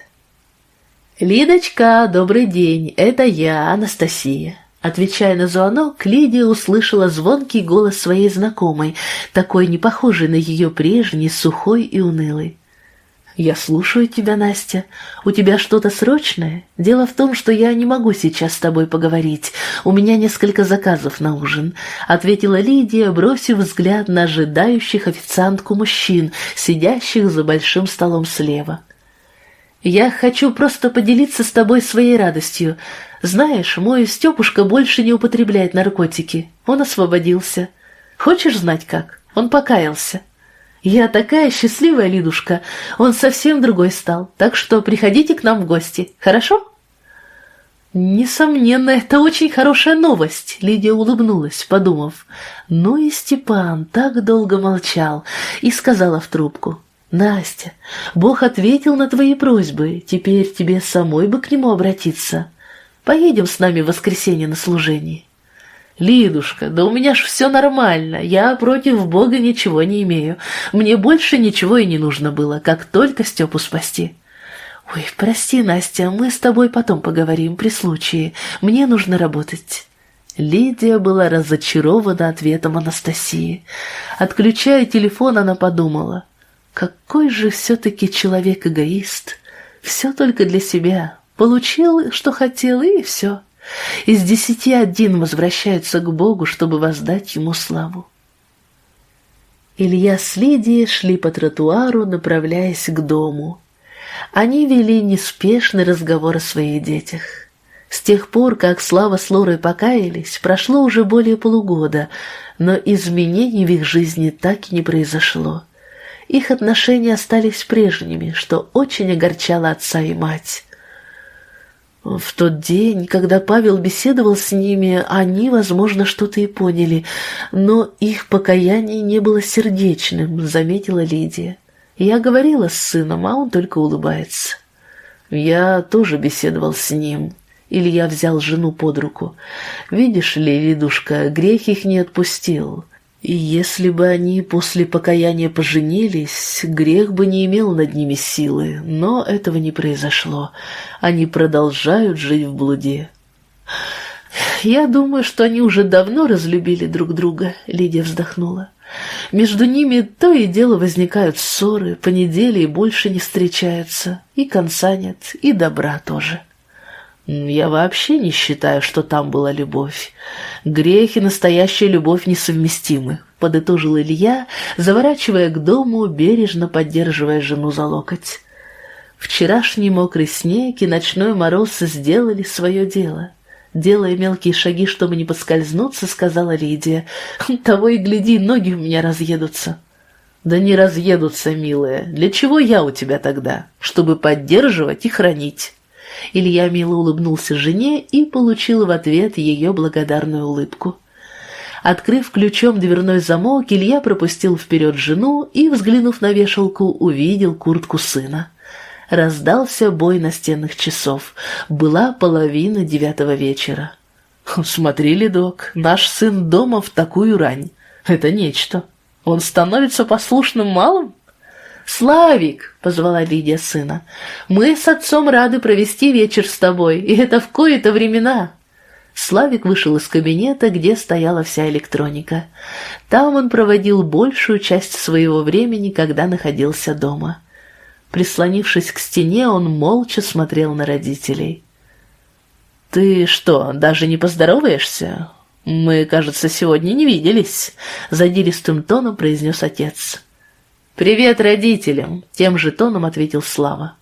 Speaker 1: «Лидочка, добрый день, это я, Анастасия». Отвечая на звонок, Лидия услышала звонкий голос своей знакомой, такой не похожий на ее прежний, сухой и унылый. «Я слушаю тебя, Настя. У тебя что-то срочное? Дело в том, что я не могу сейчас с тобой поговорить. У меня несколько заказов на ужин», — ответила Лидия, бросив взгляд на ожидающих официантку мужчин, сидящих за большим столом слева. «Я хочу просто поделиться с тобой своей радостью. Знаешь, мой Степушка больше не употребляет наркотики. Он освободился. Хочешь знать как? Он покаялся». «Я такая счастливая, Лидушка, он совсем другой стал, так что приходите к нам в гости, хорошо?» «Несомненно, это очень хорошая новость», — Лидия улыбнулась, подумав. Ну и Степан так долго молчал и сказала в трубку. «Настя, Бог ответил на твои просьбы, теперь тебе самой бы к нему обратиться. Поедем с нами в воскресенье на служение». «Лидушка, да у меня ж все нормально, я против Бога ничего не имею. Мне больше ничего и не нужно было, как только Степу спасти». «Ой, прости, Настя, мы с тобой потом поговорим при случае. Мне нужно работать». Лидия была разочарована ответом Анастасии. Отключая телефон, она подумала, какой же все-таки человек-эгоист. Все только для себя. Получил, что хотел, и все. Из десяти один возвращаются к Богу, чтобы воздать Ему славу. Илья с Лидией шли по тротуару, направляясь к дому. Они вели неспешный разговор о своих детях. С тех пор, как Слава с Лорой покаялись, прошло уже более полугода, но изменений в их жизни так и не произошло. Их отношения остались прежними, что очень огорчало отца и мать. В тот день, когда Павел беседовал с ними, они, возможно, что-то и поняли, но их покаяние не было сердечным, заметила Лидия. Я говорила с сыном, а он только улыбается. Я тоже беседовал с ним. Илья взял жену под руку. Видишь ли, Лидушка, грех их не отпустил. И если бы они после покаяния поженились, грех бы не имел над ними силы, но этого не произошло. Они продолжают жить в блуде. «Я думаю, что они уже давно разлюбили друг друга», — Лидия вздохнула. «Между ними то и дело возникают ссоры, по неделе и больше не встречаются, и конца нет, и добра тоже». Я вообще не считаю, что там была любовь. Грех и настоящая любовь несовместимы, подытожил Илья, заворачивая к дому, бережно поддерживая жену за локоть. Вчерашний мокрый снег и ночной мороз сделали свое дело. Делая мелкие шаги, чтобы не поскользнуться, сказала Лидия. «Того и гляди, ноги у меня разъедутся». «Да не разъедутся, милая. Для чего я у тебя тогда? Чтобы поддерживать и хранить». Илья мило улыбнулся жене и получил в ответ ее благодарную улыбку. Открыв ключом дверной замок, Илья пропустил вперед жену и, взглянув на вешалку, увидел куртку сына. Раздался бой настенных часов. Была половина девятого вечера. «Смотри, Ледок, наш сын дома в такую рань. Это нечто. Он становится послушным малым?» «Славик!» — позвала Лидия сына. «Мы с отцом рады провести вечер с тобой, и это в кои-то времена!» Славик вышел из кабинета, где стояла вся электроника. Там он проводил большую часть своего времени, когда находился дома. Прислонившись к стене, он молча смотрел на родителей. «Ты что, даже не поздороваешься? Мы, кажется, сегодня не виделись», — задиристым тоном произнес отец. «Привет родителям!» — тем же тоном ответил Слава.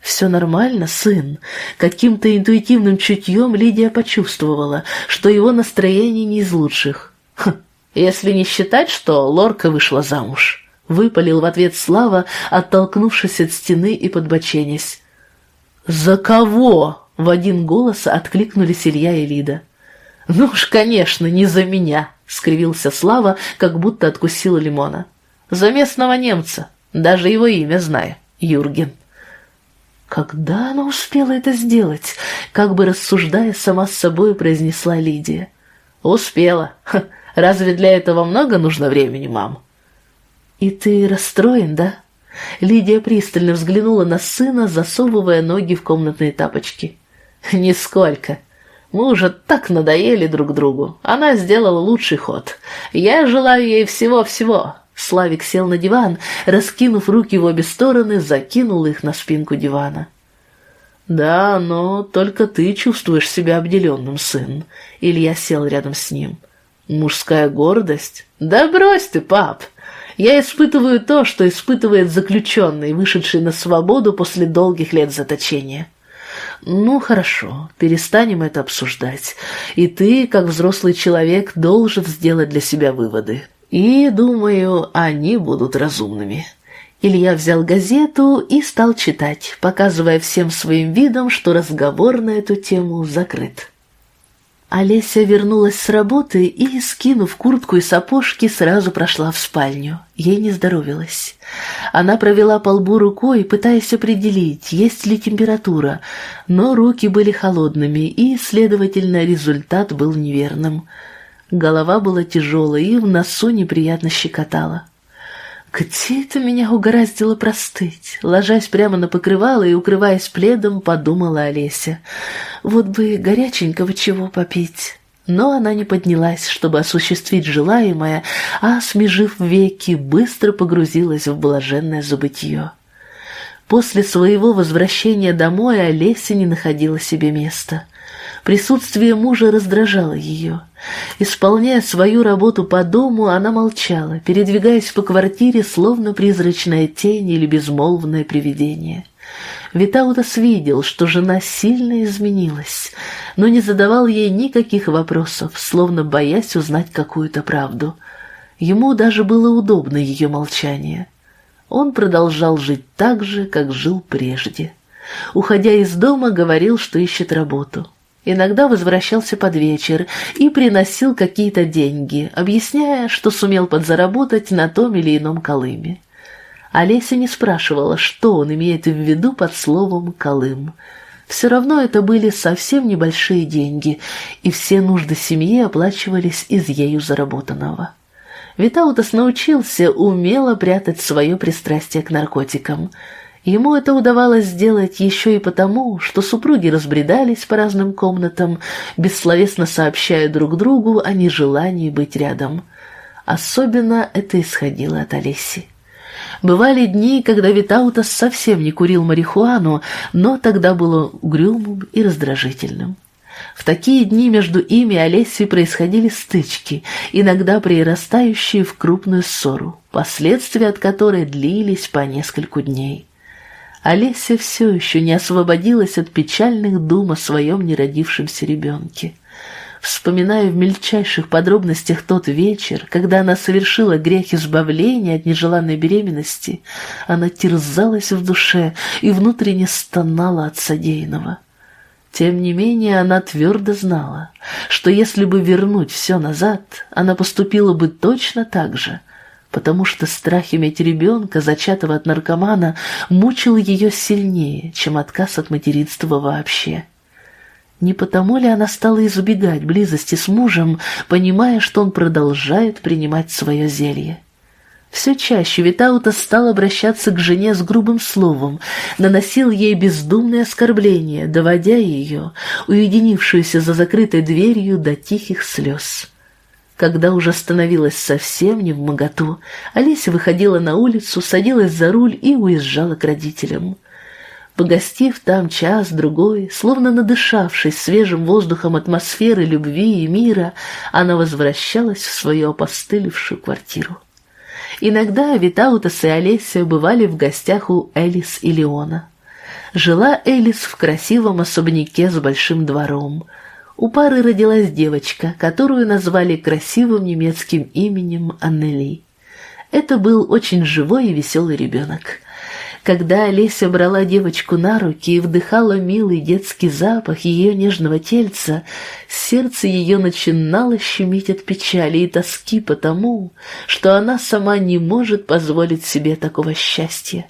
Speaker 1: «Все нормально, сын». Каким-то интуитивным чутьем Лидия почувствовала, что его настроение не из лучших. «Хм, если не считать, что Лорка вышла замуж», — выпалил в ответ Слава, оттолкнувшись от стены и подбоченясь. «За кого?» — в один голос откликнулись Илья и Лида. «Ну уж, конечно, не за меня», — скривился Слава, как будто откусил лимона. «За местного немца. Даже его имя знаю. Юрген». Когда она успела это сделать? Как бы рассуждая, сама с собой произнесла Лидия. Успела. Ха, разве для этого много нужно времени, мам? И ты расстроен, да? Лидия пристально взглянула на сына, засовывая ноги в комнатные тапочки. «Нисколько. Мы уже так надоели друг другу. Она сделала лучший ход. Я желаю ей всего-всего. Славик сел на диван, раскинув руки в обе стороны, закинул их на спинку дивана. «Да, но только ты чувствуешь себя обделенным, сын». Илья сел рядом с ним. «Мужская гордость? Да брось ты, пап! Я испытываю то, что испытывает заключенный, вышедший на свободу после долгих лет заточения». «Ну, хорошо, перестанем это обсуждать. И ты, как взрослый человек, должен сделать для себя выводы. И, думаю, они будут разумными. Илья взял газету и стал читать, показывая всем своим видом, что разговор на эту тему закрыт. Олеся вернулась с работы и, скинув куртку и сапожки, сразу прошла в спальню. Ей не здоровилось. Она провела по лбу рукой, пытаясь определить, есть ли температура, но руки были холодными, и, следовательно, результат был неверным – Голова была тяжелая и в носу неприятно щекотала. «Где это меня угораздило простыть?» Ложась прямо на покрывало и укрываясь пледом, подумала Олеся. «Вот бы горяченького чего попить». Но она не поднялась, чтобы осуществить желаемое, а, смежив веки, быстро погрузилась в блаженное забытье. После своего возвращения домой Олеся не находила себе места. Присутствие мужа раздражало ее. Исполняя свою работу по дому, она молчала, передвигаясь по квартире, словно призрачная тень или безмолвное привидение. Витаутас видел, что жена сильно изменилась, но не задавал ей никаких вопросов, словно боясь узнать какую-то правду. Ему даже было удобно ее молчание. Он продолжал жить так же, как жил прежде. Уходя из дома, говорил, что ищет работу. Иногда возвращался под вечер и приносил какие-то деньги, объясняя, что сумел подзаработать на том или ином Колыме. Олеся не спрашивала, что он имеет в виду под словом «Колым». Все равно это были совсем небольшие деньги, и все нужды семьи оплачивались из ею заработанного. Витаутас научился умело прятать свое пристрастие к наркотикам – Ему это удавалось сделать еще и потому, что супруги разбредались по разным комнатам, бессловесно сообщая друг другу о нежелании быть рядом. Особенно это исходило от Олеси. Бывали дни, когда Витаутас совсем не курил марихуану, но тогда было угрюмым и раздражительным. В такие дни между ими и Олесей происходили стычки, иногда прирастающие в крупную ссору, последствия от которой длились по нескольку дней. Олеся все еще не освободилась от печальных дум о своем неродившемся ребенке. Вспоминая в мельчайших подробностях тот вечер, когда она совершила грех избавления от нежеланной беременности, она терзалась в душе и внутренне стонала от содеянного. Тем не менее, она твердо знала, что если бы вернуть все назад, она поступила бы точно так же — потому что страх иметь ребенка, зачатого от наркомана, мучил ее сильнее, чем отказ от материнства вообще. Не потому ли она стала избегать близости с мужем, понимая, что он продолжает принимать свое зелье? Все чаще Витаута стал обращаться к жене с грубым словом, наносил ей бездумные оскорбления, доводя ее, уединившуюся за закрытой дверью, до тихих слез. Когда уже становилось совсем не в моготу, Олеся выходила на улицу, садилась за руль и уезжала к родителям. Погостив там час-другой, словно надышавшись свежим воздухом атмосферы любви и мира, она возвращалась в свою опостылевшую квартиру. Иногда Витаутас и Олеся бывали в гостях у Элис и Леона. Жила Элис в красивом особняке с большим двором. У пары родилась девочка, которую назвали красивым немецким именем Аннели. Это был очень живой и веселый ребенок. Когда Олеся брала девочку на руки и вдыхала милый детский запах ее нежного тельца, сердце ее начинало щемить от печали и тоски потому, что она сама не может позволить себе такого счастья.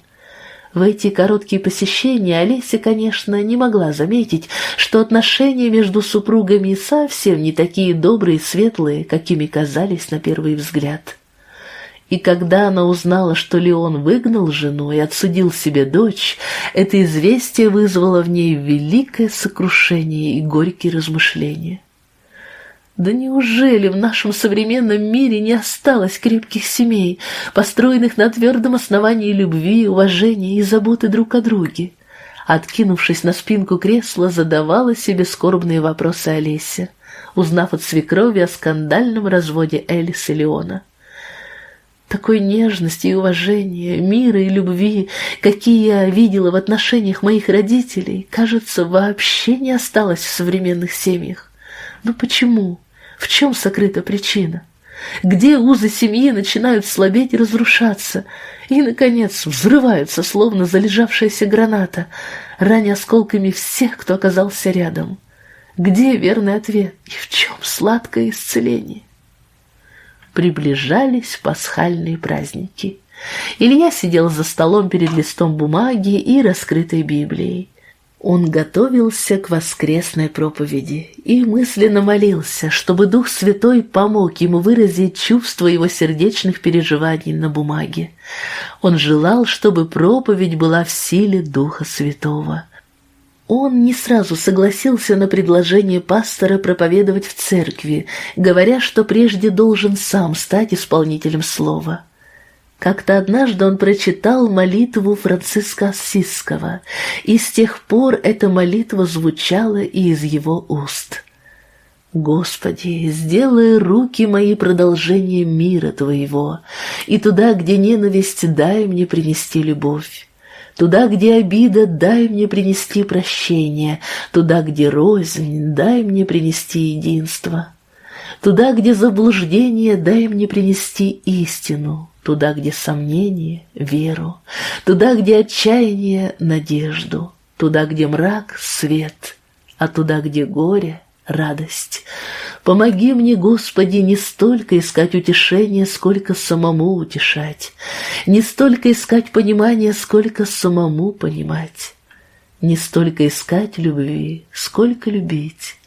Speaker 1: В эти короткие посещения Олеся, конечно, не могла заметить, что отношения между супругами совсем не такие добрые и светлые, какими казались на первый взгляд. И когда она узнала, что Леон выгнал жену и отсудил себе дочь, это известие вызвало в ней великое сокрушение и горькие размышления. Да неужели в нашем современном мире не осталось крепких семей, построенных на твердом основании любви, уважения и заботы друг о друге? Откинувшись на спинку кресла, задавала себе скорбные вопросы Олеся, узнав от свекрови о скандальном разводе Элис и Леона. Такой нежности и уважения, мира и любви, какие я видела в отношениях моих родителей, кажется, вообще не осталось в современных семьях. Но почему? В чем сокрыта причина? Где узы семьи начинают слабеть и разрушаться, и, наконец, взрываются, словно залежавшаяся граната, раня осколками всех, кто оказался рядом? Где верный ответ и в чем сладкое исцеление? приближались пасхальные праздники. Илья сидел за столом перед листом бумаги и раскрытой Библией. Он готовился к воскресной проповеди и мысленно молился, чтобы Дух Святой помог ему выразить чувство его сердечных переживаний на бумаге. Он желал, чтобы проповедь была в силе Духа Святого. Он не сразу согласился на предложение пастора проповедовать в церкви, говоря, что прежде должен сам стать исполнителем слова. Как-то однажды он прочитал молитву Франциска Ассизского, и с тех пор эта молитва звучала и из его уст. «Господи, сделай руки мои продолжением мира Твоего, и туда, где ненависть, дай мне принести любовь. Туда, где обида, дай мне принести прощение, Туда, где рознь, дай мне принести единство. Туда, где заблуждение, дай мне принести истину, Туда, где сомнение — веру, Туда, где отчаяние — надежду, Туда, где мрак — свет, а туда, где горе — радость. Помоги мне, Господи, не столько искать утешения, сколько самому утешать, не столько искать понимания, сколько самому понимать, не столько искать любви, сколько любить.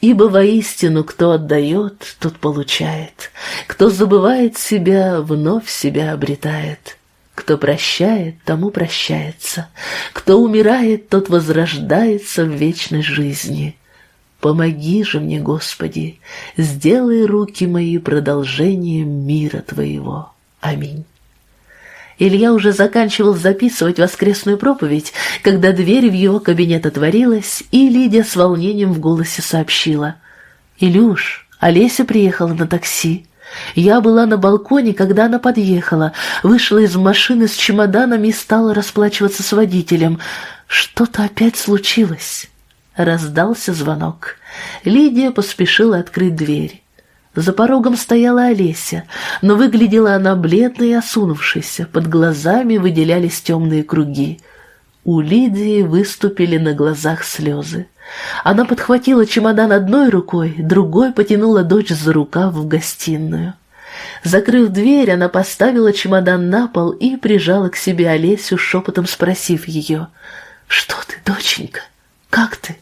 Speaker 1: Ибо воистину, кто отдает, тот получает, кто забывает себя, вновь себя обретает. Кто прощает, тому прощается, кто умирает, тот возрождается в вечной жизни. Помоги же мне, Господи, сделай руки мои продолжением мира Твоего. Аминь. Илья уже заканчивал записывать воскресную проповедь, когда дверь в его кабинет отворилась, и Лидия с волнением в голосе сообщила. «Илюш, Олеся приехала на такси. Я была на балконе, когда она подъехала, вышла из машины с чемоданами и стала расплачиваться с водителем. Что-то опять случилось». Раздался звонок. Лидия поспешила открыть дверь. За порогом стояла Олеся, но выглядела она бледной и осунувшейся, под глазами выделялись темные круги. У Лидии выступили на глазах слезы. Она подхватила чемодан одной рукой, другой потянула дочь за рукав в гостиную. Закрыв дверь, она поставила чемодан на пол и прижала к себе Олесю, шепотом спросив ее, «Что ты, доченька?» «Как ты?»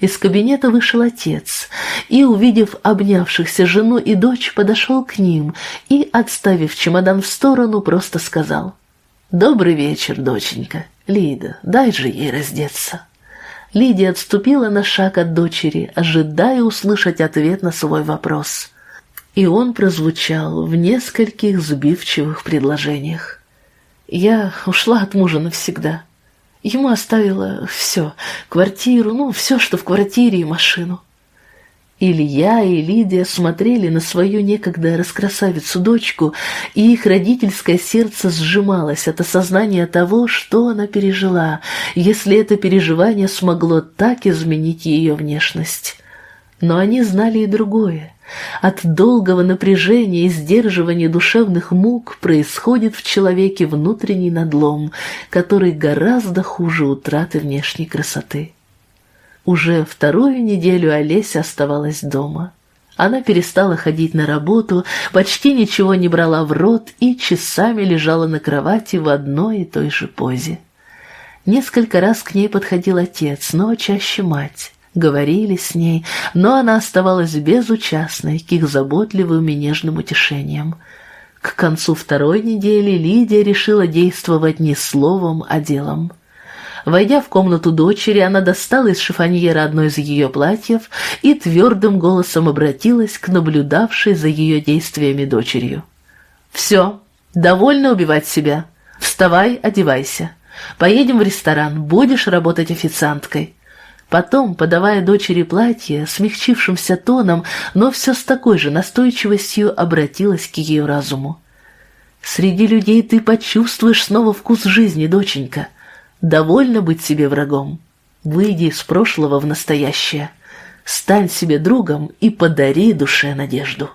Speaker 1: Из кабинета вышел отец и, увидев обнявшихся жену и дочь, подошел к ним и, отставив чемодан в сторону, просто сказал «Добрый вечер, доченька. Лида, дай же ей раздеться». Лидия отступила на шаг от дочери, ожидая услышать ответ на свой вопрос. И он прозвучал в нескольких сбивчивых предложениях. «Я ушла от мужа навсегда». Ему оставила все, квартиру, ну, все, что в квартире и машину. Илья и Лидия смотрели на свою некогда раскрасавицу-дочку, и их родительское сердце сжималось от осознания того, что она пережила, если это переживание смогло так изменить ее внешность. Но они знали и другое. От долгого напряжения и сдерживания душевных мук происходит в человеке внутренний надлом, который гораздо хуже утраты внешней красоты. Уже вторую неделю Олеся оставалась дома. Она перестала ходить на работу, почти ничего не брала в рот и часами лежала на кровати в одной и той же позе. Несколько раз к ней подходил отец, но чаще мать. Говорили с ней, но она оставалась безучастной к их заботливым и нежным утешениям. К концу второй недели Лидия решила действовать не словом, а делом. Войдя в комнату дочери, она достала из шифоньера одно из ее платьев и твердым голосом обратилась к наблюдавшей за ее действиями дочерью. «Все, довольно убивать себя. Вставай, одевайся. Поедем в ресторан, будешь работать официанткой». Потом, подавая дочери платье, смягчившимся тоном, но все с такой же настойчивостью обратилась к ее разуму. «Среди людей ты почувствуешь снова вкус жизни, доченька. Довольно быть себе врагом. Выйди из прошлого в настоящее. Стань себе другом и подари душе надежду.